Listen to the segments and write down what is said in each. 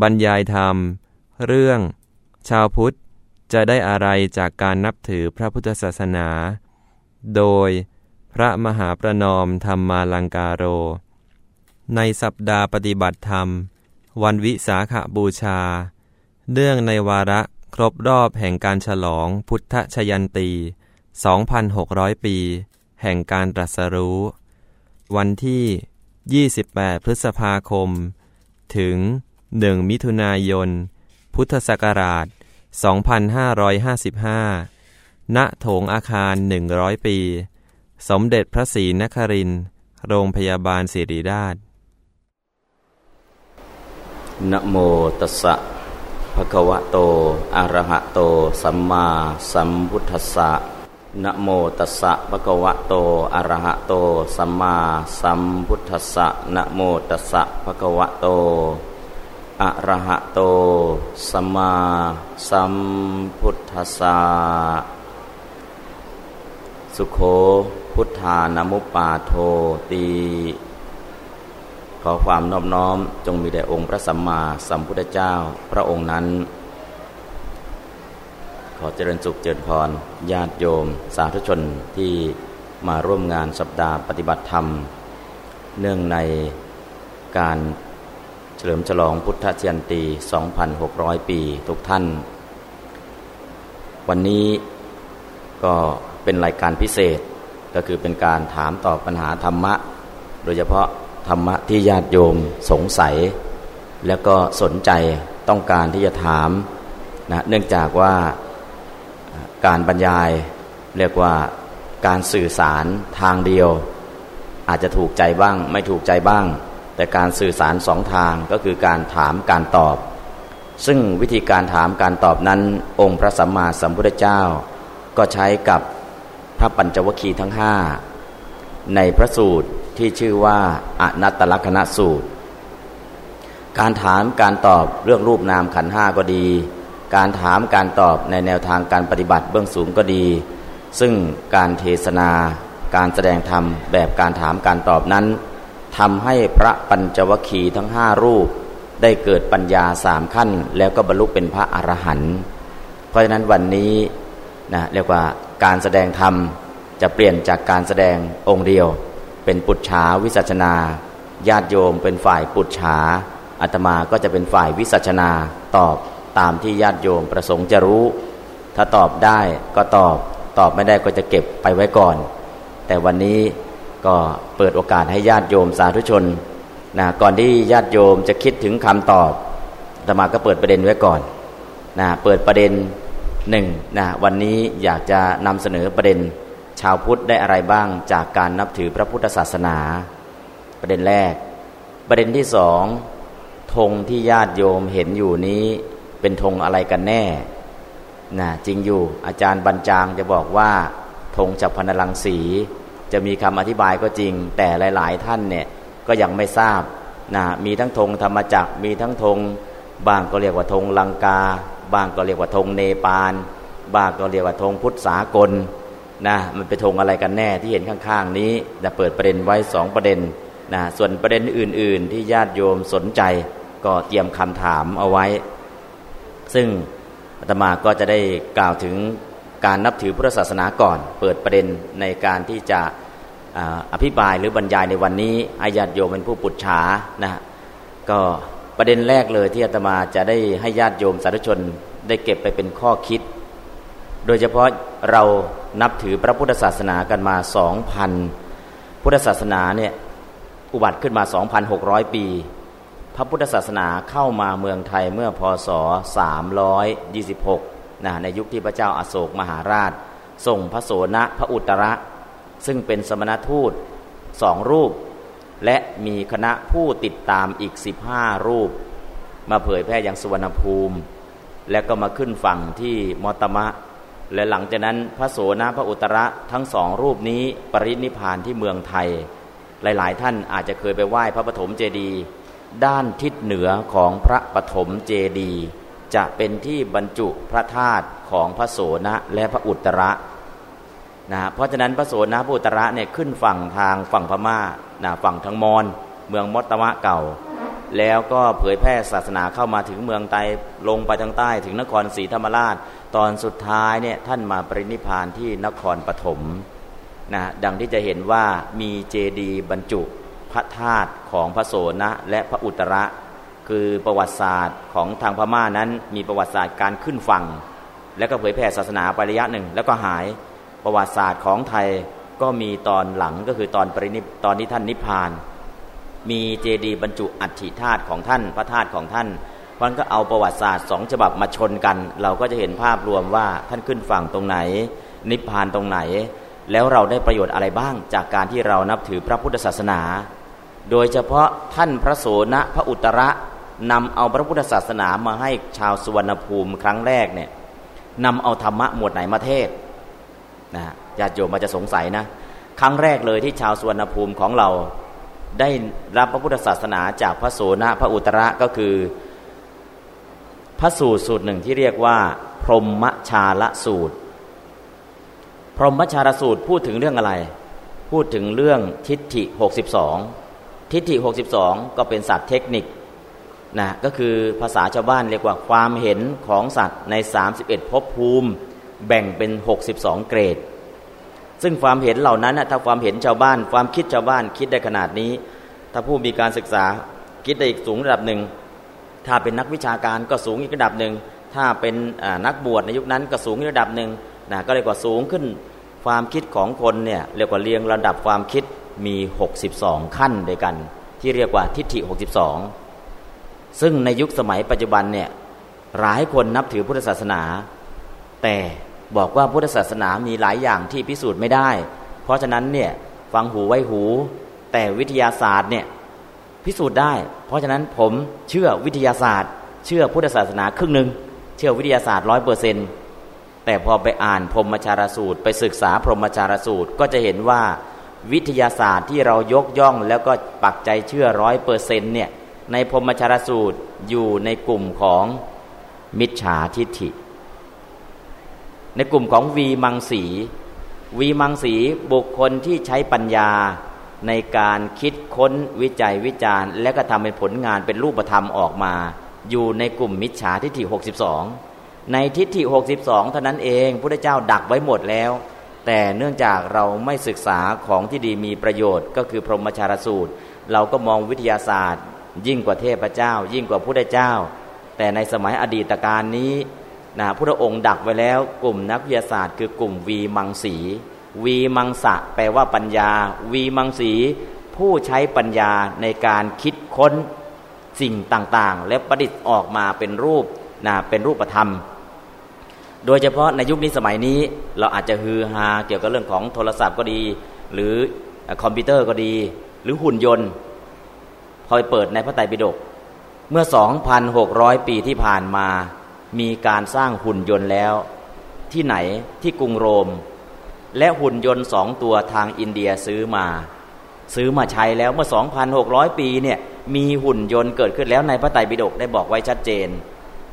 บรรยายธรรม เรื่อง ชาวพุทธจะได้อะไรจากการนับถือพระพุทธศาสนา โดยพระมหาประนอมธรรมาลังการโร ในสัปดาห์ปฏิบัติธรรม วันวิสาขบูชา เนื่องในวาระครบรอบแห่งการฉลองพุทธชยันตี 2,600 ปี แห่งการตรัสรู้ วันที่ 28 พฤษภาคม ถึง 1 มิถุนายน พุทธศักราช 2555 ณ โถงอาคาร 100 ปี สมเด็จพระศรีนครินทร์โรงพยาบาลศิริราช นะโมตัสสะภะคะวะโต อะระหะโต สัมมาสัมพุทธัสสะ นะโมตัสสะภะคะวะโต อะระหะโต สัมมาสัมพุทธัสสะ นะโมตัสสะภะคะวะโต อะระหะโตสัมมาสัมพุทธัสสะสุโขพุทธานมุปปาโทตีขอความนอบน้อมจงมีแด่องค์พระสัมมาสัมพุทธเจ้าพระองค์นั้น ขอเจริญสุขเจริญพรญาติโยม สาธุชนที่มาร่วมงานสัปดาห์ปฏิบัติธรรม เนื่องในการ ฉลิมฉลองพุทธเจียนตี 2,600 ปีทุกท่าน วันนี้ก็เป็นรายการพิเศษก็คือเป็นการถามตอบปัญหาธรรมะ โดยเฉพาะธรรมะที่ญาติโยมสงสัย แล้วก็สนใจต้องการที่จะถามนะเนื่องจากว่าการบรรยายเรียกว่าการสื่อสารทางเดียว อาจจะถูกใจบ้าง ไม่ถูกใจบ้าง แต่การสื่อสารสองทางก็คือการถามการตอบ ซึ่งวิธีการถามการตอบนั้น องค์พระสัมมาสัมพุทธเจ้า ก็ใช้กับพระปัญจวคีทั้งห้าในพระสูตรที่ชื่อว่าอนัตตลกษณสูตร การถามการตอบเรื่องรูปนามขันห้าก็ดี การถามการตอบในแนวทางการปฏิบัติเบื้องสูงก็ดี ซึ่งการเทศนา การแสดงธรรมแบบการถามการตอบนั้น ทำให้พระปัญจวคีทั้งห้ารูป ได้เกิดปัญญาสามขั้น แล้วก็บรรลุเป็นพระอรหันต์เพราะฉะนั้นวันนี้นะเรียกว่าการแสดงธรรมจะเปลี่ยนจากการแสดงองค์เดียว เป็นปุจฉาวิสัชนา ญาติโยมเป็นฝ่ายปุจฉาอาตมาก็จะเป็นฝ่ายวิสัชนาตอบตามที่ญาติโยมประสงค์จะรู้ ถ้าตอบได้ก็ตอบตอบไม่ได้ก็จะเก็บไปไว้ก่อน แต่วันนี้ ก็เปิดโอกาสให้ญาติโยมสาธุชนนะก่อนที่ญาติโยมจะคิดถึงคำตอบอาตมาก็เปิดประเด็นไว้ก่อนนะเปิดประเด็นหนึ่งนะวันนี้อยากจะนำเสนอประเด็นชาวพุทธได้อะไรบ้างจากการนับถือพระพุทธศาสนา ประเด็นแรก ประเด็นที่สองธงที่ญาติโยมเห็นอยู่นี้เป็นธงอะไรกันแน่นะจริงอยู่อาจารย์บรรจางจะบอกว่าธงจากพนลังสี จะมีคำอธิบายก็จริง แต่หลาย ๆ ท่านเนี่ยก็ยังไม่ทราบนะมีทั้งธงธรรมจักมีทั้งธงบางก็เรียกว่าธงลังกา บางก็เรียกว่าธงเนปาลบางก็เรียกว่าธงพุทธสากลนะมันเป็นธงอะไรกันแน่ที่เห็นข้างๆ นี้จะเปิดประเด็นไว้สองประเด็นนะส่วนประเด็นอื่น ๆ ที่ญาติโยมสนใจก็เตรียมคำถามเอาไว้ ซึ่งอาตมาก็จะได้กล่าวถึง การนับถือพุทธศาสนาก่อน เปิดประเด็นในการที่จะอภิบายหรือบรรยายในวันนี้อาญาติโยมเป็นผู้ปุจฉานะก็ประเด็นแรกเลยที่อาตมาจะได้ให้ญาติโยมสาธุชนได้เก็บไปเป็นข้อคิด โดยเฉพาะเรานับถือพระพุทธศาสนากันมาสองพันพุทธศาสนาเนี่ยอุบัติขึ้นมา 2,600 ปี พระพุทธศาสนาเข้ามาเมืองไทยเมื่อพศ 326 นะในยุคที่พระเจ้าอาโศกมหาราช ส่งพระโสนะพระอุตระ ซึ่งเป็นสมณทูตสองรูป และมีคณะผู้ติดตามอีก 15 รูป มาเผยแพร่อย่างสุวรรณภูมิ และก็มาขึ้นฝั่งที่มอตมะ และหลังจากนั้นพระโสนะพระอุตระทั้งสองรูปนี้ปรินิพานที่เมืองไทย หลายๆ ท่านอาจจะเคยไปไหว้พระปฐมเจดีย์ด้านทิศเหนือของพระปฐมเจดีย์ จะเป็นที่บรรจุพระธาตุของพระโสนะและพระอุตระนะเพราะฉะนั้นพระโสนะพระอุตระเนี่ยขึ้นฝั่งทางฝั่งพม่านะฝั่งทางมอญเมืองมอตตะมะเก่า แล้วก็เผยแพร่ศาสนาเข้ามาถึงเมืองไทยลงไปทางใต้ถึงนครศรีธรรมราช ตอนสุดท้ายเนี่ยท่านมาปรินิพานที่นครปฐมนะดังที่จะเห็นว่ามีเจดีย์บรรจุพระธาตุของพระโสนะและพระอุตระ คือประวัติศาสตร์ของทางพม่านั้น มีประวัติศาสตร์การขึ้นฝั่ง แล้วก็เผยแผ่ศาสนาไประยะหนึ่ง แล้วก็หายประวัติศาสตร์ของไทยก็มีตอนหลังก็คือตอนปรินิตอนที่ท่านนิพพาน มีเจดีย์บรรจุอัฐิธาตุของท่านพระธาตุของท่านมันก็เอาประวัติศาสตร์สองฉบับมาชนกัน เราก็จะเห็นภาพรวมว่าท่านขึ้นฝั่งตรงไหน นิพพานตรงไหน แล้วเราได้ประโยชน์อะไรบ้างจากการที่เรานับถือพระพุทธศาสนา โดยเฉพาะท่านพระโสนะพระอุตระ นำเอาพระพุทธศาสนามาให้ชาวสุวรรณภูมิครั้งแรกเนี่ยนำเอาธรรมะหมวดไหนมาเทศนะญาติโยมมาจะสงสัยนะครั้งแรกเลยที่ชาวสุวรรณภูมิของเรา ได้รับพระพุทธศาสนาจากพระโสนพระอุตระก็คือพระสูตรสูตรหนึ่งที่เรียกว่า พรหมชาละสูตร พรหมชาลสูตรพูดถึงเรื่องอะไร พูดถึงเรื่องทิฏฐิ 62 ทิฏฐิ 62 ก็เป็นศัพท์เทคนิค นะก็คือภาษาชาวบ้านเรียกว่าความเห็นของสัตว์ใน 31ภพภูมิ แบ่งเป็น 62 เกรด ซึ่งความเห็นเหล่านั้นถ้าความเห็นชาวบ้าน ความคิดชาวบ้านคิดได้ขนาดนี้ ถ้าผู้มีการศึกษาคิดได้อีกสูงระดับหนึ่ง ถ้าเป็นนักวิชาการก็สูงอีกระดับหนึ่ง ถ้าเป็นนักบวชในยุคนั้นก็สูงอีกระดับหนึ่งนะก็เรียกว่าสูงขึ้นความคิดของคนเนี่ยเรียกว่าเรียงระดับความคิดมี 62 ขั้นด้วยกัน ที่เรียกว่าทิฏฐิ 62 ซึ่งในยุคสมัยปัจจุบันเนี่ยหลายคนนับถือพุทธศาสนา แต่บอกว่าพุทธศาสนามีหลายอย่างที่พิสูจน์ไม่ได้ เพราะฉะนั้นเนี่ยฟังหูไว้หู แต่วิทยาศาสตร์เนี่ยพิสูจน์ได้ เพราะฉะนั้นผมเชื่อวิทยาศาสตร์ เชื่อพุทธศาสนาครึ่งหนึ่งเชื่อวิทยาศาสตร์ร้อยเปอร์เซนต์แต่พอไปอ่านพรหมชาลสูตร ไปศึกษาพรหมชาลสูตรก็จะเห็นว่าวิทยาศาสตร์ที่เรายกย่องแล้วก็ปักใจเชื่อร้อยเปอร์เซนต์เนี่ย ในพรหมชาลสูตรอยู่ในกลุ่มของมิจฉาทิฏฐิ ในกลุ่มของวีมังสีวีมังสีบุคคลที่ใช้ปัญญาในการคิดค้นวิจัยวิจารณ์ และก็ทำเป็นผลงานเป็นรูปธรรมออกมา อยู่ในกลุ่มมิจฉาทิฏฐิ 62 ในทิฏฐิ 62 เท่านั้นเองพระเจ้าดักไว้หมดแล้ว แต่เนื่องจากเราไม่ศึกษาของที่ดีมีประโยชน์ ก็คือพรหมชารสูตร เราก็มองวิทยาศาสตร์ ยิ่งกว่าเทพเจ้า ยิ่งกว่าพระเจ้า แต่ในสมัยอดีตการนี้นะพระองค์ดักไว้แล้ว กลุ่มนักวิทยาศาสตร์คือกลุ่มวีมังสีวีมังสะแปลว่าปัญญา วีมังสีผู้ใช้ปัญญาในการคิดค้นสิ่งต่างๆ และประดิษฐ์ออกมาเป็นรูปนะเป็นรูปธรรม โดยเฉพาะในยุคนี้สมัยนี้เราอาจจะฮือฮาเกี่ยวกับเรื่องของโทรศัพท์ก็ดี หรือคอมพิวเตอร์ก็ดี หรือหุ่นยนต์ พอไปเปิดในพระไตรปิฎกเมื่อ 2,600 ปีที่ผ่านมา มีการสร้างหุ่นยนต์แล้ว ที่ไหนที่กรุงโรม และหุ่นยนต์สองตัวทางอินเดียซื้อมา ซื้อมาใช้แล้วเมื่อ 2,600 ปีเนี่ยมีหุ่นยนต์เกิดขึ้นแล้วในพระไตรปิฎกได้บอกไว้ชัดเจน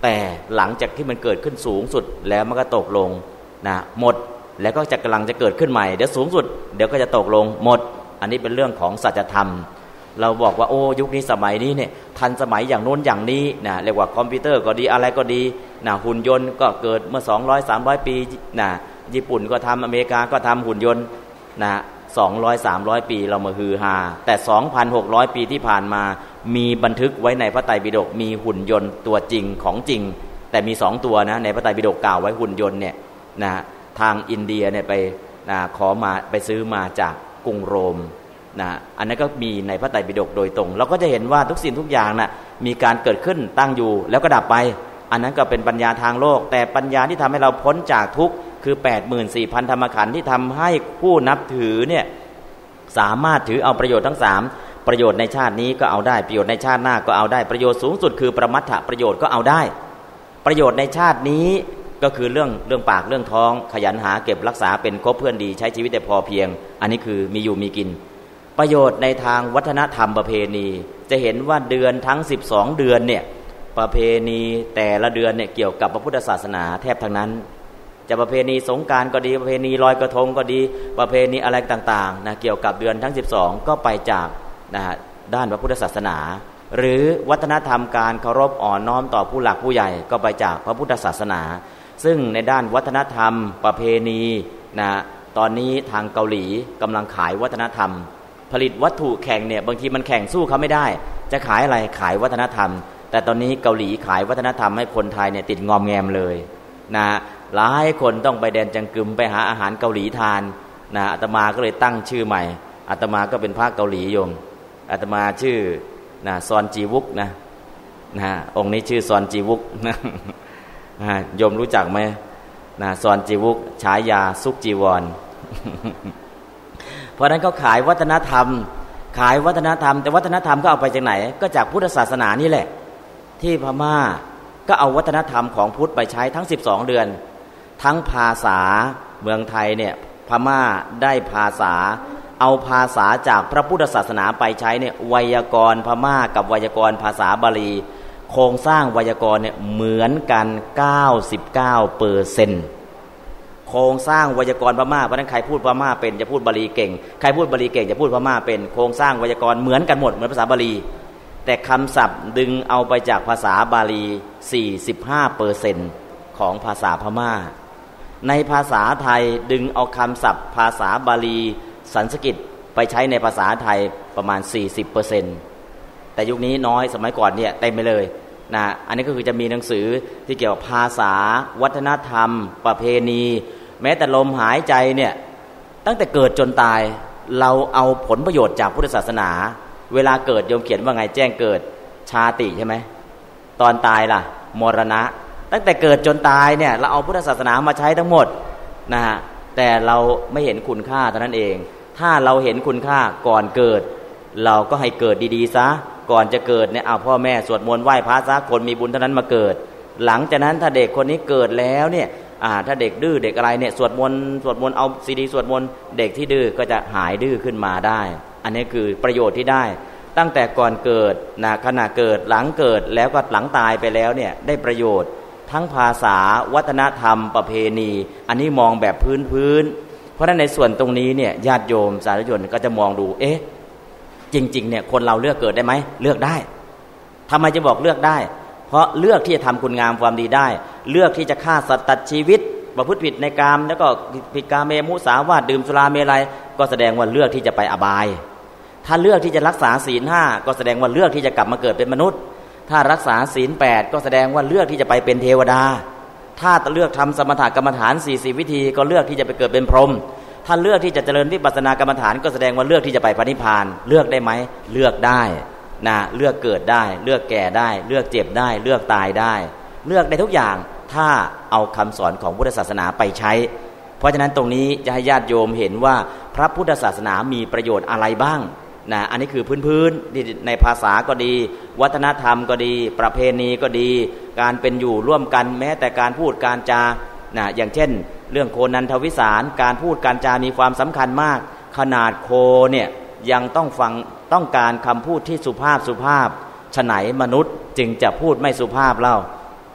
แต่หลังจากที่มันเกิดขึ้นสูงสุดแล้วมันก็ตกลงนะหมดแล้วก็จะกำลังจะเกิดขึ้นใหม่เดี๋ยวสูงสุดเดี๋ยวก็จะตกลงหมด อันนี้เป็นเรื่องของสัจธรรม เราบอกว่าโอ้ยุคนี้สมัยนี้เนี่ยทันสมัยอย่างโน้นอย่างนี้นะเรียกว่าคอมพิวเตอร์ก็ดีอะไรก็ดีนะหุ่นยนต์ก็เกิดเมื่อ 200 300 ปีนะญี่ปุ่นก็ทำอเมริกาก็ทำหุ่นยนต์นะ200 300 ปีเรามาฮือฮาแต่ 2,600 ปีที่ผ่านมา มีบันทึกไว้ในพระไตรปิฎกมีหุ่นยนต์ตัวจริงของจริง แต่มีสองตัวนะในพระไตรปิฎกกล่าวไว้หุ่นยนต์เนี่ยนะทางอินเดียเนี่ยไปนะขอมาไปซื้อมาจากกรุงโรม นะอันนั้นก็มีในพระไตรปิฎกโดยตรง เราก็จะเห็นว่าทุกสิ่งทุกอย่างนะ่ะมีการเกิดขึ้นตั้งอยู่แล้วก็ดับไป อันนั้นก็เป็นปัญญาทางโลก แต่ปัญญาที่ทำให้เราพ้นจากทุกข์คือ 8 4 0 0 0 ธรรมขันธ์ที่ทำให้ผู้นับถือเนี่ยสามารถถือเอาประโยชน์ทั้ง 3 ประโยชน์ในชาตินี้ก็เอาได้ประโยชน์ในชาติหน้าก็เอาได้ประโยชน์สูงสุดคือประมัตถประโยชน์ก็เอาได้ ประโยชน์ในชาตินี้ก็คือเรื่องเรื่องปากเรื่องท้อง ขยันหาเก็บรักษาเป็นคบเพื่อนดีใช้ชีวิตแต่พอเพียง อันนี้คือมีอยู่มีกิน ประโยชน์ในทางวัฒนธรรมประเพณี จะเห็นว่าเดือนทั้ง 12 เดือนเนี่ยประเพณีแต่ละเดือนเนี่ยเกี่ยวกับพระพุทธศาสนาแทบทั้งนั้น จะประเพณีสงการก็ดีประเพณีลอยกระทงก็ดีประเพณีอะไรต่างๆนะเกี่ยวกับเดือนทั้ง 12 ก็ไปจากนะด้านพระพุทธศาสนา หรือวัฒนธรรมการเคารพอ่อนน้อมต่อผู้หลักผู้ใหญ่ก็ไปจากพระพุทธศาสนา ซึ่งในด้านวัฒนธรรมประเพณีนะตอนนี้ทางเกาหลีกำลังขายวัฒนธรรม ผลิตวัตถุแข่งเนี่ยบางทีมันแข่งสู้เขาไม่ได้ จะขายอะไรขายวัฒนธรรม แต่ตอนนี้เกาหลีขายวัฒนธรรมให้คนไทยเนี่ยติดงอมแงมเลยนะหลายคนต้องไปแดนจังกึมไปหาอาหารเกาหลีทานนะอาตมาก็เลยตั้งชื่อใหม่อาตมาก็เป็นพระเกาหลีโยมอาตมาชื่อนะซอนจีวุกนะนะองค์นี้ชื่อซอนจีวุกนะโยมรู้จักไหมนะซอนจีวุกฉายาซุกจีวร เพราะนั้นเขาขายวัฒนธรรม ขายวัฒนธรรม แต่วัฒนธรรมก็เอาไปจากไหน ก็จากพุทธศาสนานี่แหละ ที่พม่าก็เอาวัฒนธรรมของพุทธไปใช้ทั้ง 12 เดือน ทั้งภาษาเมืองไทยเนี่ยพม่าได้ภาษา เอาภาษาจากพระพุทธศาสนาไปใช้เนี่ยไวยากรณ์พม่ากับไวยากรณ์ภาษาบาลี โครงสร้างไวยากรณ์เนี่ยเหมือนกัน 99เปอร์เซนต์ โครงสร้างไวยากรณ์พม่าเพราะนั้นใครพูดพม่าเป็นจะพูดบาลีเก่ง ใครพูดบาลีเก่งจะพูดพม่าเป็นโครงสร้างไวยากรณ์เหมือนกันหมดเหมือนภาษาบาลี แต่คำศัพท์ดึงเอาไปจากภาษาบาลี 45เปอร์เซนของภาษาพม่า ในภาษาไทยดึงเอาคำศัพท์ ภาษาบาลีสันสกิตไปใช้ในภาษาไทยประมาณ 40เปอร์เซนแต่ยุคนี้น้อยสมัยก่อนเนี่ยเต็มไปเลยนะอันนี้ก็คือจะมีหนังสือที่เกี่ยวกับภาษา วัฒนธรรม ประเพณี แม้แต่ลมหายใจเนี่ยตั้งแต่เกิดจนตาย เราเอาผลประโยชน์จากพุทธศาสนา เวลาเกิดโยมเขียนว่าไงแจ้งเกิดชาติใช่ไหมตอนตายล่ะ มรณะ ตั้งแต่เกิดจนตายเนี่ยเราเอาพุทธศาสนามาใช้ทั้งหมดนะฮะแต่เราไม่เห็นคุณค่าเท่านั้นเอง ถ้าเราเห็นคุณค่าก่อนเกิด เราก็ให้เกิดดีๆซะก่อนจะเกิดเนี่ยเอาพ่อแม่สวดมนต์ไหว้พระซะคนมีบุญเท่านั้นมาเกิด หลังจากนั้นถ้าเด็กคนนี้เกิดแล้วเนี่ย อ่าถ้าเด็กดื้อเด็กอะไรเนี่ยสวดมนต์สวดมนต์เอาซีดีสวดมนต์เด็กที่ดื้อก็จะหายดื้อขึ้นมาได้ อันนี้คือประโยชน์ที่ได้ ตั้งแต่ก่อนเกิดนะขณะเกิดหลังเกิดแล้วก็หลังตายไปแล้วเนี่ยได้ประโยชน์ ทั้งภาษาวัฒนธรรม ประเพณี อันนี้มองแบบพื้นพื้น เพราะฉะนั้นในส่วนตรงนี้เนี่ยญาติโยมสาธุชนก็จะมองดูเอ๊ะจริงๆเนี่ยคนเราเลือกเกิดได้ไหมเลือกได้ทำไมจะบอกเลือกได้ เพราะเลือกที่จะทำคุณงามความดีได้ เลือกที่จะฆ่าสัตว์ตัดชีวิต ประพฤติผิดในกาม แล้วก็ผิดกาเมมุสาวาดดื่มสุราเมลัย ก็แสดงว่าเลือกที่จะไปอบาย ถ้าเลือกที่จะรักษาศีลห้าก็แสดงว่าเลือกที่จะกลับมาเกิดเป็นมนุษย์ ถ้ารักษาศีลแปดก็แสดงว่าเลือกที่จะไปเป็นเทวดา ถ้าเลือกทำสมถกรรมฐานสี่สิวิธีก็เลือกที่จะไปเกิดเป็นพรหมถ้าเลือกที่จะเจริญวิปัสสนากรรมฐานก็แสดงว่าเลือกที่จะไปพระนิพพาน เลือกได้ไหมเลือกได้ นะเลือกเกิดได้ เลือกแก่ได้ เลือกเจ็บได้ เลือกตายได้ เลือกได้ทุกอย่างถ้าเอาคำสอนของพุทธศาสนาไปใช้ เพราะฉะนั้นตรงนี้จะให้ญาติโยมเห็นว่าพระพุทธศาสนามีประโยชน์อะไรบ้างนะอันนี้คือพื้นๆในภาษาก็ดี วัฒนธรรมก็ดี ประเพณีก็ดี การเป็นอยู่ร่วมกันแม้แต่การพูดการจานะอย่างเช่น เรื่องโคนันทวิสารการพูดการจามีความสำคัญมาก ขนาดโคเนี่ย ยังต้องฟังต้องการคำพูดที่สุภาพสุภาพฉไหนมนุษย์จึงจะพูดไม่สุภาพเล่า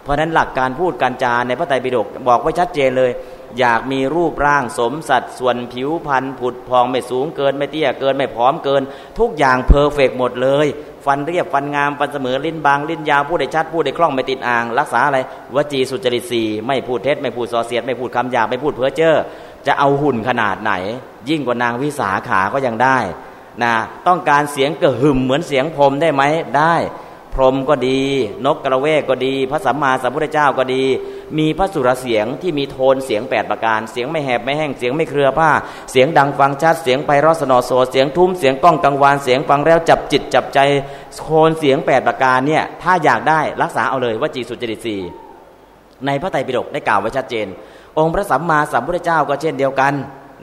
เพราะนั้นหลักการพูดการจาในพระไตรปิฎกบอกไว้ชัดเจนเลย อยากมีรูปร่างสมสัดส่วนผิวพรรณผุดพองไม่สูงเกิน ไม่เตี้ยเกินไม่ผอมเกิน ทุกอย่าง perfect หมดเลย ฟันเรียบฟันงามฟันเสมอลิ้นบางลิ้นยาวพูดได้ชัดพูดได้คล่องไม่ติดอ่าง รักษาอะไรวจีสุจริตสี่ไม่พูดเท็จไม่พูดส่อเสียด ไม่พูดคำหยาบไม่พูดเพ้อเจ้อจะเอาหุ่นขนาดไหน ยิ่งกว่านางวิสาขาก็ยังได้ นะต้องการเสียงกระหึ่มเหมือนเสียงพรหมได้ไหมได้ พรหมก็ดี นกการเวกก็ดี พระสัมมาสัมพุทธเจ้าก็ดี มีพระสุรเสียงที่มีโทนเสียงแปดประการ เสียงไม่แหบไม่แห้งเสียงไม่เครือพร่า เสียงดังฟังชัดเสียงไพเราะสนอโสเสียงทุ้มเสียงก้องกังวานเสียงฟังแล้วจับจิตจับใจโทนเสียงแปดประการเนี่ยถ้าอยากได้รักษาเอาเลยว่าจีสุจริตสีในพระไตรปิฎกได้กล่าวไว้ชัดเจน องค์พระสัมมาสัมพุทธเจ้าก็เช่นเดียวกัน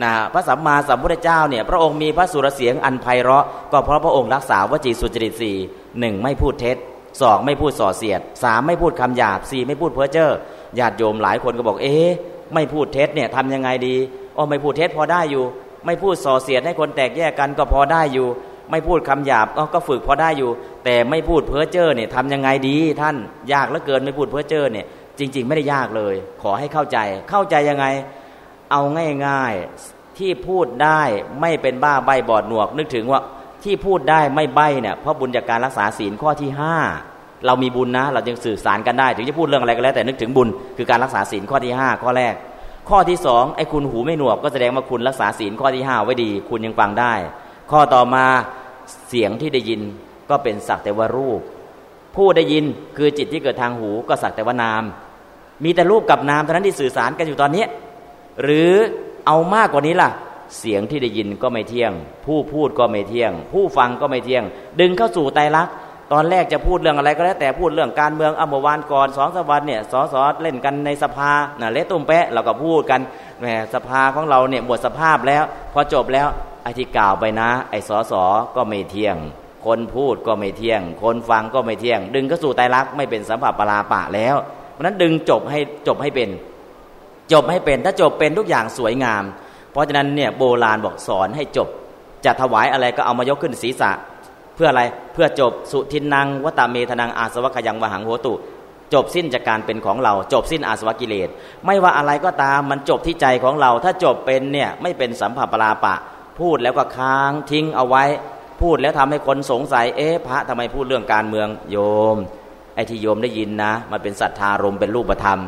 นะพระสัมมาสัมพุทธเจ้าเนี่ยพระองค์มีพระสุรเสียงอันไพเราะ ก็เพราะพระองค์รักษาวจีสุจริตสี่หนึ่งไม่พูดเท็จสองไม่พูดส่อเสียดสามไม่พูดคำหยาบสี่ไม่พูดเพ้อเจ้อญาติโยมหลายคนก็บอกเอ๊ะไม่พูดเท็จเนี่ยทำยังไงดีอ๋อไม่พูดเท็จพอได้อยู่ ไม่พูดส่อเสียดให้คนแตกแยกกันก็พอได้อยู่ ไม่พูดคำหยาบก็ฝึกพอได้อยู่ แต่ไม่พูดเพ้อเจ้อเนี่ยทำยังไงดี ท่านยากเหลือเกินไม่พูดเพ้อเจ้อเนี่ยจริง ๆ ไม่ได้ยากเลย ขอให้เข้าใจเข้าใจยังไง เอาง่ายๆที่พูดได้ไม่เป็นบ้าใบบอดหนวก นึกถึงว่าที่พูดได้ไม่ใบเนี่ยเพราะบุญจากการรักษาศีลข้อที่ห้าเรามีบุญนะ เราจึงสื่อสารกันได้ ถึงจะพูดเรื่องอะไรก็แล้ว แต่นึกถึงบุญคือการรักษาศีลข้อที่ห้าข้อแรก ข้อที่สองไอ้คุณหูไม่หนวกก็แสดงว่าคุณรักษาศีลข้อที่ห้าไว้ดี คุณยังฟังได้ ข้อต่อมาเสียงที่ได้ยินก็เป็นสักแต่ว่ารูป ผู้ได้ยินคือจิตที่เกิดทางหูก็สักแต่ว่านาม มีแต่รูปกับนามเท่านั้นที่สื่อสารกันอยู่ตอนนี้ หรือเอามากกว่านี้ล่ะ เสียงที่ได้ยินก็ไม่เที่ยง ผู้พูดก็ไม่เที่ยง ผู้ฟังก็ไม่เที่ยง ดึงเข้าสู่ไตรลักษณ์ตอนแรกจะพูดเรื่องอะไรก็แล้วแต่พูดเรื่องการเมืองอเมื่อวานก่อนสองสวันเนี่ยสอสอเล่นกันในสภาน่ะเละตุ้มแปะเราก็พูดกันแหมสภาของเราเนี่ยหมดสภาพแล้ว พอจบแล้วไอ้ที่กล่าวไปนะ ไอ้สอสอก็ไม่เที่ยง คนพูดก็ไม่เที่ยง คนฟังก็ไม่เที่ยง ดึงเข้าสู่ไตรลักษณ์ไม่เป็นสัมผัสปลาปะแล้วเพราะนั้นดึงจบให้จบให้เป็น จบให้เป็นถ้าจบเป็นทุกอย่างสวยงาม เพราะฉะนั้นเนี่ยโบราณบอกสอนให้จบ จะถวายอะไรก็เอามายกขึ้นศีรษะ เพื่ออะไรเพื่อจบสุทินนางวตาเมธนางอาสวะขยังวหังโหตุ จบสิ้นจากการเป็นของเรา จบสิ้นอาสวะกิเลส ไม่ว่าอะไรก็ตามมันจบที่ใจของเรา ถ้าจบเป็นเนี่ยไม่เป็นสัมผัสปลาปะ พูดแล้วก็ค้างทิ้งเอาไว้ พูดแล้วทำให้คนสงสัยเอ๊ะพระทำไมพูดเรื่องการเมืองโยมไอ้ที่โยมได้ยินนะ มันเป็นศรัทธารมเป็นรูปธรรม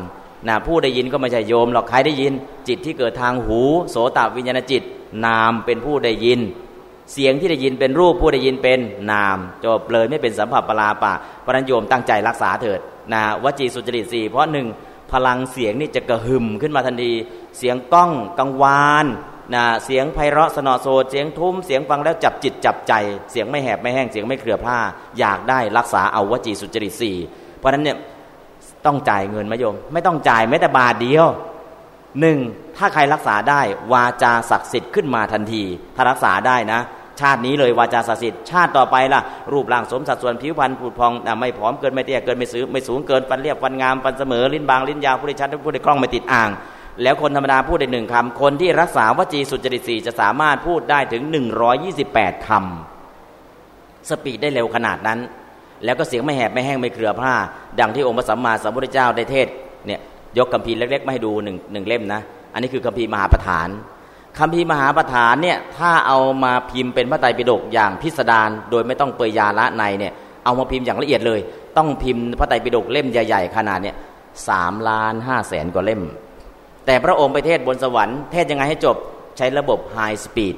นะผู้ได้ยินก็ไม่ใช่โยมหรอกใครได้ยิน จิตที่เกิดทางหู โสตวิญญาณจิต นามเป็นผู้ได้ยิน เสียงที่ได้ยินเป็นรูปผู้ได้ยินเป็นนามจบเลยไม่เป็นสัมผัสปลาปะปรัญโยมตั้งใจรักษาเถิดนะวจีสุจริตสี่เพราะหนึ่งพลังเสียงนี่จะกระหึ่มขึ้นมาทันที เสียงก้องกังวานนะเสียงไพเราะสนอโซดเสียงทุ้มเสียงฟังแล้วจับจิตจับใจ เสียงไม่แหบไม่แห้งเสียงไม่เครือผ้า อยากได้รักษาเอาวจีสุจริตสี่เพราะนั้นเนี่ย ต้องจ่ายเงินมโยม ไม่ต้องจ่ายแม้แต่บาทเดียวหนึ่งถ้าใครรักษาได้วาจาศักดิ์สิทธิ์ขึ้นมาทันที ถ้ารักษาได้นะ ชาตินี้เลยวาจาศักดิ์สิทธิ์ชาติต่อไปล่ะ รูปร่างสมสัดส่วนผิวพรรณผุดพองไม่ผอมเกินไม่เตี้ยเกินไม่สูงไม่สูงเกินฟันเรียบฟันงามฟันเสมอลิ้นบางลิ้นยาวผู้ได้ชัดผู้ได้คล่องไม่ติดอ่าง แล้วคนธรรมดาพูดได้หนึ่งคำคนที่รักษาวจีสุจริตสีจะสามารถพูดได้ถึง 128 คำ สปีดได้เร็วขนาดนั้น แล้วก็เสียงไม่แหบไม่แห้งไม่เครือพร่า ดังที่องค์พระสัมมาสัมพุทธเจ้าได้เทศน์เนี่ยยกคัมภีร์เล็กๆมาให้ดูหนึ่งหนึ่งเล่มนะ อันนี้คือคัมภีร์มหาปัฏฐานคัมภีร์มหาปัฏฐานเนี่ยถ้าเอามาพิมพ์เป็นพระไตรปิฎกอย่างพิสดารโดยไม่ต้องเปยยาละในเนี่ยเอามาพิมพ์อย่างละเอียดเลย ต้องพิมพ์พระไตรปิฎกเล่มใหญ่ๆขนาดเนี่ยสามล้านห้าแสนกว่าเล่ม แต่พระองค์ไปเทศน์บนสวรรค์เทศน์ยังไงให้จบใช้ระบบ high speed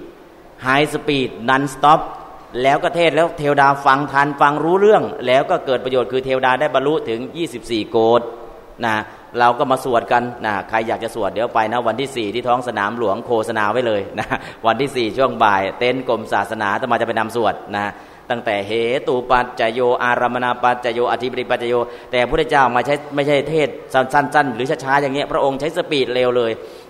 high speed non-stop แล้วก็เทศน์แล้วเทวดาฟังทันฟังรู้เรื่อง แล้วก็เกิดประโยชน์คือเทวดาได้บรรลุถึง 24 โกฏินะเราก็มาสวดกันนะใครอยากจะสวดเดี๋ยวไปนะวันที่ 4 ที่ท้องสนามหลวงโฆษณาไว้เลยนะวันที่ 4 ช่วงบ่าย เต็นท์กรมศาสนาจะมาจะไปนำสวดนะตั้งแต่เหตุปัจจโย อารัมมณปัจจโยอธิปติปัจจโย แต่พระเจ้ามาใช้ไม่ใช่เทศน์สั้นๆหรือช้าๆอย่างเงี้ยพระองค์ใช้ speed เร็วเลย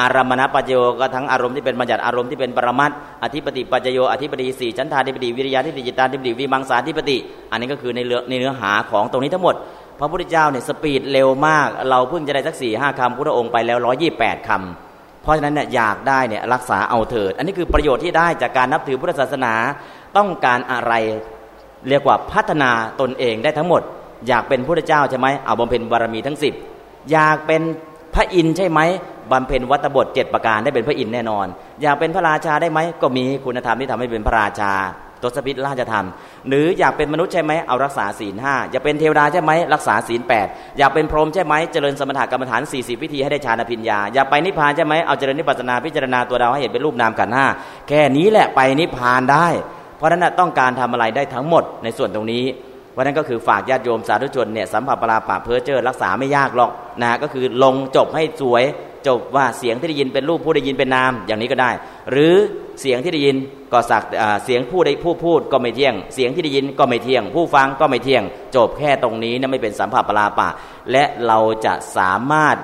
อารมณปัจโยก็ทั้งอารมณ์ที่เป็นบัญญัติอารมณ์ที่เป็นปรมัตอธิปติปัจโยอธิปติสี่ชั้นทาธิปติวิริยะทิฏฐิจิตาธิปติวิมังสาธิปติ อันนี้ก็คือในเรื่องในเนื้อหาของตรงนี้ทั้งหมด พระพุทธเจ้าเนี่ยสปีดเร็วมาก เราเพิ่งจะได้สักสี่ห้าคำพุทธองค์ไปแล้วร้อยี่แปดคำเพราะฉะนั้นเนี่ยอยากได้เนี่ยรักษาเอาเถิด อันนี้คือประโยชน์ที่ได้จากการนับถือพุทธศาสนาต้องการอะไรเรียกว่าพัฒนาตนเองได้ทั้งหมด อยากเป็นพระเจ้าใช่ไหมเอาบำเพ็ญบารมีทั้งสิบอยากเป็นพระอินทร์ใช่ไหม บำเพ็ญวัตบทเจ็ดประการได้เป็นพระอินทร์แน่นอน อยากเป็นพระราชาได้ไหมก็มีคุณธรรมที่ทำให้เป็นพระราชาทศพิธราชธรรม หรืออยากเป็นมนุษย์ใช่ไหมเอารักษาศีลห้าอยากเป็นเทวดาใช่ไหมรักษาศีลแปดอยากเป็นพรหมใช่ไหมเจริญสมถกรรมฐาน 40 วิธีให้ได้ฌานพิญญาอยากไปนิพพานใช่ไหมเอาเจริญนิพพานาพิจารณาตัวดาวให้เห็นเป็นรูปนามกันห้าแค่นี้แหละไปนิพพานได้ เพราะนั้นต้องการทำอะไรได้ทั้งหมดในส่วนตรงนี้เพราะนั้นก็คือฝากญาติโยมสาธุชนเนี่ยสัมผัสปราปะเพอเจอรักษาไม่ยากหรอกนะก็คือลงจบให้สวย จบว่าเสียงที่ได้ยินเป็นรูปผู้ได้ยินเป็นนาม อย่างนี้ก็ได้ หรือเสียงที่ได้ยินก็สักเสียงผู้ได้ผู้พูดก็ไม่เที่ยง เสียงที่ได้ยินก็ไม่เที่ยง ผู้ฟังก็ไม่เที่ยง จบแค่ตรงนี้นะไม่เป็นสัมผัสปราปะ และเราจะสามารถ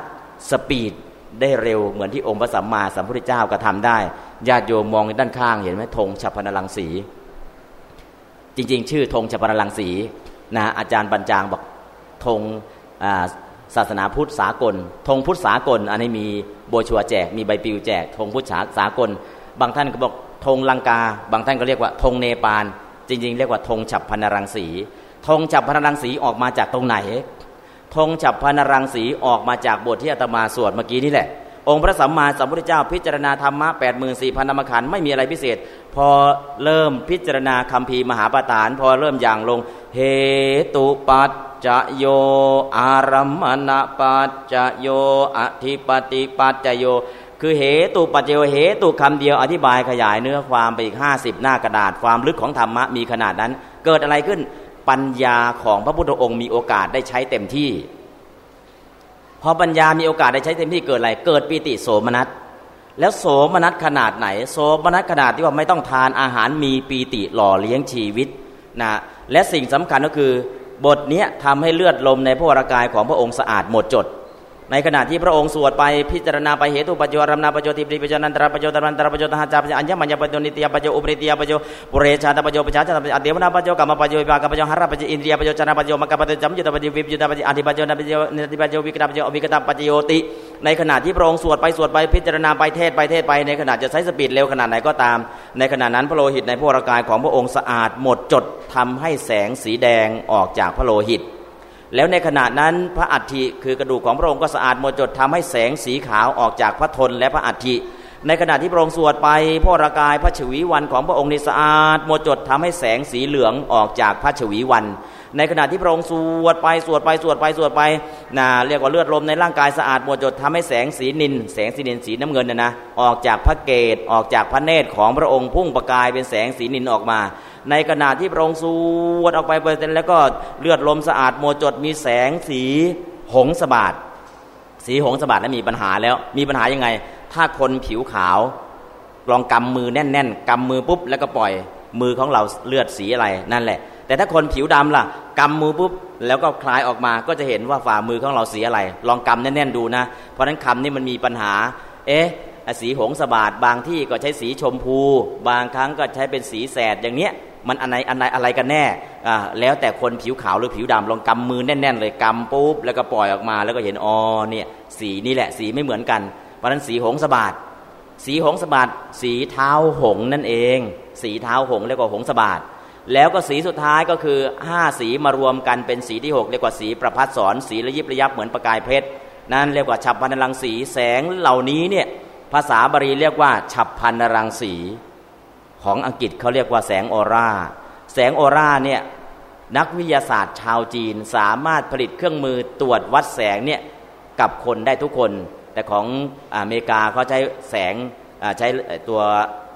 สปีดได้เร็วเหมือนที่องค์พระสัมมาสัมพุทธเจ้ากระทาได้ญาติโยมมองด้านข้างเห็นไหมธงฉัพนลังสี จริง ๆ ชื่อธงชปรลังสีนะอาจารย์บรรจางบอกธง ศาสนาพุทธสากลธงพุทธสากล อันนี้มีโบชัวแจก มีใบปลิวแจกธงพุทธสากล บางท่านก็บอกธงลังกา บางท่านก็เรียกว่าธงเนปาล จริง ๆ เรียกว่าธงฉับพันรังสีธงฉับพันรังสีออกมาจากตรงไหนธงฉับพันรังสีออกมาจากบทที่อาตมาสวดเมื่อกี้นี่แหละ องค์พระสัมมาสัมพุทธเจ้าพิจารณาธรรมะแปดหมื่นสี่พันธรรมขันไม่มีอะไรพิเศษ พอเริ่มพิจารณาคำพีมหาปฐาน พอเริ่มอย่างลง เหตุปัจ จโย อารัมมณปัจจโย อธิปติปัจจโย คือเหตุปัจจโยเหตุคำเดียวอธิบายขยายเนื้อความไปอีกห้าสิบหน้ากระดาษความลึกของธรรมะมีขนาดนั้น เกิดอะไรขึ้นปัญญาของพระพุทธองค์มีโอกาสได้ใช้เต็มที่ พอปัญญามีโอกาสได้ใช้เต็มที่เกิดอะไร เกิดปีติโสมนัสแล้วโสมนัสขนาดไหน โสมนัสขนาดที่ว่าไม่ต้องทานอาหารมีปีติหล่อเลี้ยงชีวิตนะและสิ่งสำคัญก็คือ บทนี้ทำให้เลือดลมในพระวรากายของพระองค์สะอาดหมดจด ในขณะที่พระองค์สวดไปพิจารณาไปเหตุปัจจุรัมนาปัจจุติปริปัจจุนันตระปัจจุตรันตระปัจจุตหาจาปัจจุอัญญมัญญปัจจุนิตยปัจจุอุปริตยปัจจุปุเรชาตปัจจุปัจจาปัจจุอเดวนาปัจจุกรรมปัจจุวิปากปัจจุหราปัจจุอินทรียปัจจุจนาปัจจุมกปัจจุจำยุตปัจจุวิปยุตปัจจุอธิปัจจุนปัจจุนิติปัจจุวิกตปัจจุอวิกตปัจจุโยติ ในขณะที่พระองค์สวดไปสวดไปพิจารณาไปเทศไปเทศไปในขณะจะใช้สปีดเร็วขนาดไหนก็ตาม ในขณะนั้นพระโลหิตในพระวรางกายของพระองค์สะอาดหมดจดทำให้แสงสีแดงออกจากพระโลหิต แล้วในขณะนั้นพระอัฐิคือกระดูกของพระองค์ก็สะอาดหมดจดทำให้แสงสีขาวออกจากพระทนและพระอัฐิในขณะที่พระองค์สวดไปพระรากายพระชวีวันของพระองค์ในสะอาดหมดจดทำให้แสงสีเหลืองออกจากพระชวีวัน ในขณะที่พระองค์สวดไปสวดไปสวดไปสวดไปนะเรียกว่าเลือดลมในร่างกายสะอาดหมดจดทำให้แสงสีนิน แสงสีนินสีน้ำเงินนะนะออกจากพระเกศออกจากพระเนตรของพระองค์พุ่งประกายเป็นแสงสีนินออกมา ในขณะที่พระองค์สวดออกไปเปอร์เซ็นต์แล้วก็เลือดลมสะอาดโมดจดมีแสงสีหงสบาดสีหงสบาดแล้วมีปัญหาแล้วมีปัญหายังไง ถ้าคนผิวขาวลองกำมือแน่นๆกำมือปุ๊บแล้วก็ปล่อยมือของเราเลือดสีอะไรนั่นแหละ แต่ถ้าคนผิวดำล่ะกำมือปุ๊บแล้วก็คลายออกมาก็จะเห็นว่าฝ่ามือของเราสีอะไร ลองกำแน่นๆดูนะ เพราะนั้นคำนี้มันมีปัญหา เอ๊ะสีหงสบาดบางที่ก็ใช้สีชมพู บางครั้งก็ใช้เป็นสีแสดอย่างเนี้ยมันอันไหนอันไหนอะไรกันแน่อ่าแล้วแต่คนผิวขาวหรือผิวดำลองกำมือแน่น ๆ เลยกำปุ๊บแล้วก็ปล่อยออกมาแล้วก็เห็นอ๋อเนี่ยสีนี่แหละสีไม่เหมือนกัน เพราะนั้นสีหงสบาดสีหงสบาดสีเท้าหงนั่นเอง สีเท้าหงเรียกว่าหงสบาด แล้วก็สีสุดท้ายก็คือห้าสีมารวมกันเป็นสีที่หกเรียกว่าสีประพัดสอนสีระยิบระยับเหมือนประกายเพชรนั่นเรียกว่าฉับพันรังสีแสงเหล่านี้เนี่ยภาษาบาลีเรียกว่า ฉับพันรังสี ของอังกฤษเขาเรียกว่าแสงออร่าแสงออร่าเนี่ยนักวิทยาศาสตร์ชาวจีนสามารถผลิตเครื่องมือตรวจวัดแสงเนี่ยกับคนได้ทุกคน แต่ของอเมริกาเขาใช้แสงใช้ตัว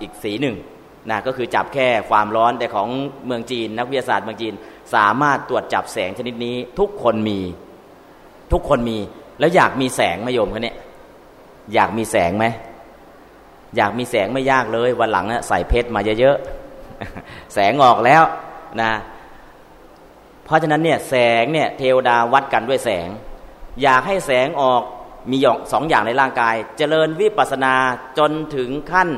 อีกสีหนึ่ง นะก็คือจับแค่ความร้อนแต่ของเมืองจีน นักวิทยาศาสตร์เมืองจีน สามารถตรวจจับแสงชนิดนี้ ทุกคนมี ทุกคนมี แล้วอยากมีแสงไมโยมเขาเนี่ยอยากมีแสงไหมอยากมีแสงไม่ยากเลย วันหลังนะใส่เพชรมาเยอะๆแสงออกแล้วนะเพราะฉะนั้นเนี่ยแสงเนี่ยเทวดาวัดกันด้วยแสง อยากให้แสงออกมีอย่างสองอย่างในร่างกาย เจริญวิปัสนาจนถึงขั้น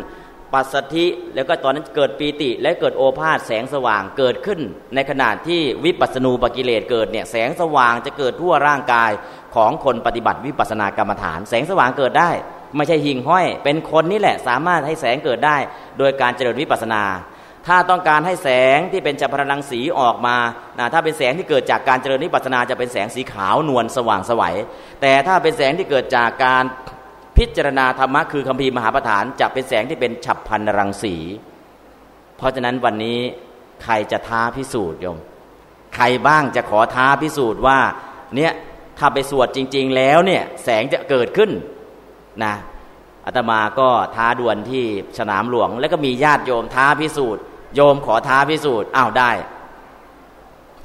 ปัสสธิแล้วก็ตอนนั้นเกิดปีติ และเกิดโอภาษแสงสว่างเกิดขึ้น ในขณะที่วิปัสนูปกิเลสเกิดเนี่ยแสงสว่างจะเกิดทั่วร่างกายของคนปฏิบัติวิปัสนากรรมฐาน แสงสว่างเกิดได้ ไม่ใช่หิ่งห้อย เป็นคนนี่แหละสามารถให้แสงเกิดได้ โดยการเจริญวิปัสนา ถ้าต้องการให้แสงที่เป็นจัพรลังสีออกมานะถ้าเป็นแสงที่เกิดจากการเจริญวิปัสนาจะเป็นแสงสีขาวนวลสว่างสวัยแต่ถ้าเป็นแสงที่เกิดจากการ พิจารณาธรรมะคือคัมภีร์มหาประธานจะเป็นแสงที่เป็นฉับพันรังสี เพราะฉะนั้นวันนี้ใครจะท้าพิสูจน์โยม ใครบ้างจะขอท้าพิสูจน์ว่า เนี่ยถ้าไปสวดจริง ๆ แล้วเนี่ยแสงจะเกิดขึ้นนะอาตมาก็ท้าดวลที่สนามหลวง แล้วก็มีญาติโยมท้าพิสูจน์โยมขอท้าพิสูจน์อ้าวได้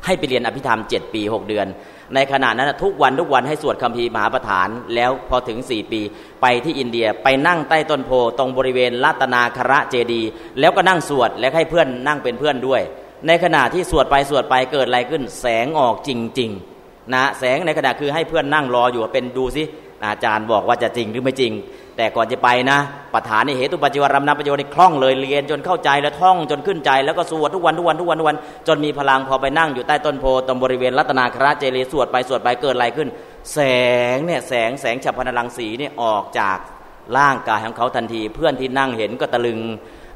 ให้ไปเรียนอภิธรรมเจ็ดปีหกเดือน ในขณะนั้นทุกวันทุกวันให้สวดคัมภีร์มหาประฐาน แล้วพอถึงสี่ปี ไปที่อินเดียไปนั่งใต้ต้นโพตรงบริเวณรัตนาคระเจดี แล้วก็นั่งสวดและให้เพื่อนนั่งเป็นเพื่อนด้วย ในขณะที่สวดไปสวดไปเกิดอะไรขึ้น แสงออกจริงๆนะแสงในขณะคือให้เพื่อนนั่งรออยู่เป็นดูซิ อาจารย์บอกว่าจะจริงหรือไม่จริง แต่ก่อนจะไปนะปัฏฐานในเหตุปัจจิวรรมนาประโยชน์คล่องเลยเรียนจนเข้าใจแล้วท่องจนขึ้นใจ แล้วก็สวดทุกวันทุกวันทุกวันทุกวัน จนมีพลังพอไปนั่งอยู่ใต้ต้นโพตรงบริเวณรัตนาคราเจรีสวดไปสวดไปเกิดอะไรขึ้น แสงเนี่ยแสงแสงฉับพลันรังสีเนี่ยออกจากร่างกายของเขาทันที เพื่อนที่นั่งเห็นก็ตะลึง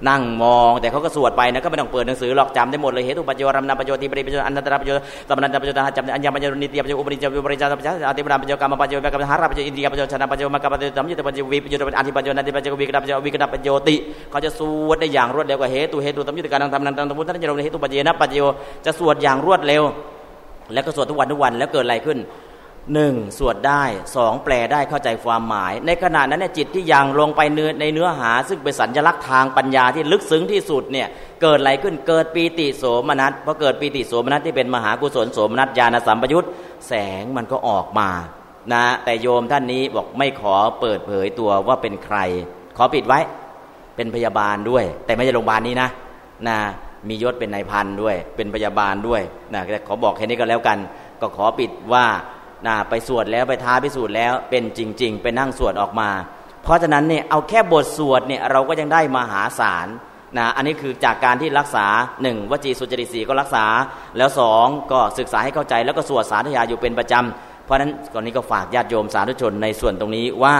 นั่งมอง แต่เขาก็สวดไปนะก็ไม่ต้องเปิดหนังสือหรอกจำได้หมดเลยเหตุปัจจุบันนปัจจุบันปริปัจจุบันอันตรปัจจุบันตมนันตปัจจุบันจำอัญญปัจจุบันนิตยปัจจุบันอุปนิจปัจจุบันปริจาปัจจุบันอติปรามปัจจุบันปัจจุบันกรรมหาราปัจจุบันอินเดียปัจจุบันชนะปัจจุบันมกรรมปัจจุบันยุตปัจจุบันวิปัจจุบันอธิปัจจุบันอธิปัจจุบันวิกรปัจจุบันวิกรปัจจุติเขาจะสวดได้อย่างรวดเร็วกว่าเหตุเหตุตมยุตการทำนันตมมุติท่านจะลงในเหตุปัจจุบันปัจจุบันจะสวดอย่างรวดเร็วแล้วก็สวดทุกวันทุกวันแล้วเกิดอะไรขึ้น หนึ่งสวดได้สองแปลได้เข้าใจความหมาย ในขณะนั้นเนี่ยจิตที่ยังลงไปเนื้อในเนื้อหา ซึ่งเป็นสัญลักษณ์ทางปัญญาที่ลึกซึ้งที่สุดเนี่ยเกิดอะไรขึ้นเกิดปีติโสมนัสพอเกิดปีติโสมนัสที่เป็นมหากุศลโสมนัสญาณสัมปยุตแสงมันก็ออกมานะแต่โยมท่านนี้บอกไม่ขอเปิดเผยตัวว่าเป็นใคร ขอปิดไว้เป็นพยาบาลด้วย แต่ไม่ใช่โรงพยาบาลนี้นะนะมียศเป็นนายพันด้วย เป็นพยาบาลด้วยนะแต่ขอบอกแค่นี้ก็แล้วกัน ก็ขอปิดว่า นะไปสวดแล้วไปท้าพิสูจน์แล้วเป็นจริงๆเป็นนั่งสวดออกมา เพราะฉะนั้นเนี่ยเอาแค่บทสวดเนี่ยเราก็ยังได้มหาศาลนะอันนี้คือจากการที่รักษาหนึ่งวจีสุจริตสีก็รักษา แล้วสองก็ศึกษาให้เข้าใจแล้วก็สวดสาธยาอยู่เป็นประจำเพราะฉะนั้นก่อนนี้ก็ฝากญาติโยมสาธุชนในส่วนตรงนี้ว่า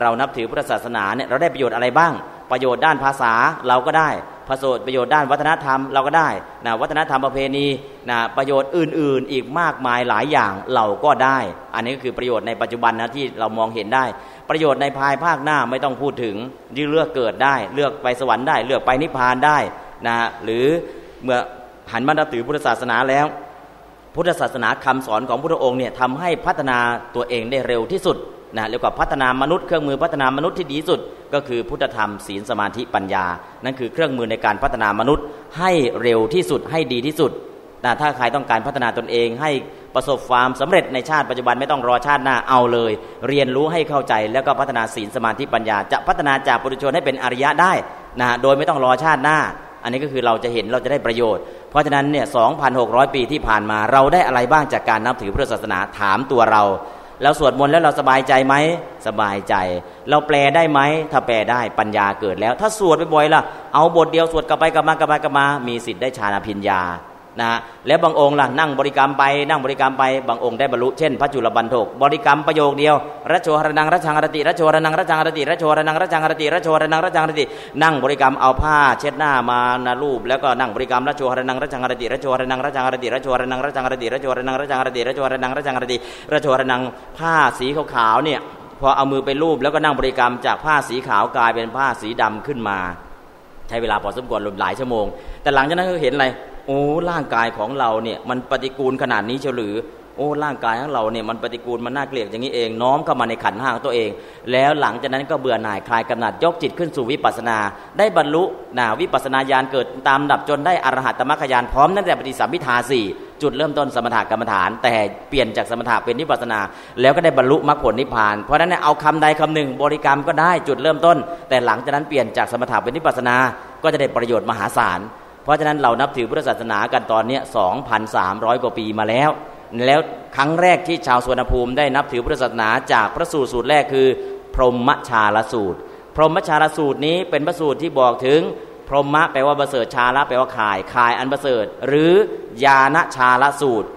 เรานับถือพุทธศาสนาเนี่ยเราได้ประโยชน์อะไรบ้าง ประโยชน์ด้านภาษาเราก็ได้ประโยชน์ประโยชน์ด้านวัฒนธรรมเราก็ได้นะวัฒนธรรมประเพณีนะประโยชน์อื่น ๆ อีกมากมายหลายอย่างเราก็ได้ อันนี้ก็คือประโยชน์ในปัจจุบันนะที่เรามองเห็นได้ ประโยชน์ในภายภาคหน้าไม่ต้องพูดถึงยื่เลือกเกิดได้ เลือกไปสวรรค์ได้ เลือกไปนิพพานได้นะหรือเมื่อหันมานับถือพุทธศาสนาแล้ว พุทธศาสนาคำสอนของพระองค์เนี่ยทำให้พัฒนาตัวเองได้เร็วที่สุด นะเรียกว่าพัฒนามนุษย์เครื่องมือพัฒนามนุษย์ที่ดีสุด ก็คือพุทธธรรมศีลสมาธิปัญญา นั่นคือเครื่องมือในการพัฒนามนุษย์ ให้เร็วที่สุดให้ดีที่สุดนะถ้าใครต้องการพัฒนาตนเองให้ประสบความสำเร็จในชาติปัจจุบันไม่ต้องรอชาติหน้าเอาเลย เรียนรู้ให้เข้าใจแล้วก็พัฒนาศีลสมาธิปัญญา จะพัฒนาจากปุถุชนให้เป็นอริยะได้นะโดยไม่ต้องรอชาติหน้า อันนี้ก็คือเราจะเห็นเราจะได้ประโยชน์ เพราะฉะนั้นเนี่ย 2,600 ปีที่ผ่านมาเราได้อะไรบ้างจากการนับถือพุทธศาสนาถามตัวเรา เราสวดมนต์แล้วเราสบายใจไหมสบายใจ เราแปลได้ไหมถ้าแปลได้ปัญญาเกิดแล้ว ถ้าสวดไปบ่อยล่ะเอาบทเดียวสวดกลับไปกลับมากลับไปกลับมา มีสิทธิ์ได้ฌานพิญญา นะแล้วบางองค์ล่ะนั่งบริกรรมไปนั่งบริกรรมไปบางองค์ได้บรรลุเช่นพระจุลบันโทกบริกรรมประโยคเดียวรัชโชรนังรัชังรติรัชโชรนังรัชังรติรัชโชรนังรัชังรติรัชโชรนังรัชังรตินั่งบริกรรมเอาผ้า เช็ดหน้ามานารูปแล้วก็นั่งบริกรรมรัชโชรนังรัชังรติรัชโชรนังรัชังรติรัชโชรนังรัชังรติรัชโชรนังรัชังรติรัชโชรนังรัชังรติรัชโชรนังผ้าสีขาวๆเนี่ยพอเอามือไปรูปแล้วก็นั่งบริกรรมจากผ้าสีขาวกลายเป็นผ้าสีดำขึ้นมา ใช้เวลาพอสมควรหลายชั่วโมง แต่หลังจากนั้นก็เห็นอะไร โอ้ร่างกายของเราเนี่ยมันปฏิกูลขนาดนี้เฉลือโอ้ร่างกายของเราเนี่ยมันปฏิกูลมันน่าเกลียดอย่างนี้เองน้อมเข้ามาในขันห้างตัวเอง แล้วหลังจากนั้นก็เบื่อหน่ายคลายกำหนัดยกจิตขึ้นสู่วิปัสนา ได้บรรลุนาวิปัสนาญาณเกิดตามดับจนได้อรหัตตมรรคญาณพร้อมนั่นแต่ปฏิสัมพิทาสี่จุดเริ่มต้นสมถะกรรมฐาน แต่เปลี่ยนจากสมถะเป็นวิปัสนา แล้วก็ได้บรรลุมรรคผลนิพพาน เพราะฉะนั้นเอาคำใดคำหนึ่งบริกรรมก็ได้จุดเริ่มต้น แต่หลังจากนั้นเปลี่ยนจากสมถะเป็นวิปัสนา ก็จะได้ประโยชน์มหาศาล เพราะฉะนั้นเรานับถือพุทธศาสนากันตอนนี้2,300กว่าปีมาแล้ว แล้วครั้งแรกที่ชาวสวนภูมิได้นับถือพุทธศาสนาจากพระสูตรสูตรแรกคือ พรหมชาลสูตร พรหมชาลสูตรนี้เป็นพระสูตรที่บอกถึง พรหมะแปลว่าประเสริฐชาละแปลว่าขายขายอันประเสริฐ หรือยาณชาลสูตร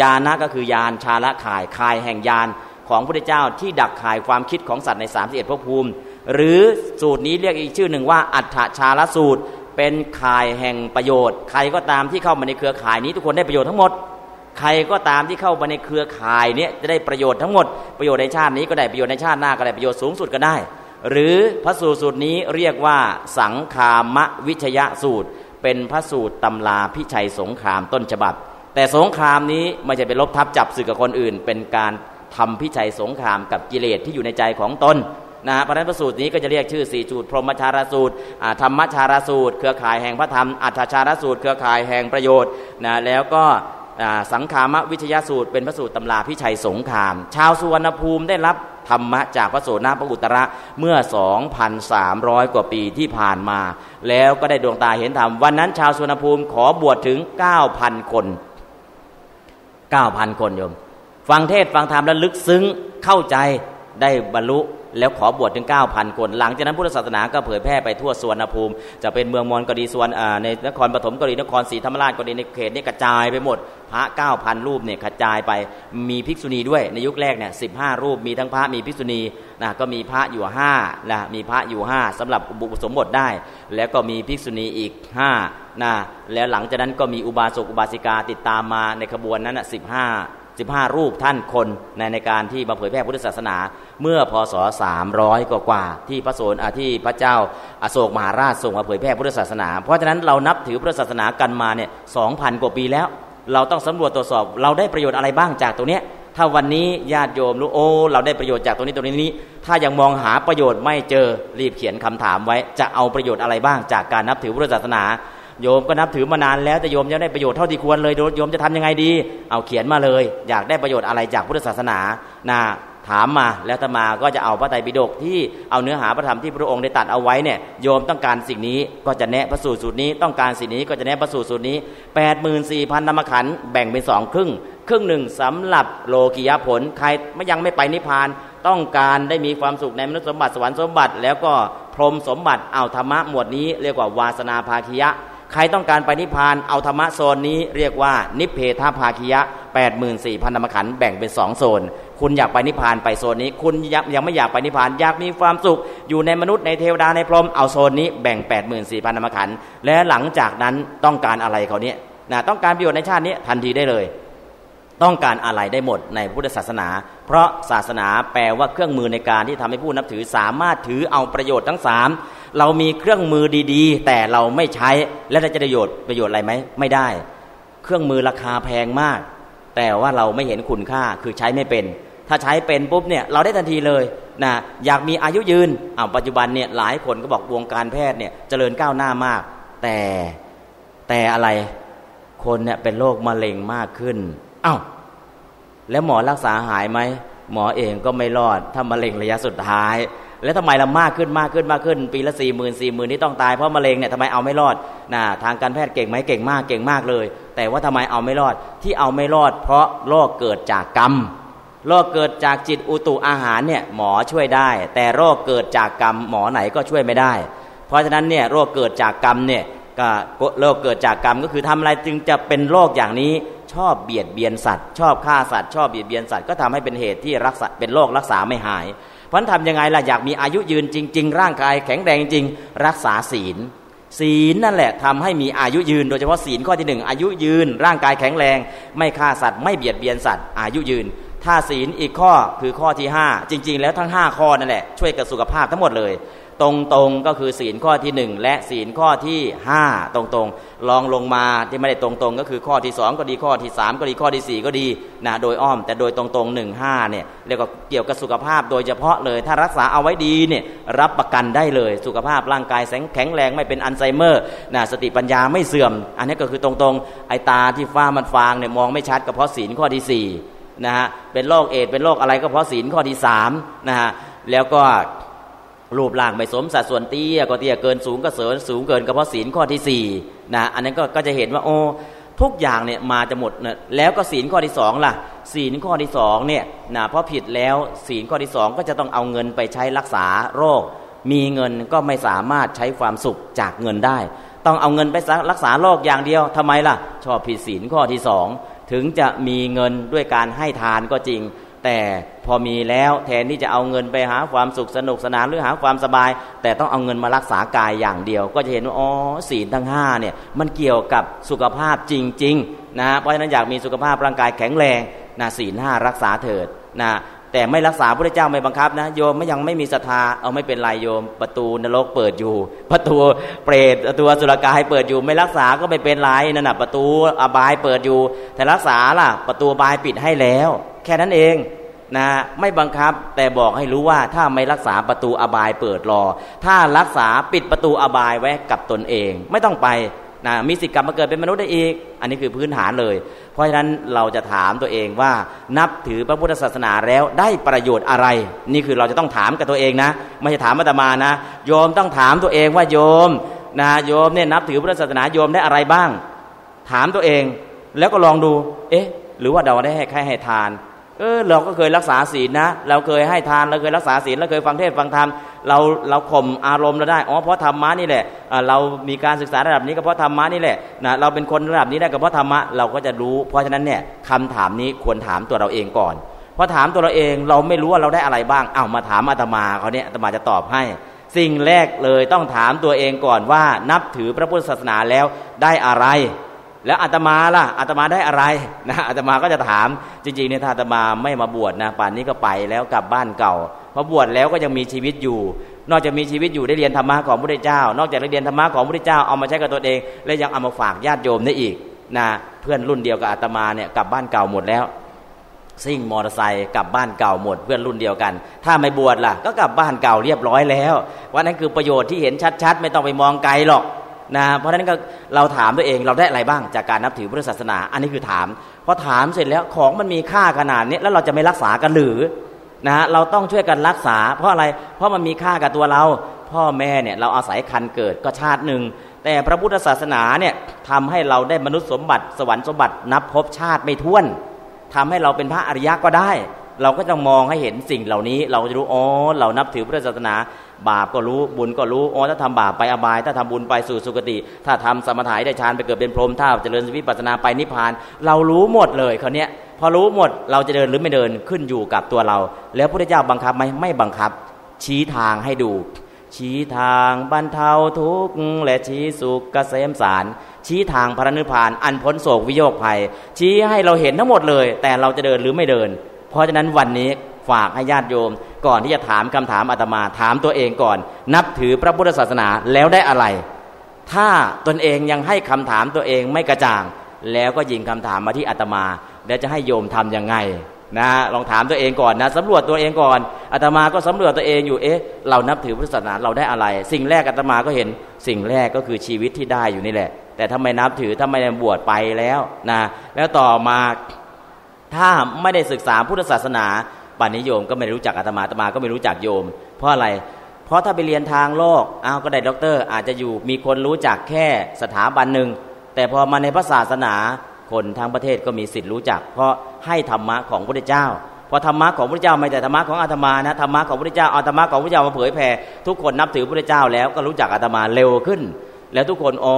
ยานก็คือยานชาละขายขายแห่งยานของพระเจ้าที่ดักขายความคิดของสัตว์ใน3ดภพภูมิ หรือสูตรนี้เรียกอีกชื่อหนึ่งว่าอัฏฐชาลสูตร เป็นข่ายแห่งประโยชน์ ใครก็ตามที่เข้ามาในเครือข่ายนี้ทุกคนได้ประโยชน์ทั้งหมด ใครก็ตามที่เข้ามาในเครือข่ายนี้จะได้ประโยชน์ทั้งหมด ประโยชน์ในชาตินี้ก็ได้ประโยชน์ในชาติหน้าก็ได้ประโยชน์สูงสุดก็ได้ หรือพระสูตรสูตรนี้เรียกว่าสังคามะวิชยสูตร เป็นพระสูตรตำราพิชัยสงครามต้นฉบับ แต่สงครามนี้ไม่ใช่เป็นลบทับจับศึกกับคนอื่น เป็นการทำพิชัยสงครามกับกิเลสที่อยู่ในใจของตน นะพระนั้นพระสูตรนี้ก็จะเรียกชื่อสี่จูดพรหมชารสูตรธรรมชารสูตร เครือข่ายแห่งพระธรรมอัฏฐชารสูตร เครือข่ายแห่งประโยชน์นะแล้วก็สังขามวิทยาสูตร เป็นพระสูตรตำราพิชัยสงคราม ชาวสุวรรณภูมิได้รับธรรมะจากพระโสนาพระอุตระเมื่อ 2,300 กว่าปีที่ผ่านมา แล้วก็ได้ดวงตาเห็นธรรม วันนั้นชาวสุวรรณภูมิขอบวชถึง 9,000 คน 9,000 คนโยม ฟังเทศฟังธรรมแล้วลึกซึ้งเข้าใจได้บรรลุ แล้วขอบวชถึง 9,000 คน หลังจากนั้นพุทธศาสนาก็เผยแพร่ไปทั่วสวนภูมิ จะเป็นเมืองมอญก็ดีสวนในนครปฐมก็ดีนครศรีธรรมราชก็ดีในเขตนี้กระจายไปหมด พระ 9,000 รูปเนี่ยกระจายไปมีภิกษุณีด้วยในยุคแรกเนี่ยสิรูปมีทั้งพระมีภิกษุณีนะก็มีพระอยู่5นะมีพระอยู่ 5สำหรับบุสมบทได้ แล้วก็มีภิกษุณีอีก5นะแล้วหลังจากนั้นก็มีอุบาสกอุบาสิกาติดตามมาในขบวนนั้นนะสิบห้า 15 รูปท่านคนในในการที่มาเผยแพร่พุทธศาสนา เมื่อพศ 300 กว่ากว่า ที่พระโสนที่พระเจ้าอาโศกมหาราชส่งมาเผยแพร่พุทธศาสนา เพราะฉะนั้นเรานับถือพุทธศาสนากันมาเนี่ยสองพันกว่าปีแล้ว เราต้องสำรวจตรวจสอบเราได้ประโยชน์อะไรบ้างจากตรงนี้ถ้าวันนี้ญาติโยมรู้โอ้เราได้ประโยชน์จากตรงนี้ตรงนี้นี้ถ้ายังมองหาประโยชน์ไม่เจอรีบเขียนคำถามไว้ จะเอาประโยชน์อะไรบ้างจากการนับถือพุทธศาสนา โยมก็นับถือมานานแล้วแต่โยมยังได้ประโยชน์เท่าที่ควรเลยโยมจะทำยังไงดี เอาเขียนมาเลย อยากได้ประโยชน์อะไรจากพุทธศาสนานาถามมาแล้วตมาก็จะเอาพระไตรปิฎกที่เอาเนื้อหาพระธรรมที่พระองค์ได้ตัดเอาไว้เนี่ยโยมต้องการสิ่งนี้ก็จะแนะพระสูตรสูตรนี้ต้องการสิ่งนี้ก็จะแนะพระสูตรสูตรนี้ 8 4 0 0 0ธรรมขันธ์แบ่งเป็นสองครึ่ง ครึ่งหนึ่งสำหรับโลกิยผลใครไม่ยังไม่ไปนิพพาน ต้องการได้มีความสุขในมนุษย์สมบัติสวรรค์สมบัติ แล้วก็พรหมสมบัติเอาธรรมะหมวดนี้เรียกว่าวาสนาภาคียะ ใครต้องการไปนิพพานเอาธรรมะโซนนี้เรียกว่านิเพทภาคียะ 8 4 0 0 0พันธรรมขันแบ่งเป็นสองโซน คุณอยากไปนิพพานไปโซนนี้ คุณยังไม่อยากไปนิพพานอยากมีความสุข อยู่ในมนุษย์ในเทวดาในพรหมเอาโซนนี้แบ่ง 8 4 0 0 0พันธรรมขันและหลังจากนั้นต้องการอะไรเขาเนี้ยนะต้องการประโยชน์ในชาตินี้ทันทีได้เลย ต้องการอะไรได้หมดในพุทธศาสนา เพราะศาสนาแปลว่าเครื่องมือในการที่ทำให้ผู้นับถือสามารถถือเอาประโยชน์ทั้งสามเรามีเครื่องมือดีๆ แต่เราไม่ใช้แล้วจะประโยชน์ประโยชน์อะไรไหมไม่ได้ เครื่องมือราคาแพงมาก แต่ว่าเราไม่เห็นคุณค่าคือใช้ไม่เป็น ถ้าใช้เป็นปุ๊บเนี่ยเราได้ทันทีเลยนะอยากมีอายุยืนอ้าวปัจจุบันเนี่ยหลายคนก็บอกวงการแพทย์เนี่ยเจริญก้าวหน้ามาก แต่แต่อะไรคนเนี่ยเป็นโรคมะเร็งมากขึ้น อา้าวแล้วหมอรักษาหายไหมหมอเองก็ไม่รอดถ้ามะเร็งระยะสุดท้าย แล้วทำไมเรามากขึ้นมากขึ้นมากขึ้น ปีละสี่หมื่นสี่หมื่นที่ต้องตายเพราะมะเร็งเนี่ยทำไมเอาไม่รอดนะทางการแพทย์เก่งไหมเก่งมากเก่งมากเลย แต่ว่าทำไมเอาไม่รอดที่เอาไม่รอด เพราะโรคเกิดจากกรรมโรคเกิดจากจิตอุตุอาหารเนี่ยหมอช่วยได้ แต่โรคเกิดจากกรรมหมอไหนก็ช่วยไม่ได้ เพราะฉะนั้นเนี่ยโรคเกิดจากกรรมเนี่ยก็โรคเกิดจากกรรมก็คือทำอะไรจึงจะเป็นโรคอย่างนี้ ชอบเบียดเบียนสัตว์ ชอบฆ่าสัตว์ ชอบเบียดเบียนสัตว์ก็ทำให้เป็นเหตุที่รักษาเป็นโรครักษาไม่หายพันทำยังไงล่ะอยากมีอายุยืนจริง ๆ ร่างกายแข็งแรงจริงรักษาศีล ศีลนั่นแหละทำให้มีอายุยืน โดยเฉพาะศีลข้อที่หนึ่งอายุยืน ร่างกายแข็งแรง ไม่ฆ่าสัตว์ ไม่เบียดเบียนสัตว์ อายุยืน ถ้าศีลอีกข้อคือข้อที่ 5 จริง ๆ แล้วทั้ง 5 ข้อนั่นแหละช่วยกับสุขภาพทั้งหมดเลย ตรงๆก็คือศีลข้อที่1และศีลข้อที่5ตรงๆลองลงมาที่ไม่ได้ตรงๆ ก็คือข้อที่2ก็ดีข้อที่3ก็ดีข้อที่4ก็ดีนะโดยอ้อม แต่โดยตรงๆ1 5เนี่ยเรียกว่าเกี่ยวกับสุขภาพโดยเฉพาะเลย ถ้ารักษาเอาไว้ดีเนี่ยรับประกันได้เลย สุขภาพร่างกายแข็งแรงไม่เป็นอัลไซเมอร์นะสติปัญญาไม่เสื่อม อันนี้ก็คือตรงๆ ไอตาที่ฟ้ามันฟางเนี่ยมองไม่ชัดก็เพราะศีลข้อที่4นะฮะเป็นโรคเอดเป็นโรคอะไรก็เพราะศีลข้อที่3นะฮะแล้วก็ รูปร่างไม่สมสัดส่วนเตี้ยก็เตี้ยเกินสูงก็เสริญสูงเกินก็เพราะศีลข้อที่สี่นะอันนั้นก็ก็จะเห็นว่าโอ้ทุกอย่างเนี่ยมาจะหมดนะแล้วก็ศีลข้อที่สองล่ะ ศีลข้อที่สองเนี่ยนะเพราะผิดแล้วศีลข้อที่สองก็จะต้องเอาเงินไปใช้รักษาโรค มีเงินก็ไม่สามารถใช้ความสุขจากเงินได้ ต้องเอาเงินไปรักษาโรคอย่างเดียวทำไมล่ะ ชอบผิดศีลข้อที่สองถึงจะมีเงินด้วยการให้ทานก็จริง แต่ พอมีแล้วแทนที่จะเอาเงินไปหาความสุขสนุกสนานหรือหาความสบาย แต่ต้องเอาเงินมารักษากายอย่างเดียว ก็จะเห็นว่าอ๋อศีลทั้งห้าเนี่ยมันเกี่ยวกับสุขภาพจริงๆนะเพราะฉะนั้นอยากมีสุขภาพร่างกายแข็งแรงนะศีลห้ารักษาเถิดนะแต่ไม่รักษาพระเจ้าไม่บังคับนะโยมไม่ยังไม่มีศรัทธาเอาไม่เป็นไรโยม ประตูนรกเปิดอยู่ ประตูเปรตประตูสุรกายเปิดอยู่ ไม่รักษาก็ไม่เป็นไรนั่นนะประตูอบายเปิดอยู่ แต่รักษาล่ะประตูอบายปิดให้แล้ว แค่นั้นเอง นะไม่บังคับแต่บอกให้รู้ว่าถ้าไม่รักษาประตูอบายเปิดรอ ถ้ารักษาปิดประตูอบายไว้กับตนเอง ไม่ต้องไปนะมีสิทธิ์กลับมาเกิดเป็นมนุษย์ได้อีก อันนี้คือพื้นฐานเลย เพราะฉะนั้นเราจะถามตัวเองว่านับถือพระพุทธศาสนาแล้วได้ประโยชน์อะไร นี่คือเราจะต้องถามกับตัวเองนะ ไม่ใช่ถามอาตมานะ โยมต้องถามตัวเองว่าโยมนะโยมเนี่ยนับถือพุทธศาสนาโยมได้อะไรบ้าง ถามตัวเอง แล้วก็ลองดู เอ๊ะ หรือว่าเราได้ให้ใครให้ทาน เออเราก็เคยรักษาศีลนะ เราเคยให้ทานเราเคยรักษาศีลเราเคยฟังเทศฟังธรรมเราเราข่มอารมณ์เราได้อ๋อเพราะธรรมะนี่แหละเรามีการศึกษาระดับนี้ก็เพราะธรรมะนี่แหละนะเราเป็นคนระดับนี้ได้ก็เพราะธรรมะเราก็จะรู้ เพราะฉะนั้นเนี่ยคำถามนี้ควรถามตัวเราเองก่อนพอถามตัวเราเองเราไม่รู้ว่าเราได้อะไรบ้างเอามาถามอาตมาเขาเนี่ยอาตมาจะตอบให้ สิ่งแรกเลยต้องถามตัวเองก่อนว่านับถือพระพุทธศาสนาแล้วได้อะไร แล้วอาตมาล่ะอาตมาได้อะไรนะอาตมาก็จะถามจริงๆเนี่ยถ้าอาตมาไม่มาบวชนะป่านนี้ก็ไปแล้วกลับบ้านเก่าพอบวชแล้วก็ยังมีชีวิตอยู่ นอกจากมีชีวิตอยู่ได้เรียนธรรมะของพระพุทธเจ้า นอกจากได้เรียนธรรมะของพระพุทธเจ้าเอามาใช้กับตัวเอง และยังเอามาฝากญาติโยมได้อีกนะเพื่อนรุ่นเดียวกับอาตมาเนี่ยกลับบ้านเก่าหมดแล้วซิ่งมอเตอร์ไซค์กลับบ้านเก่าหมดเพื่อนรุ่นเดียวกัน ถ้าไม่บวชล่ะ ก็กลับบ้านเก่าเรียบร้อยแล้วว่านั้นคือประโยชน์ที่เห็นชัดๆ ไม่ต้องไปมองไกลหรอก นะเพราะฉะนั้นก็เราถามตัวเองเราได้อะไรบ้างจากการนับถือพุทธศาสนา อันนี้คือถามพอถามเสร็จแล้วของมันมีค่าขนาดนี้แล้วเราจะไม่รักษากันหรือนะเราต้องช่วยกันรักษา เพราะอะไรเพราะมันมีค่ากับตัวเรา พ่อแม่เนี่ยเราอาศัยคันเกิดก็ชาติหนึ่งแต่พระพุทธศาสนาเนี่ยทำให้เราได้มนุษย์สมบัติสวรรค์สมบัตินับพบชาติไม่ท้วนทำให้เราเป็นพระอริยะก็ได้ เราก็จะมองให้เห็นสิ่งเหล่านี้ เราจะรู้อ๋อเรานับถือพุทธศาสนา บาปก็รู้บุญก็รู้อ๋อถ้าทำบาปไปอบาย ถ้าทำบุญไปสู่สุคติ ถ้าทำสมถะได้ฌานไปเกิดเป็นพรหมถ้าเจริญวิปัสนาไปนิพพาน เรารู้หมดเลยคราวนี้พอรู้หมดเราจะเดินหรือไม่เดินขึ้นอยู่กับตัวเรา แล้วพระเจ้าบังคับไหมไม่บังคับ ชี้ทางให้ดู ชี้ทางบรรเทาทุกข์และชี้สุขเกษมสาร ชี้ทางพระนิพพาน อันพ้นโศกวิโยคภัย ชี้ให้เราเห็นทั้งหมดเลย แต่เราจะเดินหรือไม่เดิน เพราะฉะนั้นวันนี้ ฝากให้ญาติโยม ก่อนที่จะถามคำถามอาตมาถามตัวเองก่อน นับถือพระพุทธศาสนาแล้วได้อะไร ถ้าตนเองยังให้คำถามตัวเองไม่กระจ่าง แล้วก็ยิงคำถามมาที่อาตมา แล้วจะให้โยมทํำยังไงนะลองถามตัวเองก่อนนะสำรวจตัวเองก่อนอาตมาก็สำรวจตัวเองอยู่เอ๊ะเรานับถือพุทธศาสนาเราได้อะไร สิ่งแรกอาตมาก็เห็นสิ่งแรกก็คือชีวิตที่ได้อยู่นี่แหละ แต่ทำไมนับถือทำไมบวชไปแล้วนะแล้วต่อมาถ้าไม่ได้ศึกษาพุทธศาสนา ป่านนี้โยมก็ไม่รู้จักอาตมาอาตมาก็ไม่รู้จักโยม เพราะอะไร เพราะถ้าไปเรียนทางโลกเอาก็ได้ด็อกเตอร์ อาจจะอยู่มีคนรู้จักแค่สถาบันหนึ่งแต่พอมาในพระศาสนาคนทั้งประเทศก็มีสิทธิ์รู้จัก เพราะให้ธรรมะของพระเจ้าพอธรรมะของพระเจ้าไม่แต่ธรรมะของอาตมานะธรรมะของพระเจ้าอาตมะของพระเจ้ามาเผยแผ่ทุกคนนับถือพระเจ้าแล้วก็รู้จักอาตมาเร็วขึ้น แล้วทุกคนอ๋อ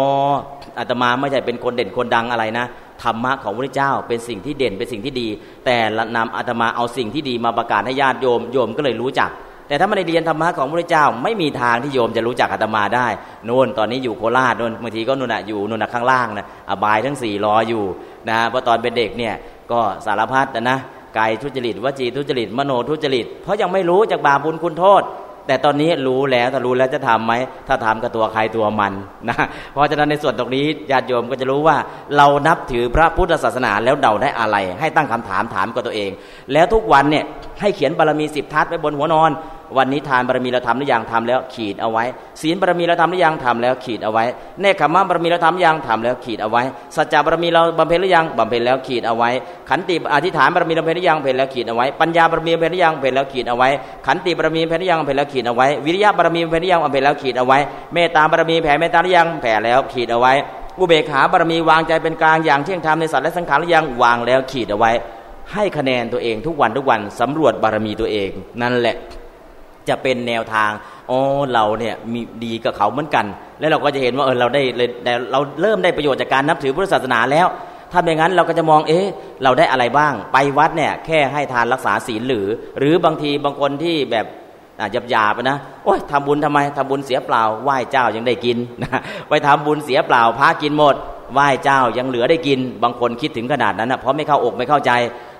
อาตมาไม่ใช่เป็นคนเด่นคนดังอะไรนะ ธรรมะของพระเจ้าเป็นสิ่งที่เด่นเป็นสิ่งที่ดี แต่นำอาตมาเอาสิ่งที่ดีมาประกาศให้ญาติโยมโยมก็เลยรู้จัก แต่ถ้าไม่ได้เรียนธรรมะของพระเจ้า ไม่มีทางที่โยมจะรู้จักอาตมาได้นู่นตอนนี้อยู่โคราชนู่นบางทีก็นู่นน่ะอยู่นู่นน่ะข้างล่างนะอบายทั้งสี่รออยู่นะเพราะตอนเป็นเด็กเนี่ยก็สารพัดนะกายทุจริตวจีทุจริตมโนทุจริต เพราะยังไม่รู้จากบาปบุญคุณโทษ แต่ตอนนี้รู้แล้วถ้ารู้แล้วจะทํำไหมถ้าทำกับตัวใครตัวมันนะเพราะฉะนั้นในส่วนตรงนี้ญาติโยมก็จะรู้ว่า เรานับถือพระพุทธศาสนาแล้วเดาได้อะไร ให้ตั้งคำถามถามกับตัวเอง แล้วทุกวันเนี่ยให้เขียนบารมีสิบทัศไว้บนหัวนอน วันนี้ทานบารมีเราทำหรือยังทำแล้วขีดเอาไว้ ศีลบารมีเราทำหรือยังทำแล้วขีดเอาไว้เนคขมะบารมีเราทำหรือยังทำแล้วขีดเอาไว้สัจจะบารมีเราบำเพ็ญหรือยังบำเพ็ญแล้วขีดเอาไว้ ขันติอธิษฐานบารมีเราบำเพ็ญหรือยังบำเพ็ญแล้วขีดเอาไว้ปัญญาบารมีบำเพ็ญหรือยังบำเพ็ญแล้วขีดเอาไว้ ขันติบารมีบำเพ็ญหรือยังบำเพ็ญแล้วขีดเอาไว้วิริยะบารมีบำเพ็ญหรือยังบำเพ็ญแล้วขีดเอาไว้เมตตาบารมีแผ่เมตตาหรือยังแผ่แล้วขีดเอาไว้อุเบกขาบารมีวางใจเป็นกลางอย่างเที่ยงธรรมในสัตว์และสังขารหรือยังวางแล้วขีดเอาไว้ให้คะแนนตัวเองทุกวันทุกวันสำรวจบารมีตัวเอง นั่นแหละ จะเป็นแนวทางอ๋อเราเนี่ยมีดีกับเขาเหมือนกัน แล้วเราก็จะเห็นว่าเออเราได้เราเริ่มได้ประโยชน์จากการนับถือพุทธศาสนาแล้วถ้าเป็นงั้นเราก็จะมองเอ๊ะเราได้อะไรบ้าง ไปวัดเนี่ยแค่ให้ทานรักษาศีลหรือ หรือบางทีบางคนที่แบบหยาบหยาบนะโอ้ยทำบุญทำไมทำบุญเสียเปล่าไหว้เจ้ายังได้กินนะไปทำบุญเสียเปล่าพากินหมดไหว้เจ้ายังเหลือได้กิน บางคนคิดถึงขนาดนั้นนะเพราะไม่เข้าอกไม่เข้าใจ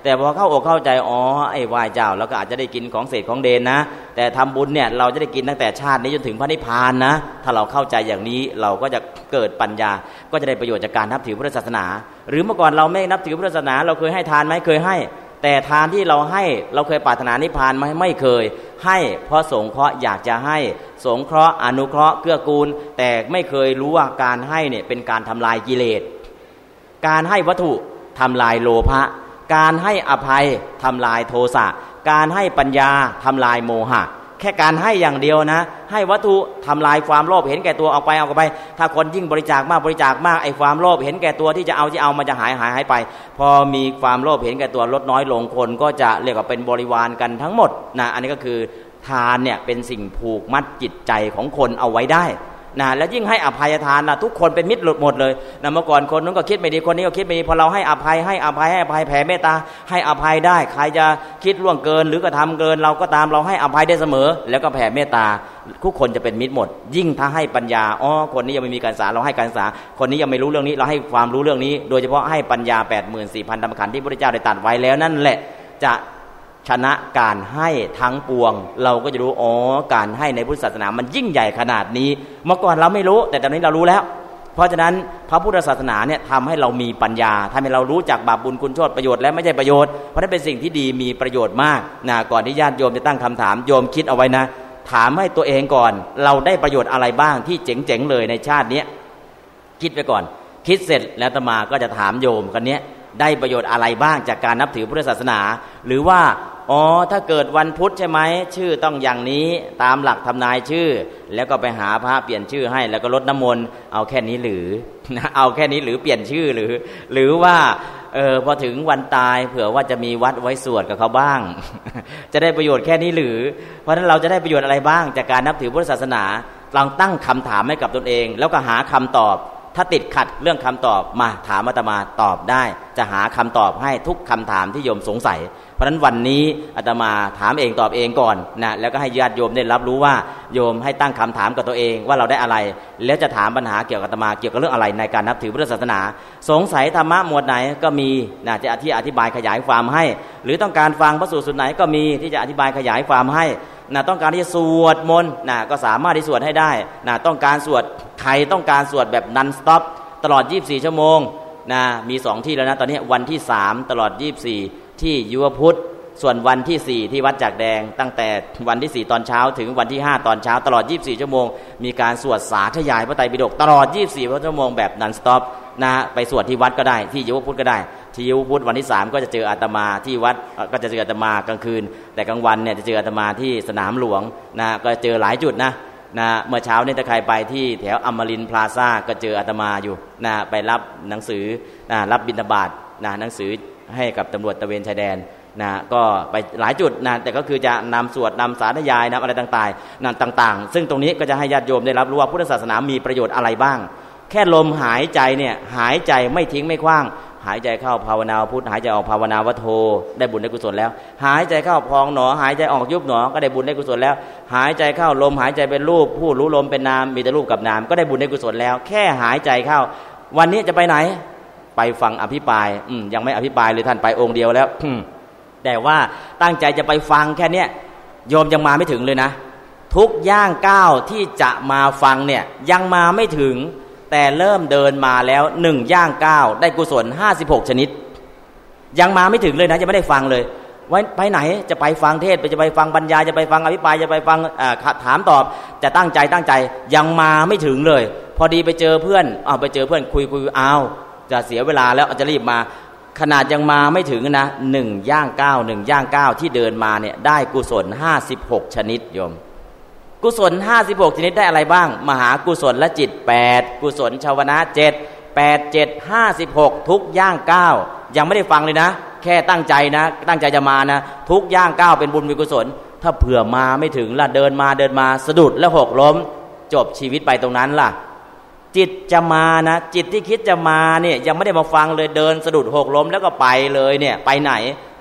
แต่พอเข้าอกเข้าใจอ๋อไอ้ไหว้เจ้าแล้วก็อาจจะได้กินของเศษของเดนนะ แต่ทำบุญเนี่ยเราจะได้กินตั้งแต่ชาตินี้จนถึงพระนิพพานนะ ถ้าเราเข้าใจอย่างนี้เราก็จะเกิดปัญญา ก็จะได้ประโยชน์จากการนับถือพุทธศาสนา หรือเมื่อก่อนเราไม่นับถือพุทธศาสนา เราเคยให้ทานไหมเคยให้ แต่ทานที่เราให้เราเคยปรารถนานิพพานไหมไม่เคย ให้เพราะสงเคราะห์อยากจะให้สงเคราะห์อนุเคราะห์เกื้อกูล แต่ไม่เคยรู้ว่าการให้เนี่ยเป็นการทำลายกิเลสการให้วัตถุทำลายโลภะ การให้อภัยทำลายโทสะ การให้ปัญญาทำลายโมหะ แค่การให้อย่างเดียวนะ ให้วัตถุทำลายความโลภเห็นแก่ตัวออกไปเอาไป ถ้าคนยิ่งบริจาคมากบริจาคมากไอ้ความโลภเห็นแก่ตัวที่จะเอาที่เอามันจะหายหายหายไป พอมีความโลภเห็นแก่ตัวลดน้อยลงคนก็จะเรียกว่าเป็นบริวารกันทั้งหมดนะอันนี้ก็คือทานเนี่ยเป็นสิ่งผูกมัดจิตใจของคนเอาไว้ได้ นะแล้วยิ่งให้อภัยทานนะทุกคนเป็นมิตรหลุดหมดเลยนะเมื่อก่อนคนนู้นก็คิดไม่ดีคนนี้ก็คิดไม่ดีพอเราให้อภัยให้อภัยให้อภัยแผ่เมตตาให้อภัยได้ ใครจะคิดล่วงเกินหรือกระทาเกินเราก็ตามเราให้อภัยได้เสมอ แล้วก็แผ่เมตตาทุกคนจะเป็นมิตรหมด ยิ่งถ้าให้ปัญญาอ๋อคนนี้ยังไม่มีการศึกษาเราให้การศึกษา คนนี้ยังไม่รู้เรื่องนี้เราให้ความรู้เรื่องนี้ โดยเฉพาะให้ปัญญา 8 4 0 0 0ธรรมขันธ์ที่พระพุทธเจ้าได้ตรัสไว้แล้วนั่นแหละจะ ชนะการให้ทั้งปวง เราก็จะรู้อ๋อการให้ในพุทธศาสนามันยิ่งใหญ่ขนาดนี้ เมื่อก่อนเราไม่รู้ แต่ตอนนี้เรารู้แล้ว เพราะฉะนั้นพระพุทธศาสนาเนี่ยทำให้เรามีปัญญาทำให้เรารู้จักบาปบุญคุณโทษประโยชน์และไม่ใช่ประโยชน์เพราะนั้นเป็นสิ่งที่ดีมีประโยชน์มากนะก่อนที่ญาติโยมจะตั้งคำถามโยมคิดเอาไว้นะ ถามให้ตัวเองก่อน เราได้ประโยชน์อะไรบ้างที่เจ๋งๆเลยในชาตินี้คิดไปก่อน คิดเสร็จแล้วตมาก็จะถามโยมกันเนี้ยได้ประโยชน์อะไรบ้างจากการนับถือพุทธศาสนา หรือว่า อ๋อถ้าเกิดวันพุธใช่ไหมชื่อต้องอย่างนี้ตามหลักทำนายชื่อ แล้วก็ไปหาพระเปลี่ยนชื่อให้แล้วก็ลดน้ำมนต์เอาแค่นี้หรือเอาแค่นี้หรือเปลี่ยนชื่อหรือ หรือว่าเออพอถึงวันตายเผื่อว่าจะมีวัดไว้สวดกับเขาบ้าง จะได้ประโยชน์แค่นี้หรือ เพราะฉะนั้นเราจะได้ประโยชน์อะไรบ้าง จากการนับถือพุทธศาสนาลองตั้งคำถามให้กับตนเอง แล้วก็หาคำตอบ ถ้าติดขัดเรื่องคำตอบมาถามอาตมาตอบได้ จะหาคำตอบให้ทุกคำถามที่โยมสงสัยะฉะนั้นวันนี้อาตมาถามเองตอบเองก่อนนะแล้วก็ให้ญาติโยมได้รับรู้ว่าโยมให้ตั้งคำถามกับตัวเองว่าเราได้อะไร แล้วจะถามปัญหาเกี่ยวกับอาตมาเกี่ยวกับเรื่องอะไรในการนับถือพุทธศาสนา สงสัยธรรมะหมวดไหนก็มีนะจะอธิอธิบายขยายความให้ หรือต้องการฟังพระสูตรสุดไหนก็มีที่จะอธิบายขยายความให้นะต้องการที่จะสวดมนต์นะก็สามารถที่สวดให้ได้นะต้องการสวดใครต้องการสวดแบบนันสต็อปตลอด 24 ชั่วโมงนะมีสองที่แล้วนะตอนนี้วันที่ 3 ตลอด 24 ที่ยุวพุทธส่วนวันที่ 4 ที่วัดจากแดง ตั้งแต่วันที่ 4 ตอนเช้า ถึงวันที่ 5 ตอนเช้า ตลอด 24 ชั่วโมง มีการสวดสาธยายพระไตรปิฎกตลอด 24 ชั่วโมงแบบนันสต็อปนะไปสวดที่วัดก็ได้ที่ยุวพุทธก็ได้ ที่ยุวพุทธวันที่ 3 ก็จะเจออาตมาที่วัดก็จะเจออาตมากลางคืน แต่กลางวันเนี่ยจะเจออาตมาที่สนามหลวงนะก็เจอหลายจุดนะนะเมื่อเช้าเนี่ถ้าใครไปที่แถวอมรินพลาซ่าก็เจออาตมาอยู่นะไปรับหนังสือนะรับบิณฑบาตนะหนังสือ ให้กับตำรวจตะเวนชายแดนนะก็ไปหลายจุดนะแต่ก็คือจะนำสวดนำสาธยายนำอะไรต่างๆนั่นต่าง ๆ ซึ่งตรงนี้ก็จะให้ญาติโยมได้รับรู้ว่าพุทธศาสนามีประโยชน์อะไรบ้าง แค่ลมหายใจเนี่ยหายใจไม่ทิ้งไม่คว้าง หายใจเข้าภาวนาพุทธหายใจออกภาวนาวโท ได้บุญได้กุศลแล้ว หายใจเข้าพองหนอ หายใจออกยุบหนอก็ได้บุญได้กุศลแล้ว หายใจเข้าลมหายใจเป็นรูป ผู้รู้ลมเป็นนามมีแต่รูปกับนามก็ได้บุญได้กุศลแล้ว แค่หายใจเข้า วันนี้จะไปไหน ไปฟังอภิปรายอืยังไม่อภิปรายเลยท่านไปองค์เดียวแล้วแต่ว่าตั้งใจจะไปฟังแค่เนี้ยโยมยังมาไม่ถึงเลยนะ ทุกย่างก้าวที่จะมาฟังเนี่ยยังมาไม่ถึง แต่เริ่มเดินมาแล้วหนึ่งย่างก้าวได้กุศลห้าสิบหกชนิด ยังมาไม่ถึงเลยนะจะไม่ได้ฟังเลยไว้ไปไหนจะไปฟังเทศไปจะไปฟังบรรยายจะไปฟังอภิปรายจะไปฟังถามตอบ จะตั้งใจตั้งใจยังมาไม่ถึงเลย พอดีไปเจอเพื่อนเอาไปเจอเพื่อนคุยคุยอ้าว จะเสียเวลาแล้วจะรีบมา ขนาดยังมาไม่ถึงนะหนึ่งย่างเก้าหนึ่งย่างเก้าที่เดินมาเนี่ยได้กุศลห้าสิบหกชนิดโยม กุศล56ชนิดได้อะไรบ้าง มหากุศลและจิต8กุศลชาวนะ7 8 7 56ทุกย่างเก้ายังไม่ได้ฟังเลยนะ แค่ตั้งใจนะ ตั้งใจจะมานะ ทุกย่างเก้าเป็นบุญเป็นกุศล ถ้าเผื่อมาไม่ถึงล่ะเดินมาเดินมาสะดุดแล้วหกล้ม จบชีวิตไปตรงนั้นล่ะ จิตจะมานะจิตที่คิดจะมาเนี่ยยังไม่ได้มาฟังเลยเดินสะดุดหกล้มแล้วก็ไปเลยเนี่ยไปไหน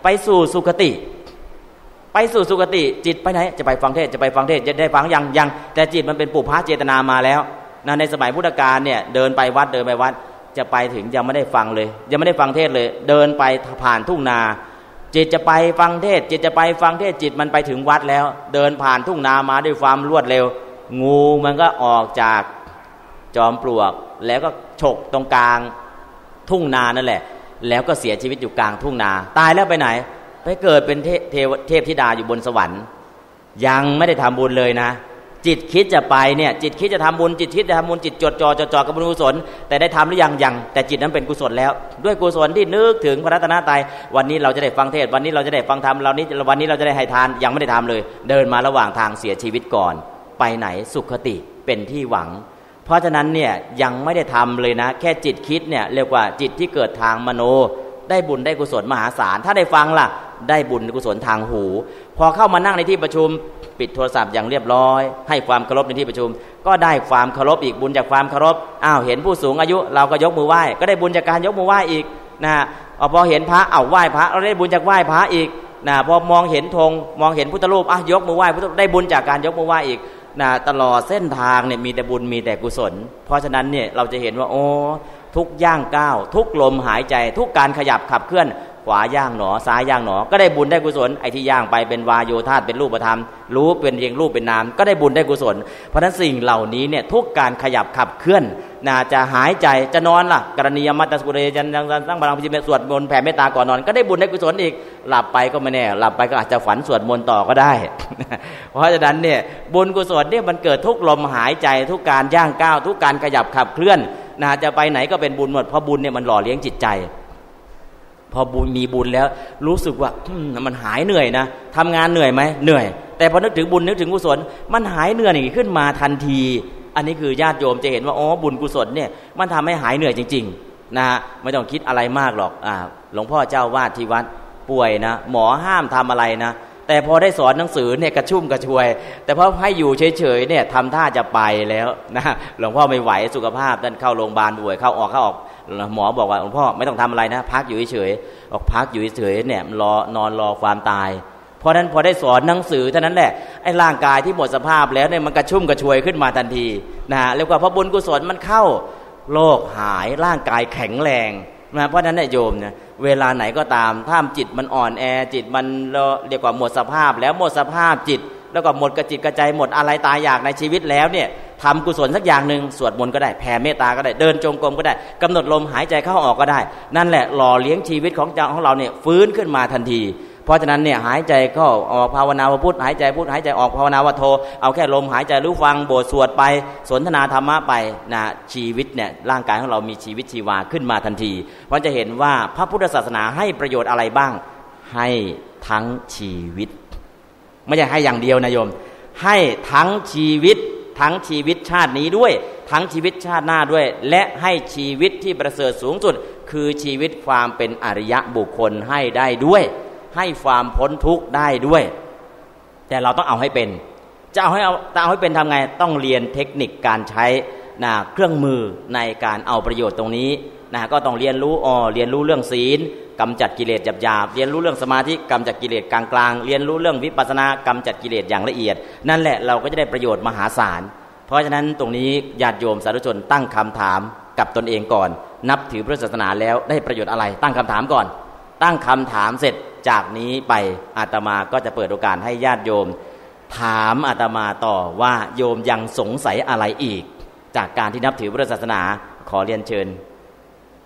ไปสู่สุคติ ไปสู่สุคติ จิตไปไหน จะไปฟังเทศจะไปฟังเทศจะได้ฟังยังยัง แต่จิตมันเป็นปุพพะเจตนามาแล้วนะในสมัยพุทธกาลเนี่ยเดินไปวัดเดินไปวัด จะไปถึงยังไม่ได้ฟังเลย ยังไม่ได้ฟังเทศเลย เดินไปผ่านทุ่งนาจิตจะไปฟังเทศ จิตจะไปฟังเทศจิตมันไปถึงวัดแล้ว เดินผ่านทุ่งนามาด้วยความรวดเร็ว งูมันก็ออกจาก จอมปลวก แล้วก็ฉกตรงกลางทุ่งนานั่นแหละ แล้วก็เสียชีวิตอยู่กลางทุ่งนา ตายแล้วไปไหน ไปเกิดเป็นเทพเทพธิดาอยู่บนสวรรค์ ยังไม่ได้ทำบุญเลยนะ จิตคิดจะไปเนี่ย จิตคิดจะทำบุญจิตคิดจะทำบุญจิตจดจ่อจดจ่อกับบุญกุศล แต่ได้ทำหรือยังยัง แต่จิตนั้นเป็นกุศลแล้ว ด้วยกุศลที่นึกถึงพระรัตนตรัยวันนี้เราจะได้ฟังเทศวันนี้เราจะได้ฟังธรรมเรานี้วันนี้เราจะได้ให้ทานยังไม่ได้ทำเลย เดินมาระหว่างทางเสียชีวิตก่อน ไปไหนสุขติเป็นที่หวัง เพราะฉะนั้นเนี่ยยังไม่ได้ทำเลยนะ แค่จิตคิดเนี่ยเรียกว่าจิตที่เกิดทางมโน ได้บุญได้กุศลมหาศาล ถ้าได้ฟังล่ะ ได้บุญกุศลทางหู พอเข้ามานั่งในที่ประชุม ปิดโทรศัพท์อย่างเรียบร้อย ให้ความเคารพในที่ประชุม ก็ได้ความเคารพอีกบุญจากความเคารพอ้าวเห็นผู้สูงอายุ เราก็ยกมือไหว้ก็ได้บุญจากการยกมือไหว้อีกนะพอเห็นพระเอาไหว้พระเราได้บุญจากไหว้พระอีกนะพอมองเห็นธงมองเห็นพุทธรูปอะยกมือไหว้พุทธได้บุญจากการยกมือไหว้อีก นะตลอดเส้นทางเนี่ยมีแต่บุญมีแต่กุศล เพราะฉะนั้นเนี่ยเราจะเห็นว่า โอ้ทุกย่างก้าวทุกลมหายใจ ทุกการขยับขับเคลื่อน ขวาย่างหนอซ้ายย่างหนอ ก็ได้บุญได้กุศลไอ้ที่ย่างไปเป็นวายโยธาเป็นรูปธรรม รู้เป็นเรียงรูปเป็นนามก็ได้บุญได้กุศล เพราะฉะนั้นสิ่งเหล่านี้เนี่ยทุกการขยับขับเคลื่อน นาจะหายใจจะนอนล่ะกรณียมัตตสุเรจันยังสร้างบาลังพิจิตรสวดมนต์แผ่เมตตาก่อนนอน ก็ได้บุญได้กุศลอีก หลับไปก็ไม่แน่ หลับไปก็อาจจะฝันสวดมนต์ต่อก็ได้ เพราะฉะนั้นเนี่ยบุญกุศลเนี่ยมันเกิดทุกลมหายใจทุกการย่างก้าวทุกการขยับขับเคลื่อนนะจะไปไหนก็เป็นบุญหมดเพราะบุญเนี่ยมันหล่อเลี้ยงจิตใจ พอบุญมีบุญแล้วรู้สึกว่ามันหายเหนื่อยนะทำงานเหนื่อยไหมเหนื่อย แต่พอนึกถึงบุญนึกถึงกุศลมันหายเหนื่อยขึ้นมาทันที อันนี้คือญาติโยมจะเห็นว่าอ๋อบุญกุศลเนี่ยมันทำให้หายเหนื่อยจริงๆนะฮะไม่ต้องคิดอะไรมากหรอกอ่าหลวงพ่อเจ้าวาดที่วัดป่วยนะหมอห้ามทำอะไรนะ แต่พอได้สอนหนังสือเนี่ยกระชุ่มกระชวย แต่พอให้อยู่เฉยๆเนี่ยทำท่าจะไปแล้วนะหลวงพ่อไม่ไหวสุขภาพท่านเข้าโรงพยาบาลป่วยเข้าออกเข้าออกหมอบอกว่าหลวงพ่อไม่ต้องทำอะไรนะ พักอยู่เฉยๆออกพักอยู่เฉยๆเนี่ยรอนอนรอความตาย เพราะนั้นพอได้สอนหนังสือเท่านั้นแหละไอ้ร่างกายที่หมดสภาพแล้วเนี่ยมันกระชุ่มกระชวยขึ้นมาทันทีนะเรียกว่าพระบุญกุศลมันเข้าโรคหายร่างกายแข็งแรงนะเพราะนั้นเนี่ยโยมเนี่ยเวลาไหนก็ตามถ้ามจิตมันอ่อนแอจิตมันเรียกว่าหมดสภาพ แล้วหมดสภาพจิต แล้วก็หมดกระจิตกระใจหมดอะไรตายอยากในชีวิตแล้วเนี่ยทำกุศลสักอย่างหนึ่งสวดมนต์ก็ได้แผ่เมตตาก็ได้เดินจงกรมก็ได้กำหนดลมหายใจเข้าออกก็ได้ นั่นแหละหล่อเลี้ยงชีวิตของเจ้าของเราเนี่ยฟื้นขึ้นมาทันที เพราะฉะนั้นเนี่ยหายใจเข้าออกภาวนาวพุทธหายใจพุทธหายใจออกภาวนาวโทเอาแค่ลมหายใจรู้ฟังบสสวดไป สนทนาธรรมะไปนะชีวิตเนี่ยร่างกายของเรามีชีวิตชีวาขึ้นมาทันที เพราะจะเห็นว่าพระพุทธศาสนาให้ประโยชน์อะไรบ้าง ให้ทั้งชีวิต ไม่ใช่ให้อย่างเดียวนะโยม ให้ทั้งชีวิตทั้งชีวิตชาตินี้ด้วย ทั้งชีวิตชาติหน้าด้วย และให้ชีวิตที่ประเสริฐสูงสุด คือชีวิตความเป็นอริยะบุคคลให้ได้ด้วย ให้ความพ้นทุกข์ได้ด้วย แต่เราต้องเอาให้เป็น จะเอาให้เอาจะเอาให้เป็นทำไงต้องเรียนเทคนิคการใช้นะเครื่องมือในการเอาประโยชน์ตรงนี้นะก็ต้องเรียนรู้อ๋อเรียนรู้เรื่องศีลกำจัดกิเลสหยาบๆเรียนรู้เรื่องสมาธิกำจัดกิเลสกลางๆเรียนรู้เรื่องวิปัสสนากำจัดกิเลสอย่างละเอียด นั่นแหละเราก็จะได้ประโยชน์มหาศาล เพราะฉะนั้นตรงนี้ญาติโยมสาธุชนตั้งคำถามกับตนเองก่อน นับถือพระศาสนาแล้วได้ประโยชน์อะไร ตั้งคำถามก่อน ตั้งคำถามเสร็จ จากนี้ไปอาตมาก็จะเปิดโอกาสให้ญาติโยม ถามอาตมาต่อว่าโยมยังสงสัยอะไรอีก จากการที่นับถือพระศาสนาขอเรียนเชิญ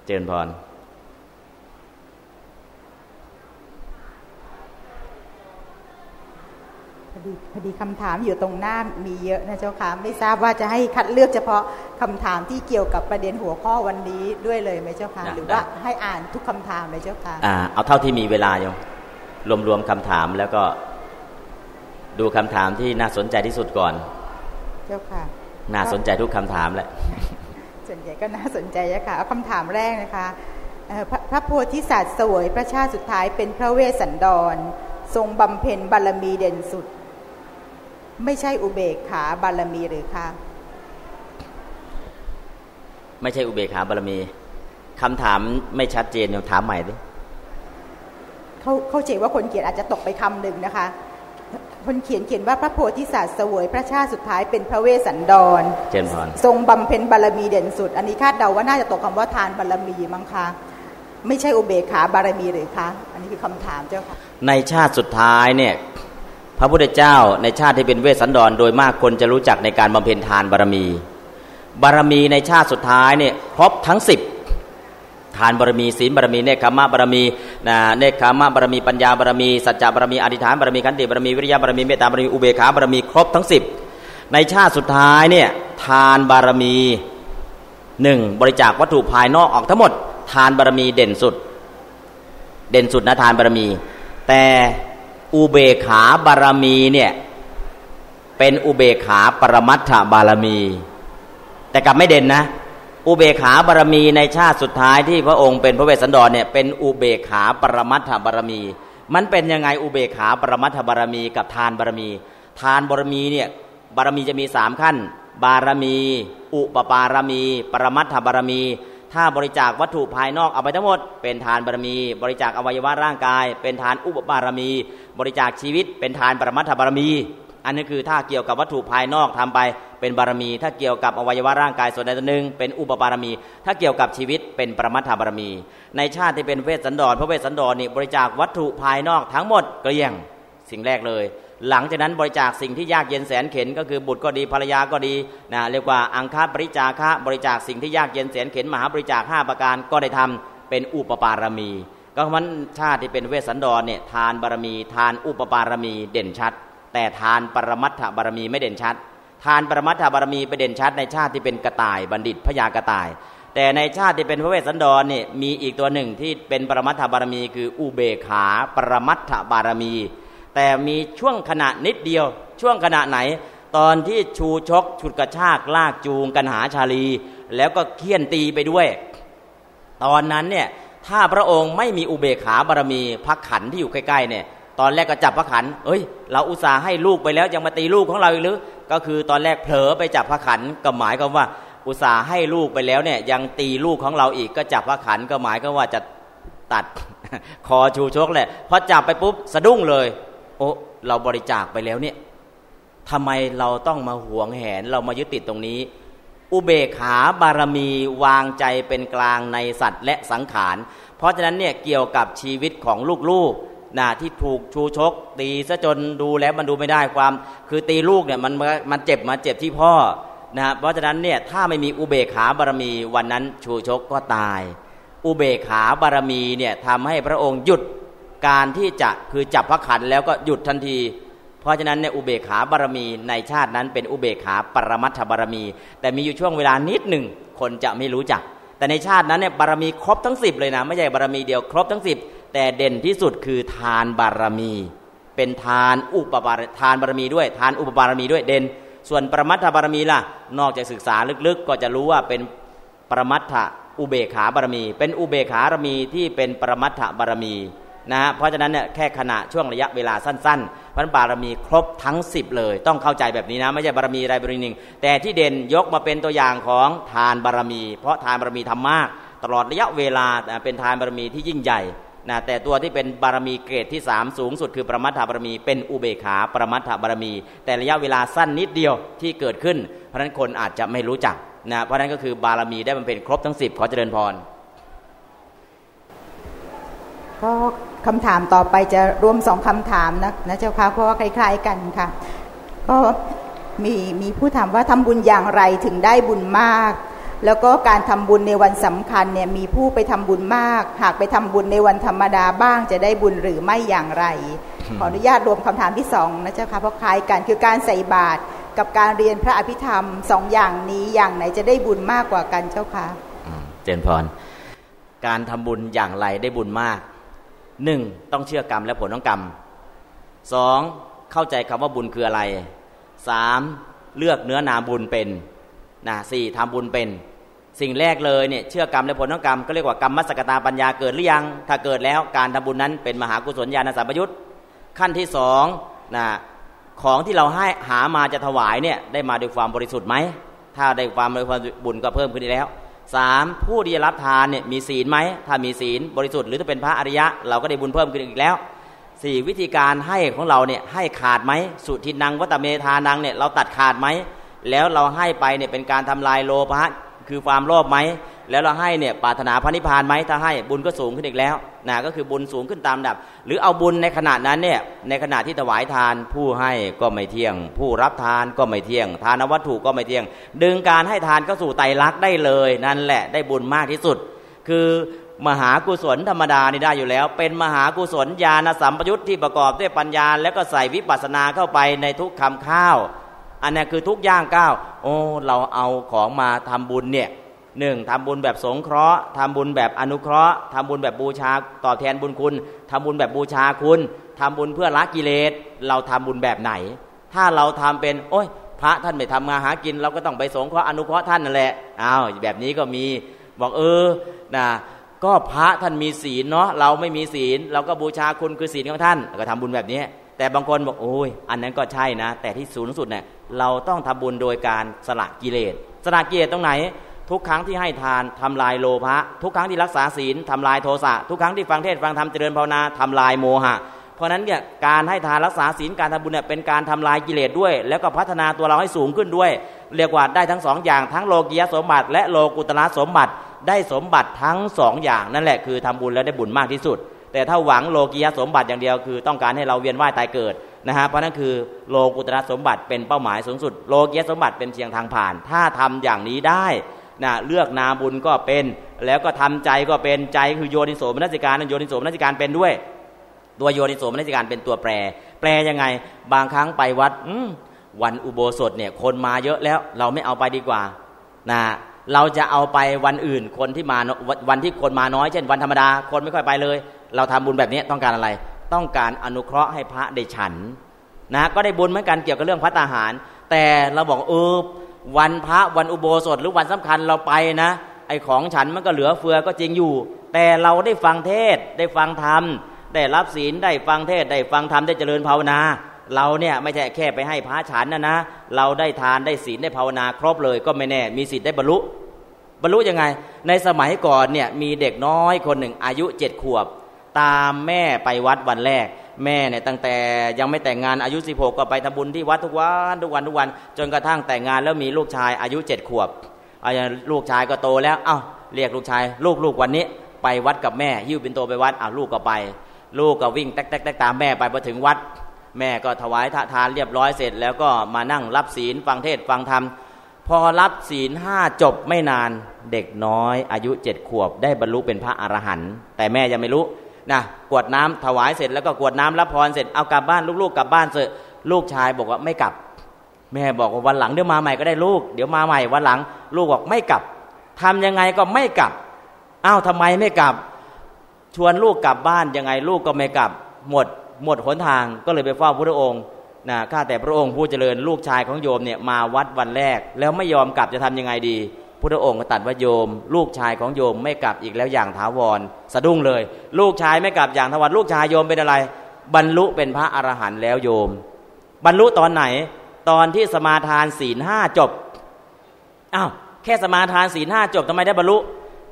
เจริญพร อดีพอดีคำถามอยู่ตรงหน้ามีเยอะนะเจ้าค่ะไม่ทราบว่าจะให้คัดเลือกเฉพาะคำถามที่เกี่ยวกับประเด็นหัวข้อวันนี้ด้วยเลยไหมเจ้าค่ะหรือว่าให้อ่านทุกคำถามเลยเจ้าค่ะอ่าเอาเท่าที่มีเวลาโยมรวมๆคำถามแล้วก็ดูคำถามที่น่าสนใจที่สุดก่อน เจ้าค่ะ น่าสนใจทุกคำถามแหละส่วนใหญ่ก็น่าสนใจะค่ะเอาคำถามแรกนะคะพระโพธิสัตว์สวยพระชาติสุดท้ายเป็นพระเวสสันดร ทรงบำเพ็ญบารมีเด่นสุด ไม่ใช่อุเบกขาบารมีหรือคะไม่ใช่อุเบกขาบารมีคำถามไม่ชัดเจนยังถามใหม่ดิเขาเขาเจว่าคนเขียนอาจจะตกไปคำหนึ่งนะคะ คนเขียนเขียนว่าพระโพธิสัตว์เสวยพระชาติสุดท้ายเป็นพระเวสสันดรเจนพรทรงบำเพ็ญบารมีเด่นสุด อันนี้คาดเดาว่าน่าจะตกคำว่าทานบารมีมั้งคะไม่ใช่อุเบกขาบารมีหรือคะ อันนี้คือคำถามเจ้าค่ะ ในชาติสุดท้ายเนี่ย พระพุทธเจ้าในชาติที่เป็นเวสสันดร โดยมากคนจะรู้จักในการบำเพ็ญทานบารมี บารมีในชาติสุดท้ายเนี่ยครบทั้งสิบทานบารมีศีลบารมีเนคขมะบารมีนะเนคขมะบารมีปัญญาบารมีสัจจะบารมีอธิษฐานบารมีขันติบารมีวิริยะบารมีเมตตาบารมีอุเบกขาบารมีครบทั้งสิบในชาติสุดท้ายเนี่ยทานบารมีหนึ่งบริจาควัตถุภายนอกออกทั้งหมด ทานบารมีเด่นสุด เด่นสุดนะทานบารมี แต่ อุเบขาบารมีเนี่ยเป็นอุเบขาปรมัตถบารมี แต่กลับไม่เด่นนะ อุเบขาบารมีในชาติสุดท้ายที่พระองค์เป็นพระเวสสันดรเนี่ยเป็นอุเบขาปรมัตถบารมี มันเป็นยังไงอุเบขาปรมัตถบารมีกับทานบารมี ทานบารมีเนี่ยบารมีจะมีสามขั้น บารมี อุปปารมี ปรมัตถบารมี ถ้าบริจาควัตถุภายนอกเอาไปทั้งหมด เป็นทานบารมี บริจาคอวัยวะร่างกาย เป็นทานอุปบารมี บริจาคชีวิต เป็นทานปรมัตถบารมี อันนี้คือถ้าเกี่ยวกับวัตถุภายนอกทำไปเป็นบารมี ถ้าเกี่ยวกับอวัยวะร่างกายส่วนใดตัวนหนึ่ง เป็นอุปบารมี ถ้าเกี่ยวกับชีวิตเป็นปรมัตถบารมี ในชาติที่เป็นเวสสันดรพระเวสสันดรนี่บริจาควัตถุภายนอกทั้งหมดเกลี้ยงสิ่งแรกเลย หลังจากนั้นบริจาคสิ่งที่ยากเย็นแสนเข็นก็คือบุตรก็ดีภรรยาก็ดีนะเรียกว่าอังคาบริจาคะบริจาคสิ่งที่ยากเย็นแสนเข็นมหาบริจาค5ประการก็ได้ทำเป็นอุปปารมี ก็มันชาติที่เป็นเวสสันดรเนี่ยทานบารมี ทานอุปปารมีเด่นชัด แต่ทานปรมัตถบารมีไม่เด่นชัด ทานปรมัตถบารมีไปเด่นชัด ในชาติที่เป็นกระต่ายบัณฑิตพญากระต่าย แต่ในชาติที่เป็นพระเวสสันดรเนี่ยมีอีกตัวหนึ่งที่เป็นปรมัตถบารมี คืออุเบขาปรมัตถบารมี แต่มีช่วงขณะนิดเดียว ช่วงขณะไหน ตอนที่ชูชกฉุดกระชากลากจูงกันหาชาลี แล้วก็เคี่ยนตีไปด้วย ตอนนั้นเนี่ยถ้าพระองค์ไม่มีอุเบกขาบารมีพักขันที่อยู่ใกล้ๆเนี่ยตอนแรกก็จับพระขัน เอ้ย เราอุตส่าห์ให้ลูกไปแล้วยังมาตีลูกของเราอีกหรือ ก็คือตอนแรกเผลอไปจับพระขันก็หมายความว่า อุตส่าห์ให้ลูกไปแล้วเนี่ยยังตีลูกของเราอีกก็จับพระขันก็หมายก็ว่าจะตัดคอชูชกแหละพอจับไปปุ๊บสะดุ้งเลย โอ้เราบริจาคไปแล้วเนี่ยทำไมเราต้องมาหวงแหนเรามายึดติดตรงนี้ อุเบกขาบารมีวางใจเป็นกลางในสัตว์และสังขาร เพราะฉะนั้นเนี่ยเกี่ยวกับชีวิตของลูกๆนะที่ถูกชูชก ตีซะจนดูแล้วมันดูไม่ได้ความ คือตีลูกเนี่ยมันมันเจ็บมาเจ็บที่พ่อนะเพราะฉะนั้นเนี่ยถ้าไม่มีอุเบกขาบารมีวันนั้นชูชกก็ตาย อุเบกขาบารมีเนี่ยทำให้พระองค์หยุด การที่จะคือจับพระขันแล้วก็หยุดทันที เพราะฉะนั้นเนี่ยอุเบกขาบารมีในชาตินั้นเป็นอุเบกขาปรมัตถบารมี แต่มีอยู่ช่วงเวลานิดหนึ่งคนจะไม่รู้จัก แต่ในชาตินั้นเนี่ยบารมีครบทั้งสิบเลยนะไม่ใช่บารมีเดียวครบทั้งสิบแต่เด่นที่สุดคือทานบารมี เป็นทานอุปบารทานบารมีด้วย ทานอุปบารมีด้วยเด่น ส่วนปรมัตถบารมีล่ะ นอกจากศึกษาลึกๆ ก็จะรู้ว่าเป็นปรมัตถอุเบขาบารมี เป็นอุเบขาบรมีที่เป็นปรมัตถบารมี นะเพราะฉะนั้นเนี่ยแค่ขณะช่วงระยะเวลาสั้นๆพันบารมีครบทั้ง 10 เลย ต้องเข้าใจแบบนี้นะ ไม่ใช่บารมีใดบารมีหนึ่ง แต่ที่เด่นยกมาเป็นตัวอย่างของทานบารมี เพราะทานบารมีทำมาก ตลอดระยะเวลาเป็นทานบารมีที่ยิ่งใหญ่นะแต่ตัวที่เป็นบารมีเกรดที่สามสูงสุดคือประมัตถบารมี เป็นอุเบขาประมัตถบารมี แต่ระยะเวลาสั้นนิดเดียวที่เกิดขึ้น เพราะนั้นคนอาจจะไม่รู้จักนะเพราะนั้นก็คือบารมีได้มันเป็นครบทั้งสิบขอเจริญพรก็ คำถามต่อไปจะรวมสองคำถามนะนะเจ้าค่ะเพราะว่าคล้าย ๆ กันค่ะ ก็มีมีผู้ถามว่าทำบุญอย่างไรถึงได้บุญมาก แล้วก็การทำบุญในวันสำคัญเนี่ยมีผู้ไปทำบุญมาก หากไปทำบุญในวันธรรมดาบ้างจะได้บุญหรือไม่อย่างไร ขออนุญาตรวมคำถามที่สองนะเจ้าค่ะเพราะคล้ายกันคือการใส่บาตรกับการเรียนพระอภิธรรมสองอย่างนี้อย่างไหนจะได้บุญมากกว่ากันเจ้าค่ะเจนพร การทำบุญอย่างไรได้บุญมาก หนึ่งต้องเชื่อกรรมและผลของกรรมสองเข้าใจคำว่าบุญคืออะไรสามเลือกเนื้อนาบุญเป็นนะสี่ทำบุญเป็น สิ่งแรกเลยเนี่ยเชื่อกรรมและผลของกรรมก็เรียกว่ากรรมมัสกตาปัญญาเกิดหรือยัง ถ้าเกิดแล้วการทำบุญนั้นเป็นมหากุศลญาณสัมปยุตขั้นที่สองนะของที่เราให้หามาจะถวายเนี่ยได้มาด้วยความบริสุทธิ์ไหมถ้าได้ความบริสุทธิ์บุญก็เพิ่มขึ้นแล้ว สามผู้ที่จะรับทานเนี่ยมีศีลไหมถ้ามีศีลบริสุทธิ์หรือถ้าเป็นพระอริยะ เราก็ได้บุญเพิ่มขึ้นอีกแล้วสี่วิธีการให้ของเราเนี่ยให้ขาดไหมสุทินังวัตเมธานังเนี่ยเราตัดขาดไหมแล้วเราให้ไปเนี่ยเป็นการทำลายโลภะคือความโลภไหม แล้วเราให้เนี่ยปรารถนาพระนิพพานไหมถ้าให้บุญก็สูงขึ้นอีกแล้วนะก็คือบุญสูงขึ้นตามดับ หรือเอาบุญในขณะนั้นเนี่ยในขณะที่ถวายทานผู้ให้ก็ไม่เที่ยง ผู้รับทานก็ไม่เที่ยง ทานวัตถุก็ไม่เที่ยง ดึงการให้ทานก็สู่ไตรลักษณ์ได้เลยนั่นแหละได้บุญมากที่สุด คือมหากุศลธรรมดานี่ได้อยู่แล้ว เป็นมหากุศลญาณสัมปยุตที่ประกอบด้วยปัญญา แล้วก็ใส่วิปัสสนาเข้าไปในทุกคำข้าว อันนี้คือทุกย่างก้าวโอ้เราเอาของมาทำบุญเนี่ย หนึ่งทำบุญแบบสงเคราะห์ทำบุญแบบอนุเคราะห์ทำบุญแบบบูชาตอบแทนบุญคุณทำบุญแบบบูชาคุณทำบุญเพื่อละกิเลส เราทำบุญแบบไหน ถ้าเราทำเป็น โอ้ย พระท่านไม่ทำงานหากิน เราก็ต้องไปสงเคราะห์อนุเคราะห์ท่านนั่นแหละอ้าวแบบนี้ก็มี บอกเออนะก็พระท่านมีศีลเนาะเราไม่มีศีล เราก็บูชาคุณคือศีลของท่านก็ทำบุญแบบนี้ แต่บางคนบอกโอ้ยอันนั้นก็ใช่นะ แต่ที่สูงสุดเนี่ยเราต้องทำบุญโดยการสละกิเลสสละกิเลสตรงไหน ทุกครั้งที่ให้ทานทำลายโลภะทุกครั้งที่รักษาศีลทำลายโทสะทุกครั้งที่ฟังเทศฟังธรรมเจริญภาวนาทำลายโมหะ เพราะนั้นเนี่ยการให้ทานรักษาศีลการทำบุญเนี่ยเป็นการทำลายกิเลสด้วย แล้วก็พัฒนาตัวเราให้สูงขึ้นด้วย เรียกว่าได้ทั้งสองอย่างทั้งโลกียสมบัติ และโลกุตระสมบัติ ได้สมบัติทั้งสองอย่าง นั่นแหละคือทำบุญแล้วได้บุญมากที่สุด แต่ถ้าหวังโลกียสมบัติอย่างเดียวคือ ต้องการให้เราเวียนว่ายตายเกิดนะฮะเพราะนั่นคือโลกุตระสมบัติเป็นเป้าหมายสูงสุด โลกียสมบัติเป็นเพียงทางผ่าน ถ้าทำอย่างนี้ได้ นะเลือกนาบุญก็เป็น แล้วก็ทำใจก็เป็นใจคือโยนิโสมนัสิการโยนิโสมนัสิการเป็นด้วย ตัวโยนิโสมนัสิการเป็นตัวแปร แปลยังไง บางครั้งไปวัดวันอุโบสถเนี่ยคนมาเยอะแล้วเราไม่เอาไปดีกว่านะเราจะเอาไปวันอื่นคนที่มาวันที่คนมาน้อย เช่นวันธรรมดาคนไม่ค่อยไปเลย เราทำบุญแบบนี้ต้องการอะไร ต้องการอนุเคราะห์ให้พระได้ฉันนะก็ได้บุญเหมือนกันเกี่ยวกับเรื่องพระตาหาร แต่เราบอกเออ วันพระวันอุโบสถหรือวันสำคัญเราไปนะ ไอของฉันมันก็เหลือเฟือก็จริงอยู่ แต่เราได้ฟังเทศได้ฟังธรรมได้รับศีลได้ฟังเทศได้ฟังธรรมได้เจริญภาวนา เราเนี่ยไม่ใช่แค่ไปให้พระฉันนะนะ เราได้ทานได้ศีลได้ภาวนาครบเลยก็ไม่แน่มีสิทธิ์ได้บรรลุบรรลุยังไง ในสมัยก่อนเนี่ยมีเด็กน้อยคนหนึ่งอายุเจ็ดขวบ ตามแม่ไปวัดวันแรก แม่เนี่ยตั้งแต่ยังไม่แต่งงานอายุสิบหกก็ไปทำบุญที่วัดทุกวันทุกวันทุกวัน จนกระทั่งแต่งงานแล้วมีลูกชายอายุเจ็ดขวบอาลูกชายก็โตแล้วเอ้าเรียกลูกชาย ลูกลูกวันนี้ ไปวัดกับแม่หิ้วเป็นโตไปวัดอ้าวลูกก็ไป ลูกก็วิ่งแตกแตกตามแม่ไปพอถึงวัด แม่ก็ถวายทานเรียบร้อยเสร็จ แล้วก็มานั่งรับศีลฟังเทศฟังธรรมพอรับศีลห้าจบไม่นานเด็กน้อยอายุเจ็ดขวบได้บรรลุเป็นพระอรหันต์แต่แม่ยังไม่รู้ นะกวดน้ำถวายเสร็จแล้วก็กวดน้ำรับพรเสร็จเอากลับบ้านลูกๆกลับบ้านเสร็จลูกชายบอกว่าไม่กลับ แม่บอกว่าวันหลังเดี๋ยวมาใหม่ก็ได้ลูกเดี๋ยวมาใหม่วันหลัง ลูกบอกไม่กลับทำยังไงก็ไม่กลับอ้าวทำไมไม่กลับ ชวนลูกกลับบ้านยังไงลูกก็ไม่กลับ หมดหมดหนทางก็เลยไปเฝ้าพระองค์นะข้าแต่พระองค์ผู้เจริญลูกชายของโยมเนี่ยมาวัดวันแรก แล้วไม่ยอมกลับจะทำยังไงดี พระองค์ตัดว่าโยม ลูกชายของโยมไม่กลับอีกแล้วอย่างถาวร สะดุ้งเลย ลูกชายไม่กลับอย่างถาวรลูกชายโยมเป็นอะไร บรรลุเป็นพระอรหันต์แล้วโยม บรรลุตอนไหน ตอนที่สมาทานศีลห้าจบอ้าวแค่สมาทานศีลห้าจบทำไมได้บรรลุ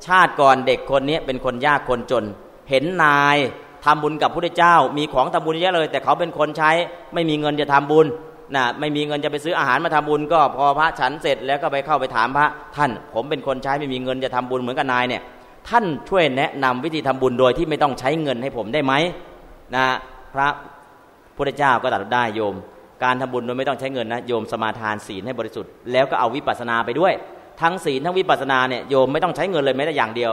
ชาติก่อนเด็กคนนี้เป็นคนยากคนจน เห็นนายทำบุญกับพระเจ้า มีของทำบุญเยอะเลย แต่เขาเป็นคนใช้ไม่มีเงินจะทำบุญ นะไม่มีเงินจะไปซื้ออาหารมาทำบุญ ก็พอพระฉันเสร็จแล้วก็ไปเข้าไปถามพระท่าน ผมเป็นคนใช้ไม่มีเงินจะทำบุญเหมือนกับนายเนี่ย ท่านช่วยแนะนำวิธีทำบุญโดยที่ไม่ต้องใช้เงินให้ผมได้ไหมนะพระพุทธเจ้าก็ตัดได้โยม การทำบุญโดยไม่ต้องใช้เงินนะโยมสมาทานศีลให้บริสุทธิ์แล้วก็เอาวิปัสสนาไปด้วย ทั้งศีลทั้งวิปัสสนาเนี่ยโยมไม่ต้องใช้เงินเลยแม้แต่อย่างเดียว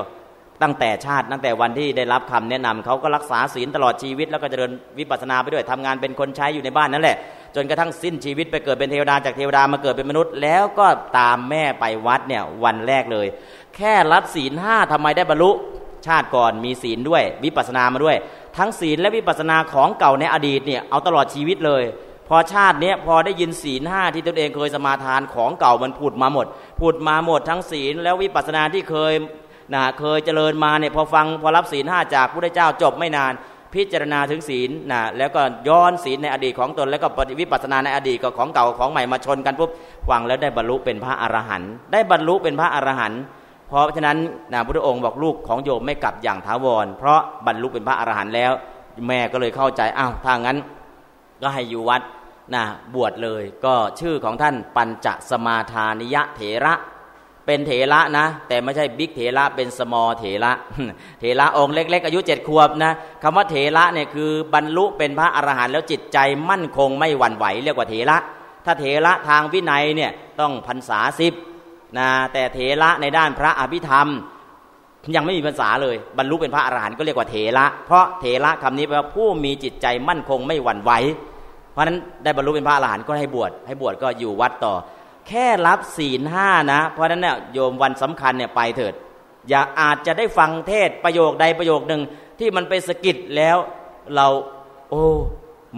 ตั้งแต่ชาติตั้งแต่วันที่ได้รับคำแนะนำเขาก็รักษาศีลตลอดชีวิต แล้วก็เจริญวิปัสสนาไปด้วยทำงานเป็นคนใช้อยู่ในบ้านนั่นแหละ จนกระทั่งสิ้นชีวิตไปเกิดเป็นเทวดาจากเทวดามาเกิดเป็นมนุษย์ แล้วก็ตามแม่ไปวัดเนี่ยวันแรกเลย แค่รับศีลห้าทำไมได้บรรลุชาติก่อนมีศีลด้วย วิปัสสนามาด้วย ทั้งศีลและวิปัสสนาของเก่าในอดีตเนี่ยเอาตลอดชีวิตเลย พอชาติเนี้ยพอได้ยินศีลห้าที่ตนเองเคยสมาทานของเก่ามันพูดมาหมดพูดมาหมดทั้งศีลแล้ววิปัสสนาที่เคยนะเคยเจริญมาเนี่ยพอฟังพอรับศีลห้าจากพระเจ้าจบไม่นาน พิจารณาถึงศีลนะแล้วก็ย้อนศีลในอดีตของตนแล้วก็ปฏิวิปัสนาในอดีตกับของเก่าของใหม่มาชนกันปุ๊บฟังแล้วได้บรรลุเป็นพระอรหันต์ได้บรรลุเป็นพระอรหันต์เพราะฉะนั้นนะพระองค์บอกลูกของโยมไม่กลับอย่างท้าวร เพราะบรรลุเป็นพระอรหันต์แล้ว แม่ก็เลยเข้าใจอ้าวถ้างั้น ก็ให้อยู่วัดนะบวชเลยก็ชื่อของท่านปัญจสมาทานิยะเถระ เป็นเถระนะ แต่ไม่ใช่บิ๊กเถระเป็นสมอเถระเถระองค์เล็ก ๆ อายุเจ็ดขวบนะคำว่าเถระเนี่ยคือบรรลุเป็นพระอรหันต์แล้วจิตใจมั่นคงไม่หวั่นไหวเรียกว่าเถระถ้าเถระทางวินัยเนี่ยต้องพรรษาสิบนะแต่เถระในด้านพระอภิธรรม ยังไม่มีภาษาเลยบรรลุเป็นพระอรหันต์ก็เรียกว่าเถระเพราะเถระคำนี้แปลว่าผู้มีจิตใจมั่นคงไม่หวั่นไหวเพราะนั้นได้บรรลุเป็นพระอรหันต์ก็ให้บวชให้บวชก็อยู่วัดต่อ แค่รับศีลห้านะ เพราะนั้นเนี่ยโยมวันสำคัญเนี่ยไปเถิด อย่าอาจจะได้ฟังเทศประโยคใดประโยคหนึ่งที่มันไปสะกิดแล้วเราโอ้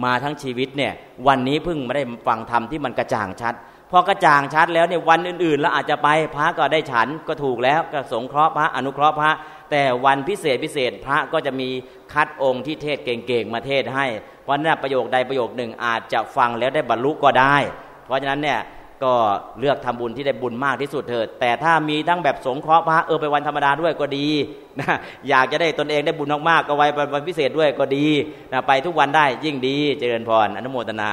มาทั้งชีวิตเนี่ยวันนี้เพิ่งไม่ได้ฟังธรรมที่มันกระจ่างชัดพอกระจ่างชัดแล้วเนี่ยวันอื่นๆแล้วอาจจะไปพระก็ได้ฉันก็ถูกแล้วก็สงเคราะห์พระอนุเคราะห์พระ แต่วันพิเศษพิเศษพระก็จะมีคัดองค์ที่เทศเก่งๆมาเทศให้เพราะนั้นประโยคใดประโยคหนึ่งอาจจะฟังแล้วได้บรรลุก็ได้ เพราะฉะนั้นเนี่ย ก็เลือกทำบุญที่ได้บุญมากที่สุดเถิด แต่ถ้ามีทั้งแบบสงเคราะห์พระเออไปวันธรรมดาด้วยก็ดีนะอยากจะได้ตนเองได้บุญมากๆก็ไว้วันพิเศษด้วยก็ดีนะไปทุกวันได้ยิ่งดีเจริญพรอนุโมทนา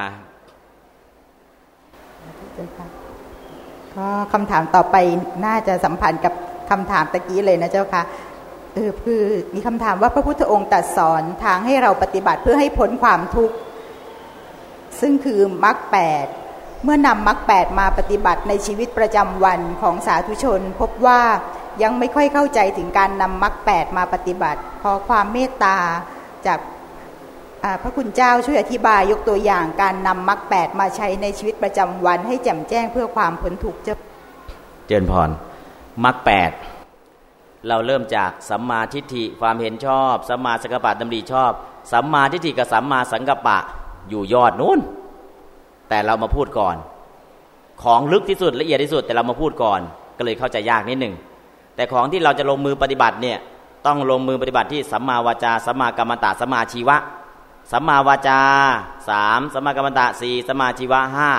ก็คำถามต่อไปน่าจะสัมพันธ์กับคำถามตะกี้เลยนะเจ้าค่ะเออคือมีคำถามว่าพระพุทธองค์ตรัสสอนทางให้เราปฏิบัติเพื่อให้พ้นความทุกข์ซึ่งคือมรรคแปด เมื่อนำมรรคแปดมาปฏิบัติในชีวิตประจำวันของสาธุชน พบว่ายังไม่ค่อยเข้าใจถึงการนำมรรคแปดมาปฏิบัติ ขอความเมตตาจากพระคุณเจ้าช่วยอธิบายยกตัวอย่างการนำมรรคแปดมาใช้ในชีวิตประจำวันให้แจ่มแจ้งเพื่อความพ้นทุกข์เจ้าเจริญพรมรรคแปดเราเริ่มจากสัมมาทิฏฐิความเห็นชอบสัมมาสังกัปปะดำริชอบสัมมาทิฏฐิกับสัมมาสังกัปปะอยู่ยอดนู้น แต่เรามาพูดก่อน ของลึกที่สุดละเอียดที่สุด แต่เรามาพูดก่อน ก็เลยเข้าใจยากนิดหนึ่งแต่ของที่เราจะลงมือปฏิบัติเนี่ยต้องลงมือปฏิบัติที่สัมมาวาจาสัมมากรรมตะสัมมาชีวะสัมมาวาจาสามสัมมากรรมตะสี่สัมมาชีวะห้า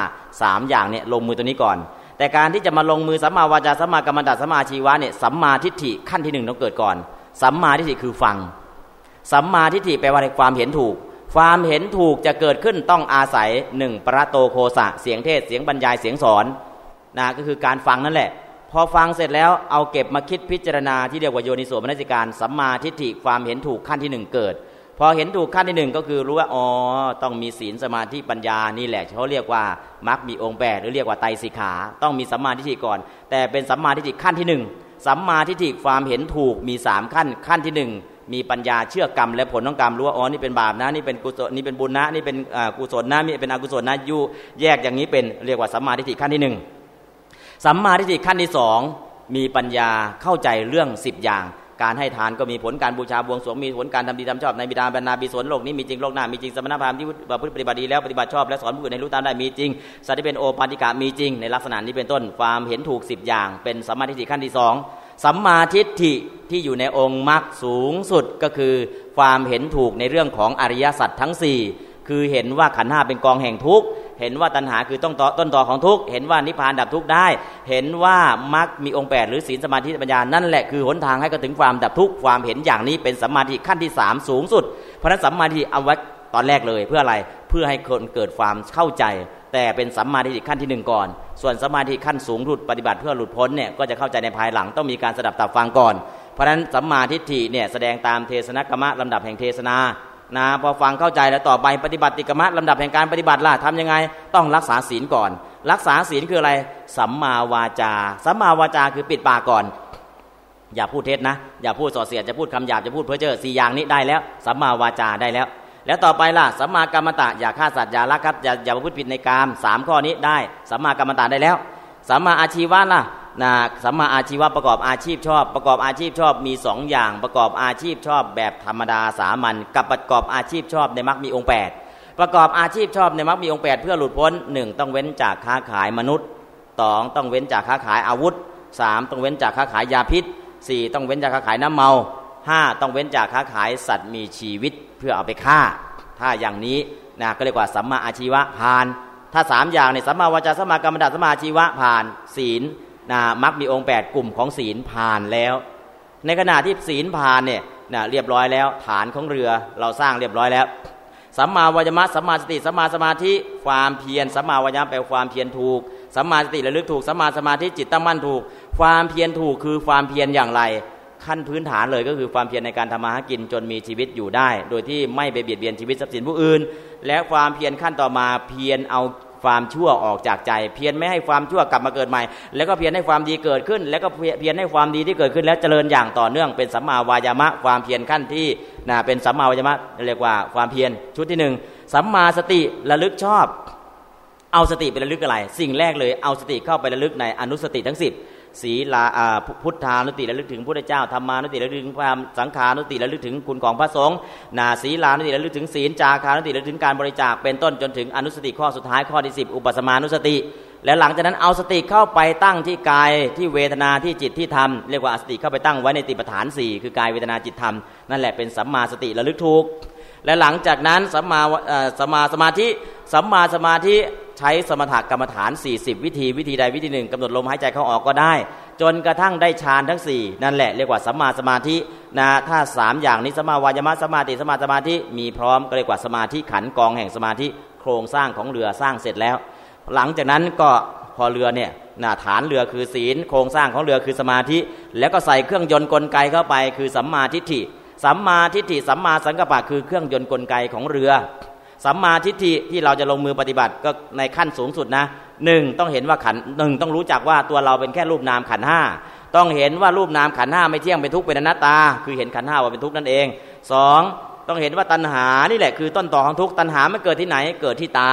สามอย่างเนี่ยลงมือตัวนี้ก่อน แต่การที่จะมาลงมือสัมมาวาจาสัมมากรรมตะสัมมาชีวะเนี่ยสัมมาทิฏฐิขั้นที่หนึ่งต้องเกิดก่อน สัมมาทิฏฐิคือฟัง สัมมาทิฏฐิแปลว่าความเห็นถูก ความเห็นถูกจะเกิดขึ้นต้องอาศัยหนึ่งประโตโคสะเสียงเทศเสียงบรรยายเสียงสอนนะก็คือการฟังนั่นแหละ พอฟังเสร็จแล้วเอาเก็บมาคิดพิจารณาที่เรียกว่าโยนิโสมนสิการสัมมาทิฏฐิความเห็นถูกขั้นที่หนึ่งเกิด พอเห็นถูกขั้นที่หนึ่งก็คือรู้ว่าอ๋อต้องมีศีลสมาธิปัญญานี่แหละเขาเรียกว่ามักมีองค์แปดหรือเรียกว่าไตสิกขา ต้องมีสัมมาทิฏฐิก่อน แต่เป็นสัมมาทิฏฐิขั้นที่หนึ่งสัมมาทิฏฐิความเห็นถูกมีสามขั้นขั้นที่หนึ่ง มีปัญญาเชื่อกรรม และผลของกรรมรู้ว่าอ๋อนี่เป็นบาปนะนี่เป็นกุศลนี่เป็นบุญนะนี่เป็นกุศลนะนี่เป็นอกุศลนะยู่แยกอย่างนี้เป็นเรียกว่าสัมมาทิฏฐิขั้นที่หนึ่งสัมมาทิฏฐิขั้นที่สองมีปัญญาเข้าใจเรื่องสิบอย่าง การให้ทานก็มีผลการบูชาบวงสรวงมีผลการทำดีทำชอบในบิดาบรรณาบิสนโลกนี้มีจริงโลกหน้ามีจริงสมณพราหมณ์ที่ประพฤติปฏิบัติดีแล้วปฏิบัติชอบและสอนผู้อื่นให้รู้ตามได้มีจริงสัตว์ที่เป็นโอปาติกะมีจริงในลักษณะนี้เป็นต้นความเห็นถูกสิบอย่าง เป็นสัมมาทิฏฐิขั้นที่สอง สัมมาทิฏฐิที่อยู่ในองค์มรรคสูงสุดก็คือ ความเห็นถูกในเรื่องของอริยสัจทั้งสี่คือเห็นว่าขันห้าเป็นกองแห่งทุกข์เห็นว่าตัณหาคือต้องต่อต้นต่อของทุกข์เห็นว่านิพพานดับทุกข์ได้ เห็นว่ามรรคมีองค์แปดหรือศีลสมาธิปัญญานั่นแหละคือหนทางให้ก็ถึงความดับทุกข์ความเห็นอย่างนี้เป็นสัมมาทิขั้นที่สามสูงสุด เพราะนั้นสัมมาทิเอาไว้ตอนแรกเลยเพื่ออะไรเพื่อให้คนเกิดความเข้าใจ แต่เป็นสัมมาทิฏฐิขั้นที่หนึ่งก่อน ส่วนสัมมาทิฏฐิขั้นสูงหลุดปฏิบัติเพื่อหลุดพ้นเนี่ยก็จะเข้าใจในภายหลังต้องมีการสดับตับฟังก่อน เพราะฉะนั้นสัมมาทิฏฐิเนี่ยแสดงตามเทศนกรรมะลำดับแห่งเทศนานะพอฟังเข้าใจแล้วต่อไปปฏิบัติกรรมะลำดับแห่งการปฏิบัติล่ะทำยังไงต้องรักษาศีลก่อน รักษาศีลคืออะไรสัมมาวาจาสัมมาวาจาคือปิดปากก่อน อย่าพูดเท็จนะ อย่าพูดส่อเสียดจะพูดคำหยาบจะพูดเพ้อเจ้อสี่อย่างนี้ได้แล้วสัมมาวาจาได้แล้ว แล้วต่อไปล่ะสัมมากรรมตะอย่าฆ่าสัตว์อย่าลักทรัพย์อย่าอย่าพูดผิดในกามสามข้อนี้ได้สัมมากรรมตะได้แล้วสัมมาอาชีวะล่ะนะสัมมาอาชีวะประกอบอาชีพชอบ ประกอบอาชีพชอบมีสองอย่าง ประกอบอาชีพชอบแบบธรรมดาสามัญกับประกอบอาชีพชอบในมรรคมีองค์ 8 ประกอบอาชีพชอบในมรรคมีองค์ 8 เพื่อหลุดพ้นหนึ่งต้องเว้นจากค้าขายมนุษย์สองต้องเว้นจากค้าขายอาวุธสามต้องเว้นจากค้าขายยาพิษสี่ต้องเว้นจากค้าขายน้ำเมาห้าต้องเว้นจากค้าขายสัตว์มีชีวิต พื่อเอาไปฆ่า ถ้าอย่างนี้นะก็เรียกว่าสัมมาอาชีวะผ่าน ถ้าสามอย่างเนี่ยสัมมาวาจาสัมมากรรมฐานสัมมาอาชีวะผ่านศีลนะมักมีองค์ 8 กลุ่มของศีลผ่านแล้ว ในขณะที่ศีลผ่านเนี่ยนะเรียบร้อยแล้ว ฐานของเรือเราสร้างเรียบร้อยแล้วสัมมาวายมะสัมมาสติสัมมาสมาธิความเพียรสัมมาวายมะแปลความเพียรถูกสัมมาสติระลึกถูกสัมมาสมาธิจิตตั้งมั่นถูก ความเพียรถูกคือความเพียรอย่างไร ขั้นพื้นฐานเลยก็คือความเพียรในการทำมาหากินจนมีชีวิตอยู่ได้ โดยที่ไม่ไปเบียดเบียนชีวิตทรัพย์สินผู้อื่น และความเพียรขั้นต่อมาเพียรเอาความชั่วออกจากใจ เพียรไม่ให้ความชั่วกลับมาเกิดใหม่ แล้วก็เพียรให้ความดีเกิดขึ้น แล้วก็เพียรให้ความดีที่เกิดขึ้น แล้วเจริญอย่างต่อเนื่องเป็นสัมมาวายามะ ความเพียรขั้นที่นะเป็นสัมมาวายามะเรียกว่าความเพียรชุดที่หนึ่งสัมมาสติระลึกชอบ เอาสติไประลึกอะไร สิ่งแรกเลยเอาสติเข้าไประลึกในอนุสติทั้งสิบ ศีลาพุทธานุติระลึกถึงพระเจ้าธรรมานุติระลึกถึงความสังขานุติระลึกถึงคุณของพระสงฆ์นาศีลานุติระลึกถึงศีลจาคานุติระลึกถึงการบริจาคเป็นต้นจนถึงอนุสติข้อสุดท้ายข้อที่สิบอุปสมานุสติ แล้วหลังจากนั้นเอาสติเข้าไปตั้งที่กายที่เวทนาที่จิตที่ธรรมเรียกว่าสติเข้าไปตั้งไว้ในติปฐานสี่คือกายเวทนาจิตธรรมนั่นแหละเป็นสัมมาสติระลึกถูกและหลังจากนั้นสัมมาสัมมาสมาธิสัมมาสมาธิ ใช้สมถกรรมฐาน 40 วิธี วิธีใดวิธีหนึ่งกำหนดลมหายใจเข้าออกก็ได้ จนกระทั่งได้ฌานทั้ง 4 นั่นแหละเรียกว่าสัมมาสมาธินะถ้า 3 อย่างนี้สัมมาวายมะสมาธิสมาสมาธิมีพร้อมก็เรียกว่าสมาธิขันกองแห่งสมาธิโครงสร้างของเรือสร้างเสร็จแล้ว หลังจากนั้นก็พอเรือเนี่ยนาฐานเรือคือศีล โครงสร้างของเรือคือสมาธิ แล้วก็ใส่เครื่องยนต์กลไกเข้าไปคือสัมมาทิฏฐิสัมมาทิฏฐิสัมมาสังกัปปะคือเครื่องยนต์กลไกของเรือ สัมมาทิฏฐิที่เราจะลงมือปฏิบัติก็ในขั้นสูงสุดนะหนึ่งต้องเห็นว่าขันหนึ่งต้องรู้จักว่าตัวเราเป็นแค่รูปนามขันห้าต้องเห็นว่ารูปนามขันห้าไม่เที่ยงเป็นทุกข์เป็นอนัตตา คือเห็นขันห้าว่าเป็นทุกข์นั่นเองสองต้องเห็นว่าตัณหานี่แหละคือต้นต่อของทุกข์ตัณหามันเกิดที่ไหนเกิดที่ตา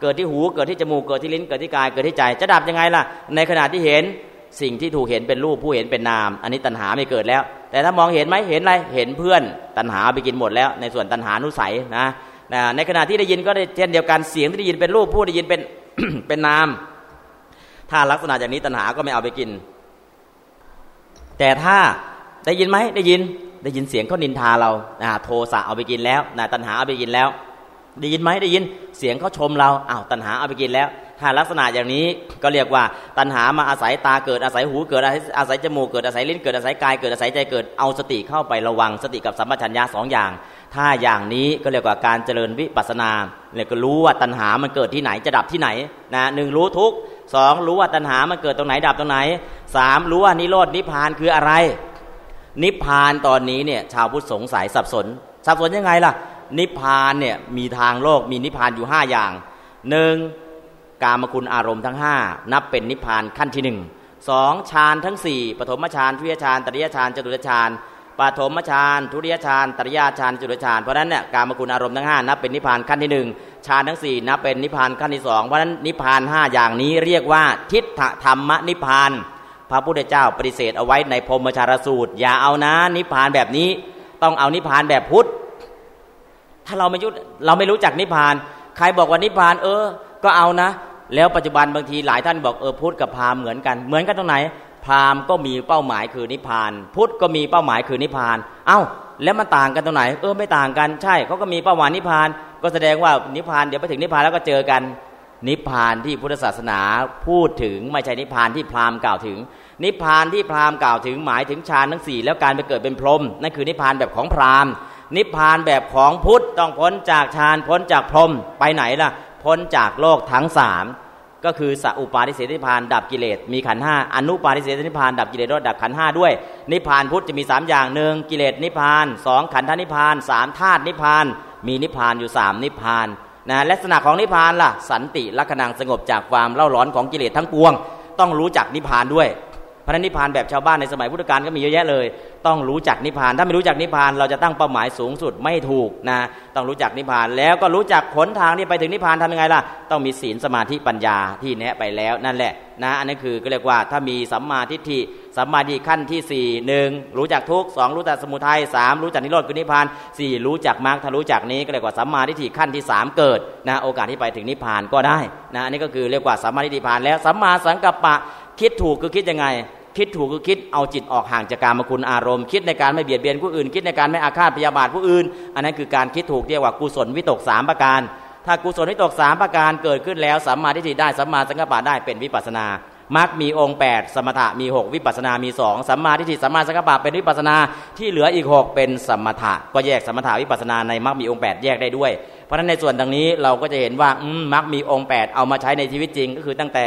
เกิดที่หูเกิดที่จมูกเกิดที่ลิ้นเกิดที่กายเกิดที่ใจ จะดับยังไงล่ะ ในขณะที่เห็นสิ่งที่ถูกเห็นเป็นรูปผู้เห็นเป็นนาม อันนี้ตัณหาไม่เกิดแล้ว แต่ถ้ามองเห็นไหมเห็นอะไรเห็นเพื่อนตัณหาไปกินหมดแล้ว ในส่วนตัณหานุสัยนะนะ ในขณะที่ได้ยินก็ได้เช่นเดียวกันเสียงที่ได้ยินเป็นรูปผู้ได้ยินเป็นเป็นนาม ถ้าลักษณะอย่างนี้ตัณหาก็ไม่เอาไปกิน แต่ถ้าได้ยินไหมได้ยินได้ยินเสียงเขานินทาเราโทสะเอาไปกินแล้วนะตัณหาเอาไปกินแล้ว ได้ยินไหมได้ยินเสียงเขาชมเราอ้าวตัณหาเอาไปกินแล้วถ้าลักษณะอย่างนี้ก็เรียกว่าตัณหามาอาศัยตาเกิดอาศัยหูเกิดอาศัยจมูกเกิดอาศัยลิ้นเกิดอาศัยกายเกิดอาศัยใจเกิดเอาสติเข้าไประวังสติกับสัมปชัญญะสองอย่าง ถ้าอย่างนี้ก็เรียกว่าการเจริญวิปัสนาเนี่ยก็รู้ว่าตัณหามันเกิดที่ไหนจะดับที่ไหนนะหนึ่งรู้ทุกสองรู้ว่าตัณหามันเกิดตรงไหนดับตรงไหนสามรู้ว่านิโรดนิพานคืออะไร นิพานตอนนี้เนี่ยชาวพุทธสงสัยสับสน สับสนยังไงล่ะ นิพานเนี่ยมีทางโลกมีนิพานอยู่ห้าอย่างหนึ่งกามคุณอารมณ์ทั้งห้านับเป็นนิพพานขั้นที่หนึ่งสองฌานทั้งสี่ปฐมฌานทุยฌานตริยฌานจตุตฌาน ปฐมฌานทุติยฌานตริยฌานจตุตฌานเพราะนั้นเนี่ยการมคุณอารมณ์ทั้งห้านับเป็นนิพพานขั้นที่หนึ่งฌานทั้งสี่นับเป็นนิพพานขั้นที่สองเพราะนั้นนิพพานห้าอย่างนี้เรียกว่าทิฏฐธรรมนิพพาน พระพุทธเจ้าปฏิเสธเอาไว้ในพรมชารสูตร อย่าเอานะนิพพานแบบนี้ ต้องเอานิพพานแบบพุทธถ้าเราไม่ยุเราไม่รู้จักนิพพาน ใครบอกว่านิพพาน เออ ก็เอานะ แล้วปัจจุบันบางทีหลายท่านบอกเออพุทธกับพราหมณ์เหมือนกัน เหมือนกันตรงไหน พราหมณ์ก็มีเป้าหมายคือนิพพาน พุทธก็มีเป้าหมายคือนิพพาน เอ้า แล้วมันต่างกันตรงไหน เออไม่ต่างกันใช่เขาก็มีเป้าหมายนิพพาน ก็แสดงว่านิพพานเดี๋ยวไปถึงนิพพานแล้วก็เจอกัน นิพพานที่พุทธศาสนาพูดถึงไม่ใช่นิพพานที่พราหมณ์กล่าวถึง นิพพานที่พราหมณ์กล่าวถึงหมายถึงฌานทั้งสี่แล้วการไปเกิดเป็นพรหมนั่นคือนิพพานแบบของพราหมณ์นิพพานแบบของพุทธต้องพ้นจากฌานพ้นจากพรหมไปไหนล่ะ พ้นจากโลกทั้งสาม ก็คือสัอุปาทิเสนิพานดับกิเลสมีขันห้าอนุปาทิเสนิพานดับกิเลสดับขันห้าด้วย นิพานพุทธจะมีสามอย่างหนึ่งกิเลสนิพานสองขันธนิพานสามธาตุนิพาน มีนิพานอยู่สามนิพานนะลักษณะของนิพานล่ะสันติลักขณงสงบจากความเล่าร้อนของกิเลสทั้งปวง ต้องรู้จักนิพานด้วยะนิพพานแบบชาวบ้านในสมัยพุทธกาลก็มีเยอะแยะเลย ต้องรู้จักนิพพาน ถ้าไม่รู้จักนิพพานเราจะตั้งเป้าหมายสูงสุดไม่ถูกนะต้องรู้จักนิพพานแล้วก็รู้จักผลทางที่ไปถึงนิพพานทำยังไงล่ะ ต้องมีศีลสมาธิปัญญาที่แนะไปแล้วนั่นแหละนะอันนี้คือก็เรียกว่าถ้ามีสัมมาทิฏฐิสัมมาทิขั้นที่4ี่หนึ่งรู้จักทุกสองรู้จักสมุทัยสามรู้จักนิโรธคือนิพพานสี่รู้จักมรรคถ้ารู้จักนี้ก็เรียกว่าสัมมาทิฏฐิขั้นที่ 3 เกิดนะโอกาสที่ไปถึงนิพพานก็ได้นะอันนี้ก็คือเรียกว่าสัมมาทิฏฐิผ่านแล้วสัมมาสังกัปปะคิดถูกคือคิดยังไง คิดถูกคือคิดเอาจิตออกห่างจากการมคุณอารมณ์ คิดในการไม่เบียดเบียนผู้อื่น คิดในการไม่อาฆาตพยาบาทผู้อื่น อันนั้นคือการคิดถูกเรียกว่ากุศลวิตกสามประการ ถ้ากุศลวิตกสามประการเกิดขึ้นแล้วสัมมาทิฏฐิได้สัมมาสังกัปปะได้เป็นวิปัสนามักมีองค์ 8 สมถะมี 6 วิปัสนา มี2สัมมาทิฏฐิสัมมาสังกัปปะเป็นวิปัสนาที่เหลืออีก 6 เป็นสมถะ ก็แยกสมถะวิปัสนาในมักมีองค์ 8 แยกได้ด้วย เพราะฉะนั้นในส่วนตรงนี้เราก็จะเห็นว่ามักมีองค์ 8 เอามาใช้ในชีวิตจริง ก็คือตั้งแต่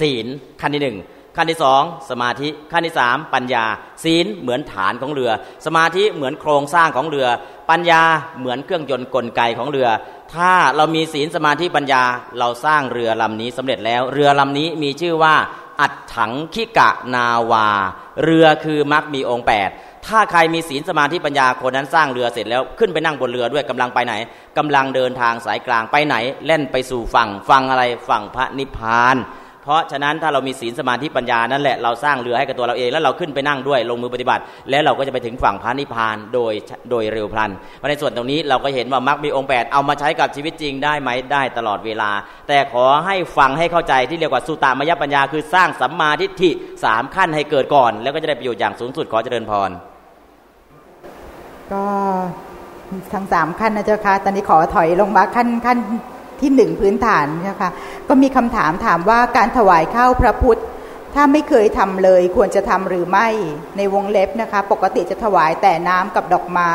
ศีลขั้นที่หนึ่ง ขั้นที่สองสมาธิขั้นที่สามปัญญา ศีลเหมือนฐานของเรือ สมาธิเหมือนโครงสร้างของเรือ ปัญญาเหมือนเครื่องยนต์กลไกของเรือ ถ้าเรามีศีลสมาธิปัญญาเราสร้างเรือลำนี้สำเร็จแล้ว เรือลำนี้มีชื่อว่า อัดถังขิกะนาวา เรือคือมักมีองค์แปดถ้าใครมีศีลสมาธิปัญญาคนนั้นสร้างเรือเสร็จแล้วขึ้นไปนั่งบนเรือด้วยกำลังไปไหนกำลังเดินทางสายกลางไปไหนเล่นไปสู่ฝั่งฝั่งอะไรฝั่งพระนิพพาน เพราะฉะนั้นถ้าเรามีศีลสมาธิปัญญานั่นแหละเราสร้างเรือให้กับตัวเราเองแล้วเราขึ้นไปนั่งด้วยลงมือปฏิบัติ แล้วเราก็จะไปถึงฝั่งพระนิพพานโดยโดยเร็วพลันในส่วนตรงนี้เราก็เห็นว่ามักมีองค์แปดเอามาใช้กับชีวิตจริงได้ไหมได้ตลอดเวลา แต่ขอให้ฟังให้เข้าใจที่เรียกว่าสุตามยปัญญา คือสร้างสัมมาทิฏฐิสามขั้นให้เกิดก่อน แล้วก็จะได้ประโยชน์อย่างสูงสุดขอเจริญพรก็ทั้งสามขั้นนะเจ้าค่ะตอนนี้ขอถอยลงมาขั้นขั้น ที่หนึ่งพื้นฐานนะคะก็มีคำถามถามว่าการถวายข้าวพระพุทธ ถ้าไม่เคยทำเลยควรจะทำหรือไม่ในวงเล็บนะคะ ปกติจะถวายแต่น้ำกับดอกไม้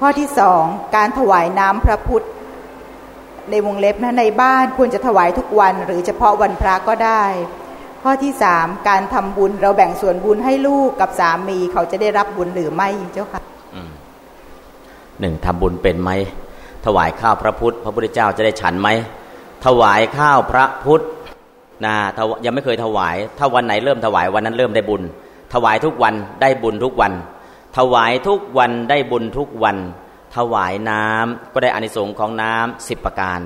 ข้อที่สองการถวายน้ำพระพุทธ ในวงเล็บนะในบ้านควรจะถวายทุกวัน หรือเฉพาะวันพระก็ได้ ข้อที่สามการทำบุญเราแบ่งส่วนบุญให้ลูกกับสามีเขาจะได้รับบุญหรือไม่เจ้าค่ะหนึ่งทำบุญเป็นไหม ถวายข้าวพระพุทธ พระพุทธเจ้าจะได้ฉันไหมถวายข้าวพระพุทธนะยังไม่เคยถวาย ถ้าวันไหนเริ่มถวายวันนั้นเริ่มได้บุญ ถวายทุกวันได้บุญทุกวัน ถวายทุกวันได้บุญทุกวัน ถวายน้ำก็ได้อานิสงส์ของน้ำสิบประการ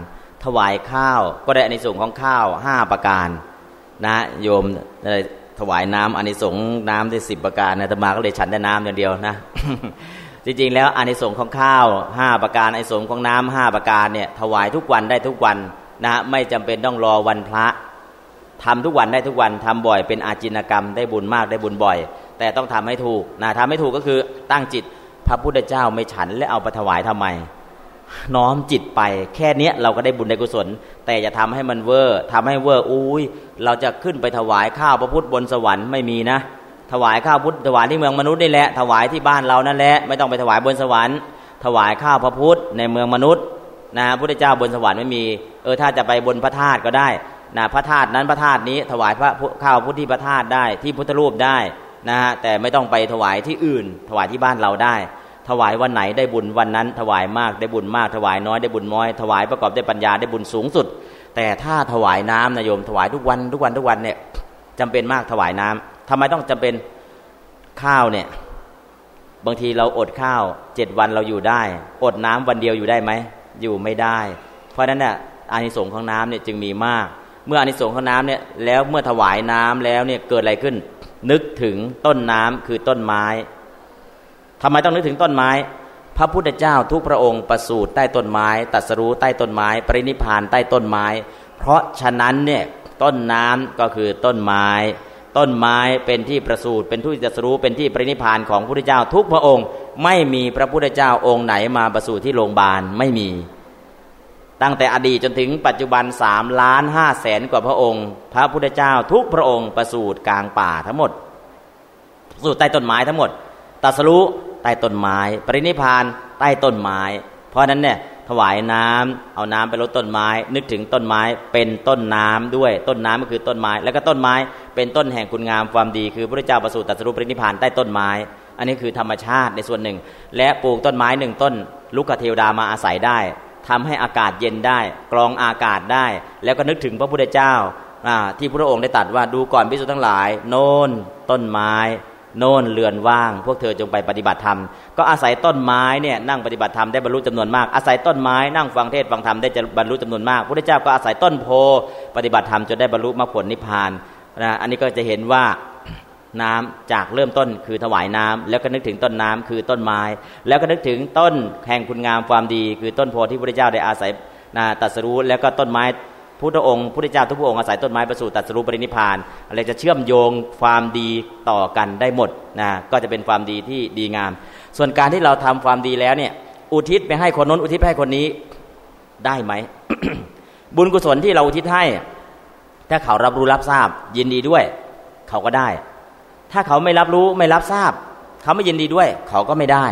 ถวายข้าวก็ได้อานิสงส์ของข้าวห้าประการ นะโยมถวายน้ำอานิสงส์น้ำได้สิบประการนะธรรมาก็เลยฉันได้น้ำอย่างเดียวนะ จริงๆ แล้วอานิสงส์ของข้าวห้าประการอานิสงส์ของน้ำห้าประการเนี่ยถวายทุกวันได้ทุกวันนะไม่จำเป็นต้องรอวันพระทำทุกวันได้ทุกวันทำบ่อยเป็นอาจินกรรมได้บุญมากได้บุญบ่อย แต่ต้องทำให้ถูกนะทำให้ถูกก็คือตั้งจิตพระพุทธเจ้าไม่ฉันและเอาไปถวายทำไม น้อมจิตไปแค่เนี้ยเราก็ได้บุญได้กุศล แต่จะทำให้มันเวอร์ทำให้เวอร์อุ้ยเราจะขึ้นไปถวายข้าวพระพุทธบนสวรรค์ไม่มีนะ ถวายข้าวพุทธถวายที่เมืองมนุษย์นี่แหละถวายที่บ้านเรานั่นแหละไม่ต้องไปถวายบนสวรรค์ ถวายข้าวพระพุทธในเมืองมนุษย์นะพุทธเจ้าบนสวรรค์ไม่มีเออถ้าจะไปบนพระธาตุก็ได้นะพระธาตุนั้นพระธาตุนี้ถวายพระข้าวพุทธที่พระธาตุได้ที่พุทธรูปได้นะฮะแต่ไม่ต้องไปถวายที่อื่น ถวายที่บ้านเราได้ ถวายวันไหนได้บุญวันนั้น ถวายมากได้บุญมาก ถวายน้อยได้บุญน้อย ถวายประกอบด้วยปัญญาได้บุญสูงสุด แต่ถ้าถวายน้ำนะโยมถวายทุกวันทุกวันทุกวันเนี่ยจำเป็นมากถวายน้ำ ทำไมต้องจำเป็นข้าวเนี่ย บางทีเราอดข้าวเจ็ดวันเราอยู่ได้ อดน้ำวันเดียวอยู่ได้ไหมอยู่ไม่ได้ เพราะนั้นเนี่ยอานิสงส์ของน้ำเนี่ยจึงมีมาก เมื่ออานิสงส์ของน้ำเนี่ยแล้วเมื่อถวายน้ำแล้วเนี่ยเกิดอะไรขึ้น นึกถึงต้นน้ำคือต้นไม้ทำไมต้องนึกถึงต้นไม้ พระพุทธเจ้าทุกพระองค์ประสูติใต้ต้นไม้ตัดสรู้ใต้ต้นไม้ ปรินิพานใต้ต้นไม้ เพราะฉะนั้นเนี่ยต้นน้ำก็คือต้นไม้ ต้นไม้เป็นที่ประสูติเป็นทุติจะรู้เป็นที่ปรินิพานของพระพุทธเจ้าทุกพระองค์ ไม่มีพระพุทธเจ้าองค์ไหนมาประสูติที่โรงพยาบาลไม่มี ตั้งแต่อดีตจนถึงปัจจุบันสามล้านห้าแสนกว่าพระองค์ พระพุทธเจ้าทุกพระองค์ประสูติกลางป่าทั้งหมดประสูติใต้ต้นไม้ทั้งหมดตัสรู้ใต้ต้นไม้ ปรินิพานใต้ต้นไม้ เพราะนั้นเนี่ย ถวายน้ำเอาน้ำไปรดต้นไม้ นึกถึงต้นไม้เป็นต้นน้ำด้วยต้นน้ำก็คือต้นไม้ แล้วก็ต้นไม้เป็นต้นแห่งคุณงามความดี คือพระเจ้าประสูติตรัสรู้ปรินิพานใต้ต้นไม้ อันนี้คือธรรมชาติในส่วนหนึ่ง และปลูกต้นไม้หนึ่งต้น ลูกเทวดามาอาศัยได้ทำให้อากาศเย็นได้ กรองอากาศได้ แล้วก็นึกถึงพระพุทธเจ้าที่พระองค์ได้ตรัสว่าดูก่อนพิสุทั้งหลาย โน่นต้นไม้ โน่นเรือนว่าง พวกเธอจงไปปฏิบัติธรรม ก็อาศัยต้นไม้เนี่ยนั่งปฏิบัติธรรมได้บรรลุจำนวนมาก อาศัยต้นไม้นั่งฟังเทศฟังธรรมได้จะบรรลุจำนวนมากพระเจ้าก็อาศัยต้นโพปฏิบัติธรรมจนได้บรรลุมรรคผลนิพพานนะอันนี้ก็จะเห็นว่าน้ำจากเริ่มต้นคือถวายน้ำแล้วก็นึกถึงต้นน้ำคือต้นไม้ แล้วก็นึกถึงต้นแห่งคุณงามความดี คือต้นโพที่พระเจ้าได้อาศัยนะตัดสรู้แล้วก็ต้นไม้ พุทธองค์พุทธเจ้าทุกพระองค์อาศัยต้นไม้ประสูติตัดสรุปรินิพานอะไรจะเชื่อมโยงความดีต่อกันได้หมดนะก็จะเป็นความดีที่ดีงาม ส่วนการที่เราทำความดีแล้วเนี่ยอุทิศไปให้คนน้นอุทิศไปให้คนนี้ได้ไหม บุญกุศลที่เราอุทิศให้ ถ้าเขารับรู้รับทราบ ยินดีด้วย เขาก็ได้ ถ้าเขาไม่รับรู้ไม่รับทราบ เขาไม่ยินดีด้วย เขาก็ไม่ได้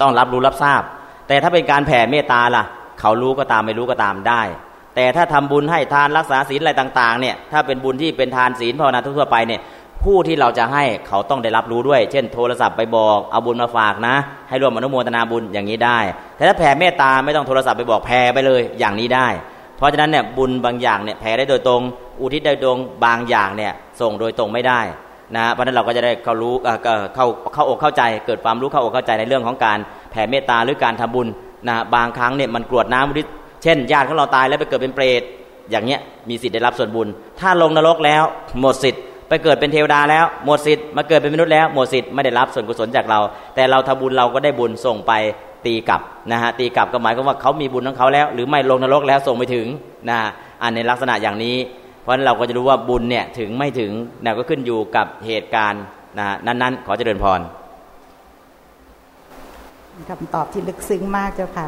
ต้องรับรู้รับทราบ แต่ถ้าเป็นการแผ่เมตตาล่ะ เขารู้ก็ตามไม่รู้ก็ตามได้ แต่ถ้าทำบุญให้ทานรักษาศีลอะไรต่างๆเนี่ยถ้าเป็นบุญที่เป็นทานศีลภาวนาทั่วไปเนี่ยผู้ที่เราจะให้เขาต้องได้รับรู้ด้วย เช่น โทรศัพท์ไปบอกเอาบุญมาฝากนะ ให้ร่วมอนุโมทนาบุญอย่างนี้ได้ แต่ถ้าแผ่เมตตาไม่ต้องโทรศัพท์ไปบอกแผ่ไปเลยอย่างนี้ได้ เพราะฉะนั้นเนี่ยบุญบางอย่างเนี่ยแผ่ได้โดยตรง อุทิศได้โดยตรงบางอย่างเนี่ยส่งโดยตรงไม่ได้นะเพราะนั้นเราก็จะได้เข้ารู้เข้าเข้าอกเข้าใจ เกิดความรู้เข้าอกเข้าใจในเรื่องของการแผ่เมตตาหรือการทำบุญนะบางครั้งเนี่ยมันกรวดน้ำอุทิศ เช่นญาติของเราตายแล้วไปเกิดเป็นเปรตอย่างเงี้ยมีสิทธิ์ได้รับส่วนบุญ ถ้าลงนรกแล้วหมดสิทธิ์ไปเกิดเป็นเทวดาแล้วหมดสิทธิ์มาเกิดเป็นมนุษย์แล้วหมดสิทธิ์ไม่ได้รับส่วนกุศลจากเรา แต่เราทำบุญเราก็ได้บุญส่งไปตีกลับนะฮะตีกลับก็หมายความว่าเขามีบุญของเขาแล้ว หรือไม่ลงนรกแล้วส่งไปถึงนะอันในลักษณะอย่างนี้เพราะฉะนั้นเราก็จะรู้ว่าบุญเนี่ยถึงไม่ถึงนะก็ขึ้นอยู่กับเหตุการณ์นะนั้นๆ ขอเจริญพรคำตอบที่ลึกซึ้งมากเจ้าค่ะ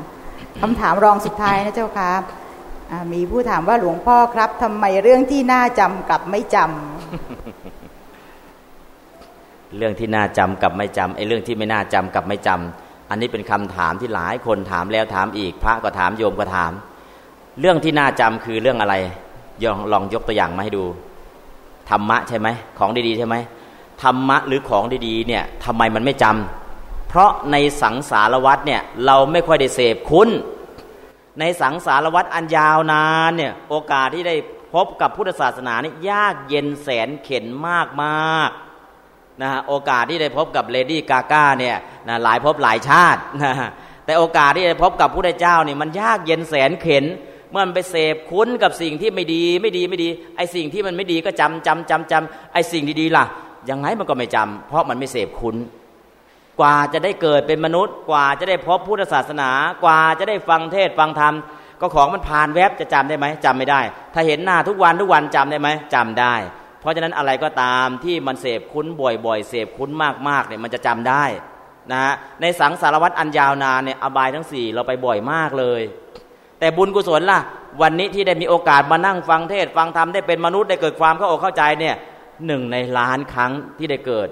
คำถามรองสุดท้ายนะเจ้าค่ะมีผู้ถามว่าหลวงพ่อครับทำไมเรื่องที่น่าจำกับไม่จำเรื่องที่น่าจำกับไม่จำไอ้เรื่องที่ไม่น่าจำกับไม่จำอันนี้เป็นคำถามที่หลายคนถามแล้วถามอีก พระก็ถามโยมก็ถาม เรื่องที่น่าจำคือเรื่องอะไรยองลองยกตัวอย่างมาให้ดูธรรมะใช่ไหมของดีๆใช่ไหมธรรมะหรือของดีๆเนี่ยทำไมมันไม่จำ เพราะในสังสารวัฏเนี่ยเราไม่ค่อยได้เสพคุ้นในสังสารวัฏอันยาวนานเนี่ยโอกาสที่ได้พบกับพุทธศาสนานี่ยากเย็นแสนเข็นมากมากนะฮะโอกาสที่ได้พบกับเลดี้กาก้าเนี่ยนะหลายภพหลายชาตินะแต่โอกาสที่ได้พบกับพระเจ้าเนี่ยมันยากเย็นแสนเข็นเมื่อมันไปเสพคุ้นกับสิ่งที่ไม่ดีไม่ดีไม่ดี ไอ้สิ่งที่มันไม่ดีก็จำจำจำจำไอ้สิ่งดีๆล่ะยังไงมันก็ไม่จำเพราะมันไม่เสพคุ้น กว่าจะได้เกิดเป็นมนุษย์ กว่าจะได้พบพุทธศาสนา กว่าจะได้ฟังเทศฟังธรรมก็ของมันผ่านแวบจะจำได้ไหมจำไม่ได้ ถ้าเห็นหน้าทุกวันทุกวันจำได้ไหมจำได้ เพราะฉะนั้นอะไรก็ตามที่มันเสพคุ้นบ่อยๆเสพคุ้นมากๆเนี่ยมันจะจำได้นะในสังสารวัตรอันยาวนานเนี่ยอบายทั้งสี่เราไปบ่อยมากเลย แต่บุญกุศลล่ะ วันนี้ที่ได้มีโอกาสมานั่งฟังเทศฟังธรรมได้เป็นมนุษย์ได้เกิดความเข้าอกเข้าใจเนี่ยหนึ่งในล้านครั้งที่ได้เกิด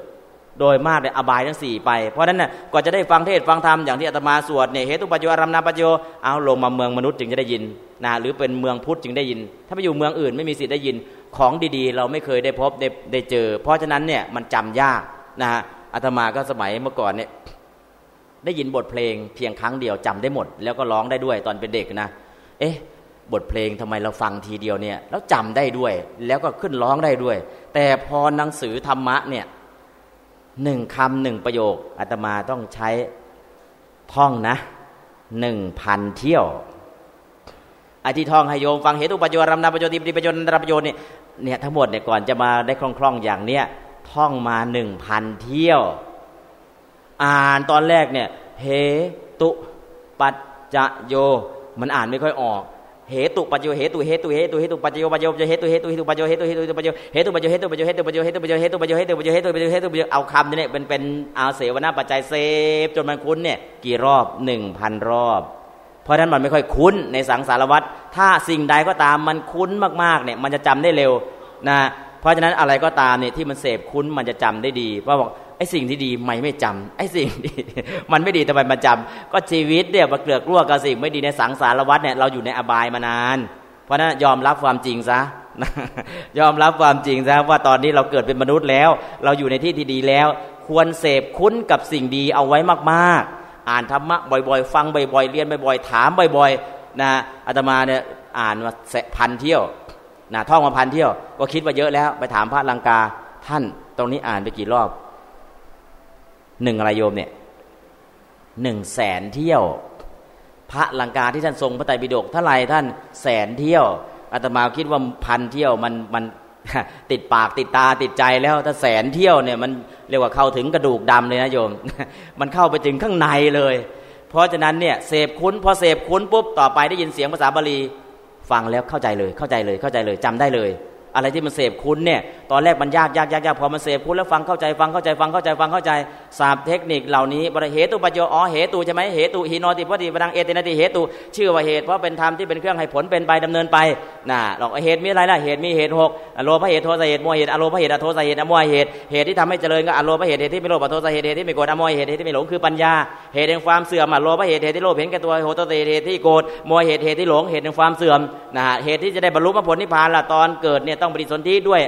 โดยมากเนี่ยอบายทั้งสี่ไป เพราะนั้นเนี่ยก่อนจะได้ฟังเทศฟังธรรมอย่างที่อาตมาสวดเนี่ยเหตุปัจจุอารมนาปัจโยเอาลงมาเมืองมนุษย์จึงจะได้ยินนะหรือเป็นเมืองพุทธจึงได้ยิน ถ้าไปอยู่เมืองอื่นไม่มีสิทธิ์ได้ยินของดีๆ เราไม่เคยได้พบได้ได้เจอ เพราะฉะนั้นเนี่ยมันจำยากนะฮะอาตมาก็สมัยเมื่อก่อนเนี่ยได้ยินบทเพลงเพียงครั้งเดียวจำได้หมด แล้วก็ร้องได้ด้วยตอนเป็นเด็กนะ เอ๊ะบทเพลงทำไมเราฟังทีเดียวเนี่ยแล้วจำได้ด้วย แล้วก็ขึ้นร้องได้ด้วย แต่พอหนังสือธรรมะเนี่ย หนึ่งคำหนึ่งประโยคอาตมาต้องใช้ท่องนะหนึ่งพันเที่ยวไอ้ที่ท่องให้โยมฟังเหตุปัจจุบันรำนาประโยชน์ติปฏิประโยชน์นประโยชน์เนี่ยเนี่ยทั้งหมดเนี่ยก่อนจะมาได้คล่องๆอย่างเนี้ยท่องมาหนึ่งพันเที่ยว อ่านตอนแรกเนี่ยเหตุปัจจโย มันอ่านไม่ค่อยออก เหตุปัจโยเหตุเหตุเหตุเหตุปัจโยปัจโยเหตุเหตุเหตุปัจโยเหตุเหตุปัจโยเหตุปัจโยเหตุปัจโยเหตุปัจโยเหตุปัจโยเหตุปัจโยเหตุปัจโยเหตุปัจโยเหตุปัจโยเอาคำนี้เป็นเป็นเอาเสวนาปัจจัยเซฟจนมันคุ้นเนี่ยกี่รอบหนึ่งพันรอบ เพราะนั้นมันไม่ค่อยคุ้นในสังสารวัตรถ้าสิ่งใดก็ตามมันคุ้นมากๆเนี่ยมันจะจำได้เร็วนะเพราะฉะนั้นอะไรก็ตามเนี่ยที่มันเสพคุ้นมันจะจำได้ดีเพราะบอก ไอ้สิ่งที่ดีไม่ไม่จำไอ้สิ่งดีมันไม่ดีทำไมมันจำก็ชีวิตเนี่ยมาเกลือกลัวกับสิ่งไม่ดีในสังสารวัฏเนี่ยเราอยู่ในอบายมานาน เพราะนั้นยอมรับความจริงซะยอมรับความจริงซะว่าตอนนี้เราเกิดเป็นมนุษย์แล้ว เราอยู่ในที่ที่ดีแล้ว ควรเสพคุ้นกับสิ่งดีเอาไว้มากๆ อ่านธรรมะบ่อยๆ ฟังบ่อยๆ เรียนบ่อยๆ ถามบ่อยๆนะอาตมาเนี่ยอ่านมาพันเที่ยวนะท่องมาพันเที่ยว ก็คิดว่าเยอะแล้วไปถามพระลังกาท่านตรงนี้อ่านไปกี่รอบ หนึ่งอะไรโยมเนี่ยหนึ่งแสนเที่ยว พระลังกาที่ท่านทรงพระไตรปิฎกเท่าไรท่านแสนเที่ยวอาตมาคิดว่าพันเที่ยวมันมันติดปากติดตาติดใจแล้วถ้าแสนเที่ยวเนี่ยมันเรียกว่าเข้าถึงกระดูกดำเลยนะโยม มันเข้าไปถึงข้างในเลย เพราะฉะนั้นเนี่ยเสพคุ้นพอเสพคุ้นปุ๊บต่อไปได้ยินเสียงภาษาบาลี ฟังแล้วเข้าใจเลยเข้าใจเลยเข้าใจเลยจำได้เลย อะไรที่มันเสพคุณเนี่ยตอนแรกมันยากยากยากยากพอมันเสพคุณแล้วฟังเข้าใจฟังเข้าใจฟังเข้าใจฟังเข้าใจศาสตร์เทคนิคเหล่านี้บริเหตุปัจโยอ๋อเหตุใช่ไหมเหตุหินอติพอดีปังเอตินติเหตุชื่อว่าเหตุเพราะเป็นธรรมที่เป็นเครื่องให้ผลเป็นไปดำเนินไปน่ะหรอกเหตุมีอะไรล่ะเหตุมีเหตุหกอโลภเหตุโทสะเหตุโมเหตุอโลภเหตุอโทสะเหตุอโมเหตุเหตุที่ทำให้เจริญก็อโลภเหตุเหตุที่ไม่โลภอโทสะเหตุเหตุที่ไม่โกรธอโมเหตุเหตุที่ไม่หลงคือปัญญาเหตุแห่งความเสื่อมอโลภเหตุเหตุที่โลภเห็นแก่ตัวโหตสะเหตุที่โกรธโมเหตุเหตุที่หลงเหตุแห่งความเสื่อมนะเหตุที่จะได้บรรลุมรรคผลนิพพานล่ะตอนเกิดเนี่ยต้องปฏิสนธิด้วย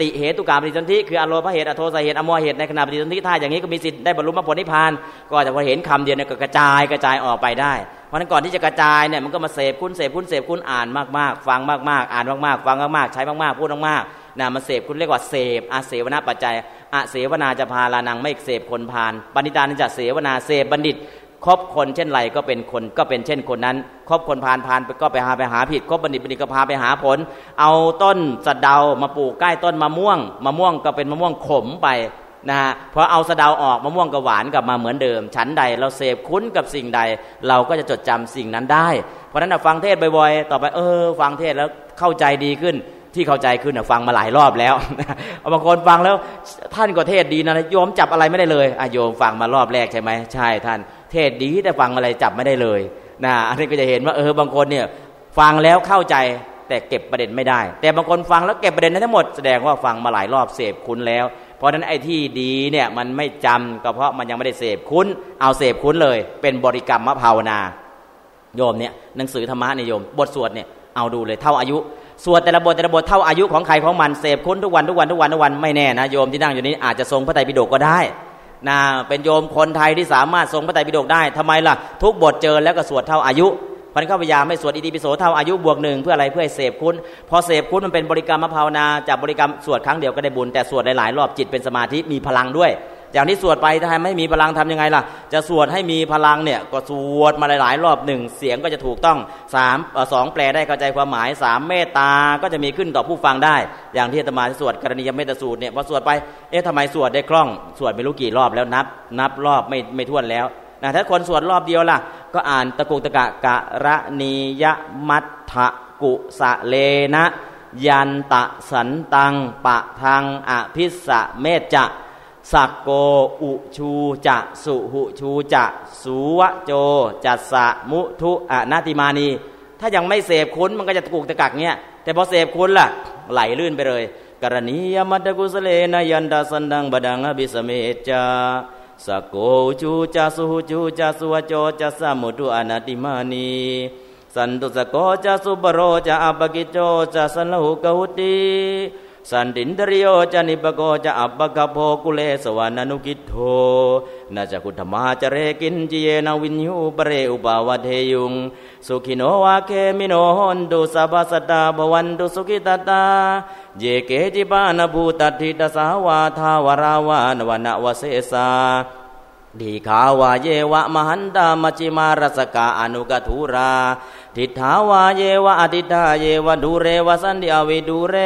ติเหตุการปฏิสนธิคืออโลภเหตุอโทสเหตุอโมเหตุในขณะปฏิสนธิถ้าอย่างนี้ก็มีสิทธิ์ได้บรรลุมรรคผลนิพพาน ก็จะพอเห็นคำเดียวเนี่ยก็กระจายกระจายออกไปได้ เพราะนั้นก่อนที่จะกระจายเนี่ยมันก็มาเสพคุณเสพคุณเสพคุณอ่านมากๆ ฟังมากๆ อ่านมากๆ ฟังมากๆ ใช้มากๆ พูดมากๆนะมาเสพคุณเรียกว่าเสพอาเสวนาปัจจัยอาเสวนาจะพาลานังไม่เสพคนพานปณิตานิจะเสวนาเสพบัณฑิต คบคนเช่นไรก็เป็นคนก็เป็นเช่นคนนั้น คบคนพานพานก็ไปหาไปหาผิด คบบัณฑิตบัณฑิตก็พาไปหาผล เอาต้นสะเดามาปลูกใกล้ต้นมะม่วงมะม่วงก็เป็นมะม่วงขมไปนะฮะพอเอาสะเดาออกมะม่วงก็หวานกลับมาเหมือนเดิมฉันใดเราเสพคุ้นกับสิ่งใด เราก็จะจดจำสิ่งนั้นได้ เพราะนั้นฟังเทศบ่อยๆ ต่อไปเออ ฟังเทศแล้วเข้าใจดีขึ้นที่เข้าใจขึ้นฟังมาหลายรอบแล้วบางคนฟังแล้วท่านก็เทศดีนะโยมจับอะไรไม่ได้เลยอโยมฟังมารอบแรกใช่ไหมใช่ท่าน เทศดีแต่ฟังอะไรจับไม่ได้เลยนะอันนี้ก็จะเห็นว่าเออบางคนเนี่ยฟังแล้วเข้าใจแต่เก็บประเด็นไม่ได้ แต่บางคนฟังแล้วเก็บประเด็นได้ทั้งหมดแสดงว่าฟังมาหลายรอบเสพคุ้นแล้ว เพราะฉะนั้นไอ้ที่ดีเนี่ยมันไม่จำก็เพราะมันยังไม่ได้เสพคุ้น เอาเสพคุ้นเลย เป็นบริกรรมมะภาวนา โยมเนี่ยหนังสือธรรมะเนี่ยโยม บทสวดเนี่ยเอาดูเลยเท่าอายุสวดแต่ละบทแต่ละบทเท่าอายุของใครของมันเสพคุ้นทุกวันทุกวันทุกวันทุกวันไม่แน่นะโยมที่นั่งอยู่นี้อาจจะทรงพระไตรปิฎกก็ได้ นะเป็นโยมคนไทยที่สามารถทรงพระไตรปิฎกได้ทำไมล่ะ ทุกบทเจอแล้วก็สวดเท่าอายุพันข้าพยาไม่สวดอิติปิโสเท่าอายุบวกหนึ่งเพื่ออะไรเพื่อเสพคุณพอเสพคุณมันเป็นบริกรรมภาวนาจากบริกรรมสวดครั้งเดียวก็ได้บุญแต่สวดหลายๆรอบจิตเป็นสมาธิมีพลังด้วย อย่างที่สวดไปถ้าไม่มีพลังทํำยังไงล่ะ จะสวดให้มีพลังเนี่ยก็สวดมาหลาย ๆ รอบหนึ่งเสียงก็จะถูกต้องสามสองแปลได้เข้าใจความหมายสามเมตตาก็จะมีขึ้นต่อผู้ฟังได้ อย่างที่ธรรมาสวดกรณียเมตสูตรเนี่ยพอสวดไปเอ๊ะทำไมสวดได้คล่อง สวดไม่รู้กี่รอบแล้วนับ นับรอบไม่ไม่ท้วนแล้วนะถ้าคนสวดรอบเดียวล่ะ ก็อ่านตะกุกตะกะกะระนียมัตถกุสะเลนะ ยันตะสันตัง ปะทังอภิสะเมจจะ สักโกอุชูจะสุหุชูจะสุวะโจจัสสะมุทุอะนาติมานี ถ้ายังไม่เสพคุ้นมันก็จะตะกุกตะกักเงี้ยแต่พอเสพคุ้นล่ะ ไหลลื่นไปเลยกรณียมัตถกุสเลนยันตัง สันตัง ปทังอภิสเมจจะ สักโก อุชูจะสุหุชูจะสุวะโจจัสสะ มุทุ อะนะติมานีสันตุสสะโกจะสุภะโรจะอัปปะกิจโจจะสัลละหุกะวุตติ สันตินทริโยจะนิปะโกจะอัปปะคัพโภ กุเลสุ อะนะนุคิทโธ นะ จะ ขุททัง สะมาจะเรกิญจิ เยนะ วิญญู ปะเรอุปะวะเทยยุง สุขิโนวาเคมิโนหนตุสัพสตาบวันตุสุขิตตา เยเกจิปานภูตัดทิตสาวาทาวราวานวนวเสสาดีขาวาเยวะมหันตามจิมารสกาอนุกทุราทิฏฐาวาเยวะอติตาเยวะดูเรวสันติอวิดูเร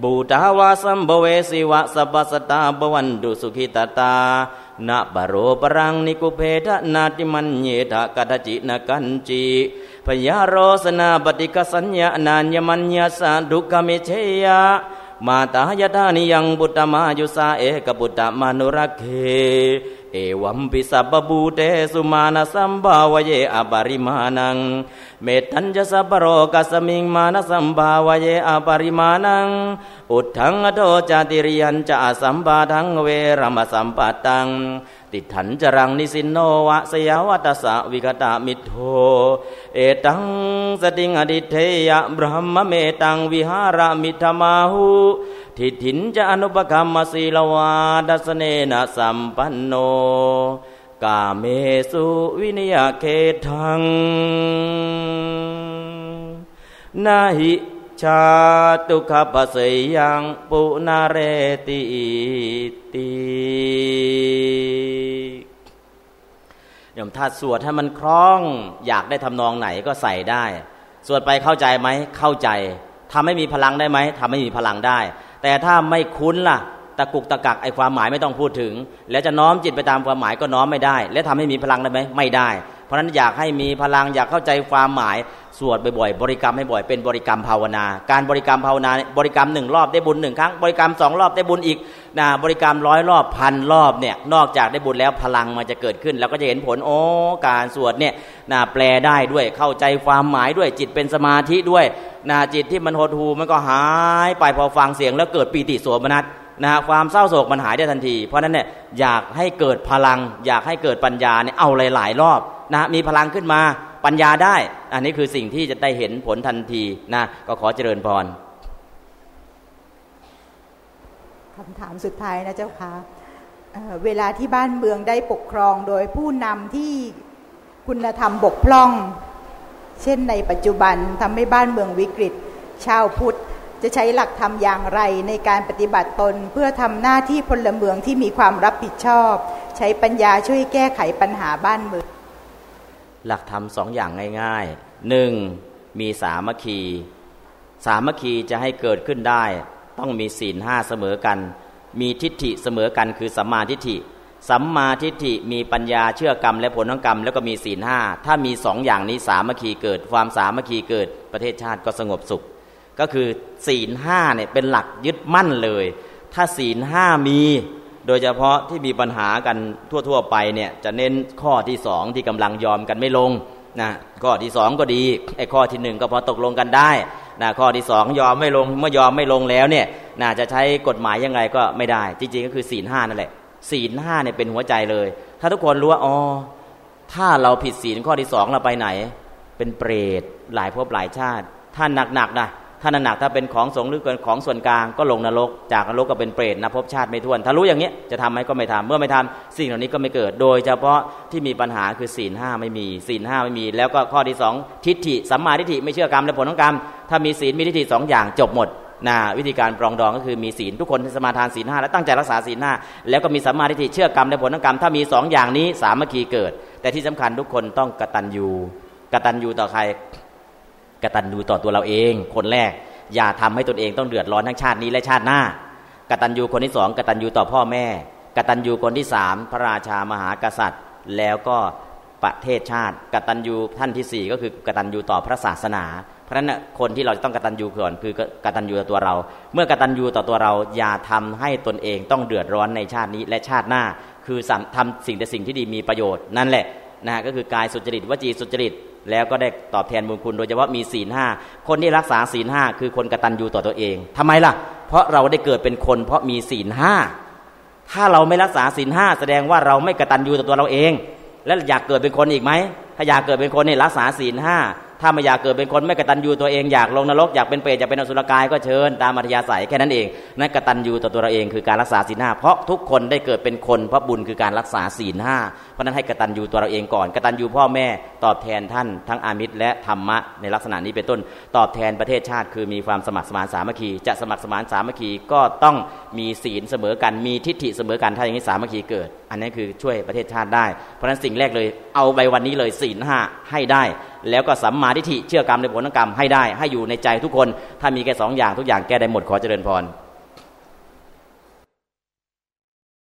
บูตาวาสัมบเวสิวะสัพสตาบวันดุสุขิตตานาบโรปรังนิกุเพทนาติมันเยทะกัตจินกันจิพยาโรสนาปฏิกสัญญานัญมัญญาสาดุกเมเชยามาตายตานิยังบุตตมายุสาเอกบุตตมานุรักเข เอวัมปิสัพบูเตสุมาณสัมภาวเยอปริมาณัง เมตัญจะสัพโรกัสมิงมาณสัมภาวเยอปริมาณัง อุทธังอโทจะ ติริยัญจะ อะสัมพาธัง อะเวรัง อะสะปัตตัง ติฏฐัญจะรังนิสินโน วา สะยาโน วา ยาวะตัสสะวิคะตะมิทโธ เอตัง สะติงอะธิฏเฐยยะ พรัหมะเมตังวิหารัง อิธะมาหุ ทิฏฐิญจะ อะนุปะคัมมะ สีละวา ทัสสะเนนะสัมปันโน กาเมสุวิเนยยะ เคธังนาหิชาตุขปเสยยังปุนาเรติติยมถ้าสวดให้มันคล้อง อยากได้ทำนองไหนก็ใส่ได้ สวดไปเข้าใจไหมเข้าใจทำให้มีพลังได้ไหมทำให้มีพลังได้ แต่ถ้าไม่คุ้นล่ะ ตะกุกตะกักไอความหมายไม่ต้องพูดถึง แล้วจะน้อมจิตไปตามความหมายก็น้อมไม่ได้ และทำให้มีพลังได้ไหมไม่ได้ ราะฉะนั้นอยากให้มีพลังอยากเข้าใจความหมาย สวดบ่อยๆบริกรรมให้บ่อยเป็นบริกรรมภาวนา การบริกรรมภาวนาบริกรรมหนึ่งรอบได้บุญหนึ่งครั้งบริกรรมสองรอบได้บุญอีกนะบริกรรมร้อยรอบพันรอบเนี่ยนอกจากได้บุญแล้วพลังมันจะเกิดขึ้น แล้วก็จะเห็นผลโอ้การสวดเนี่ยนะแปลได้ด้วยเข้าใจความหมายด้วยจิตเป็นสมาธิด้วยนะจิตที่มันหดหูมันก็หายไปพอฟังเสียงแล้วเกิดปีติโสมนัสนะความเศร้าโศกมันหายได้ทันที เพราะนั้นเนี่ยอยากให้เกิดพลัง อยากให้เกิดปัญญาเนี่ยเอาหลาย ๆ รอบ นะมีพลังขึ้นมาปัญญาได้ อันนี้คือสิ่งที่จะได้เห็นผลทันทีนะก็ขอเจริญพรคำถามสุดท้ายนะเจ้าค่ะเวลาที่บ้านเมืองได้ปกครองโดยผู้นำที่คุณธรรมบกพร่อง เช่นในปัจจุบันทำให้บ้านเมืองวิกฤต ชาวพุทธจะใช้หลักธรรมอย่างไรในการปฏิบัติตนเพื่อทำหน้าที่พลเมืองที่มีความรับผิดชอบ ใช้ปัญญาช่วยแก้ไขปัญหาบ้านเมือง หลักธรรมสองอย่างง่ายๆหนึ่งมีสามัคคี สามัคคีจะให้เกิดขึ้นได้ ต้องมีศีลห้าเสมอกัน มีทิฏฐิเสมอกันคือสัมมาทิฏฐิสัมมาทิฏฐิมีปัญญาเชื่อกรรม และผลของกรรม แล้วก็มีศีลห้าถ้ามีสองอย่างนี้สามัคคีเกิด ความสามัคคีเกิด ประเทศชาติก็สงบสุข ก็คือศีลห้าเนี่ยเป็นหลักยึดมั่นเลย ถ้าศีลห้ามี โดยเฉพาะที่มีปัญหากันทั่วๆไปเนี่ยจะเน้นข้อที่สองที่กำลังยอมกันไม่ลงนะข้อที่สองก็ดีไอ้ข้อที่หนึ่งก็พอตกลงกันได้นะข้อที่สองยอมไม่ลงเมื่อยอมไม่ลงแล้วเนี่ยน่าจะใช้กฎหมายยังไงก็ไม่ได้ จริงๆก็คือศีลห้านั่นแหละศีลห้าเนี่ยเป็นหัวใจเลย ถ้าทุกคนรู้ว่าอ๋อถ้าเราผิดศีลข้อที่สองเราไปไหน เป็นเปรตหลายภพหลายชาติ ถ้าหนักๆนะ ถ้าหนักถ้าเป็นของสงหรือเกินของส่วนกลางก็ลงนรก จากนรกก็เป็นเปรตนะพบชาติไม่ท้วน ถ้ารู้อย่างนี้จะทำไหมก็ไม่ทำเมื่อไม่ทำสิ่งเหล่านี้ก็ไม่เกิด โดยเฉพาะที่มีปัญหาคือศีลห้าไม่มีศีลห้าไม่มี แล้วก็ข้อที่สองทิฏฐิสัมมาทิฏฐิไม่เชื่อกรรมและผลของกรรมถ้ามีศีลมีทิฏฐิสองอย่างจบหมดนะวิธีการปรองดองก็คือมีศีลทุกคนสมาทานศีลห้าและตั้งใจรักษาศีลห้าแล้วก็มีสัมมาทิฏฐิเชื่อกรรมและผลของกรรมถ้ามีสองอย่างนี้สามัคคีเกิด แต่ที่สำคัญทุกคนต้องกตัญญูกตัญญูต่อใคร กตัญญูต่อตัวเราเอง คนแรก อย่าทำให้ตนเองต้องเดือดร้อนทั้งชาตินี้และชาติหน้ากตัญญูคนที่สองกตัญญูต่อพ่อแม่ กตัญญูคนที่สามพระราชามหากษัตริย์ แล้วก็ประเทศชาติ กตัญญูท่านที่สี่ก็คือกตัญญูต่อพระศาสนา เพราะฉะนั้นคนที่เราจะต้องกตัญญูก่อนคือกตัญญูต่อตัวเรา เมื่อกตัญญูต่อตัวเราอย่าทำให้ตนเองต้องเดือดร้อนในชาตินี้และชาติหน้า คือทำสิ่งแต่สิ่งที่ดีมีประโยชน์นั่นแหละนะก็คือกายสุจริตวจีสุจริต แล้วก็ได้ตอบแทนบุญคุณ โดยเฉพาะมีศีลห้าคนที่รักษาศีลห้าคือคนกตัญญูต่อตัวเองทำไมล่ะ เพราะเราได้เกิดเป็นคน เพราะมีศีลห้าถ้าเราไม่รักษาศีลห้าแสดงว่าเราไม่กตัญญูต่อตัวเราเอง แล้วอยากเกิดเป็นคนอีกไหมถ้าอยากเกิดเป็นคนนี่รักษาศีลห้า ถ้าไม่อยากเกิดเป็นคนไม่กตัญญูตัวเองอยากลงนรกอยากเป็นเปรตอยากเป็นอสุรกายก็เชิญตามอัธยาศัยแค่นั้นเองนั่นกตัญญูต่อตัวเราเองคือการรักษาศีลห้าเพราะทุกคนได้เกิดเป็นคนเพราะบุญคือการรักษาศีลห้าเพราะนั้นให้กตัญญูตัวเราเองก่อนกตัญญูพ่อแม่ตอบแทนท่านทั้งอามิตรและธรรมะในลักษณะนี้เป็นต้น ตอบแทนประเทศชาติ คือมีความสมัครสมานสามัคคี จะสมัครสมานสามัคคีก็ต้องมีศีลเสมอกันมีทิฏฐิเสมอกันถ้าอย่างนี้สามัคคีเกิด อันนี้คือช่วยประเทศชาติได้เพราะฉะนั้นสิ่งแรกเลยเอาใบวันนี้เลยศีลห้าให้ได้ แล้วก็สัมมาทิฏฐิเชื่อกรรมในผลกรรมให้ได้ ให้อยู่ในใจทุกคน ถ้ามีแค่สองอย่างทุกอย่างแก้ได้หมดขอเจริญพร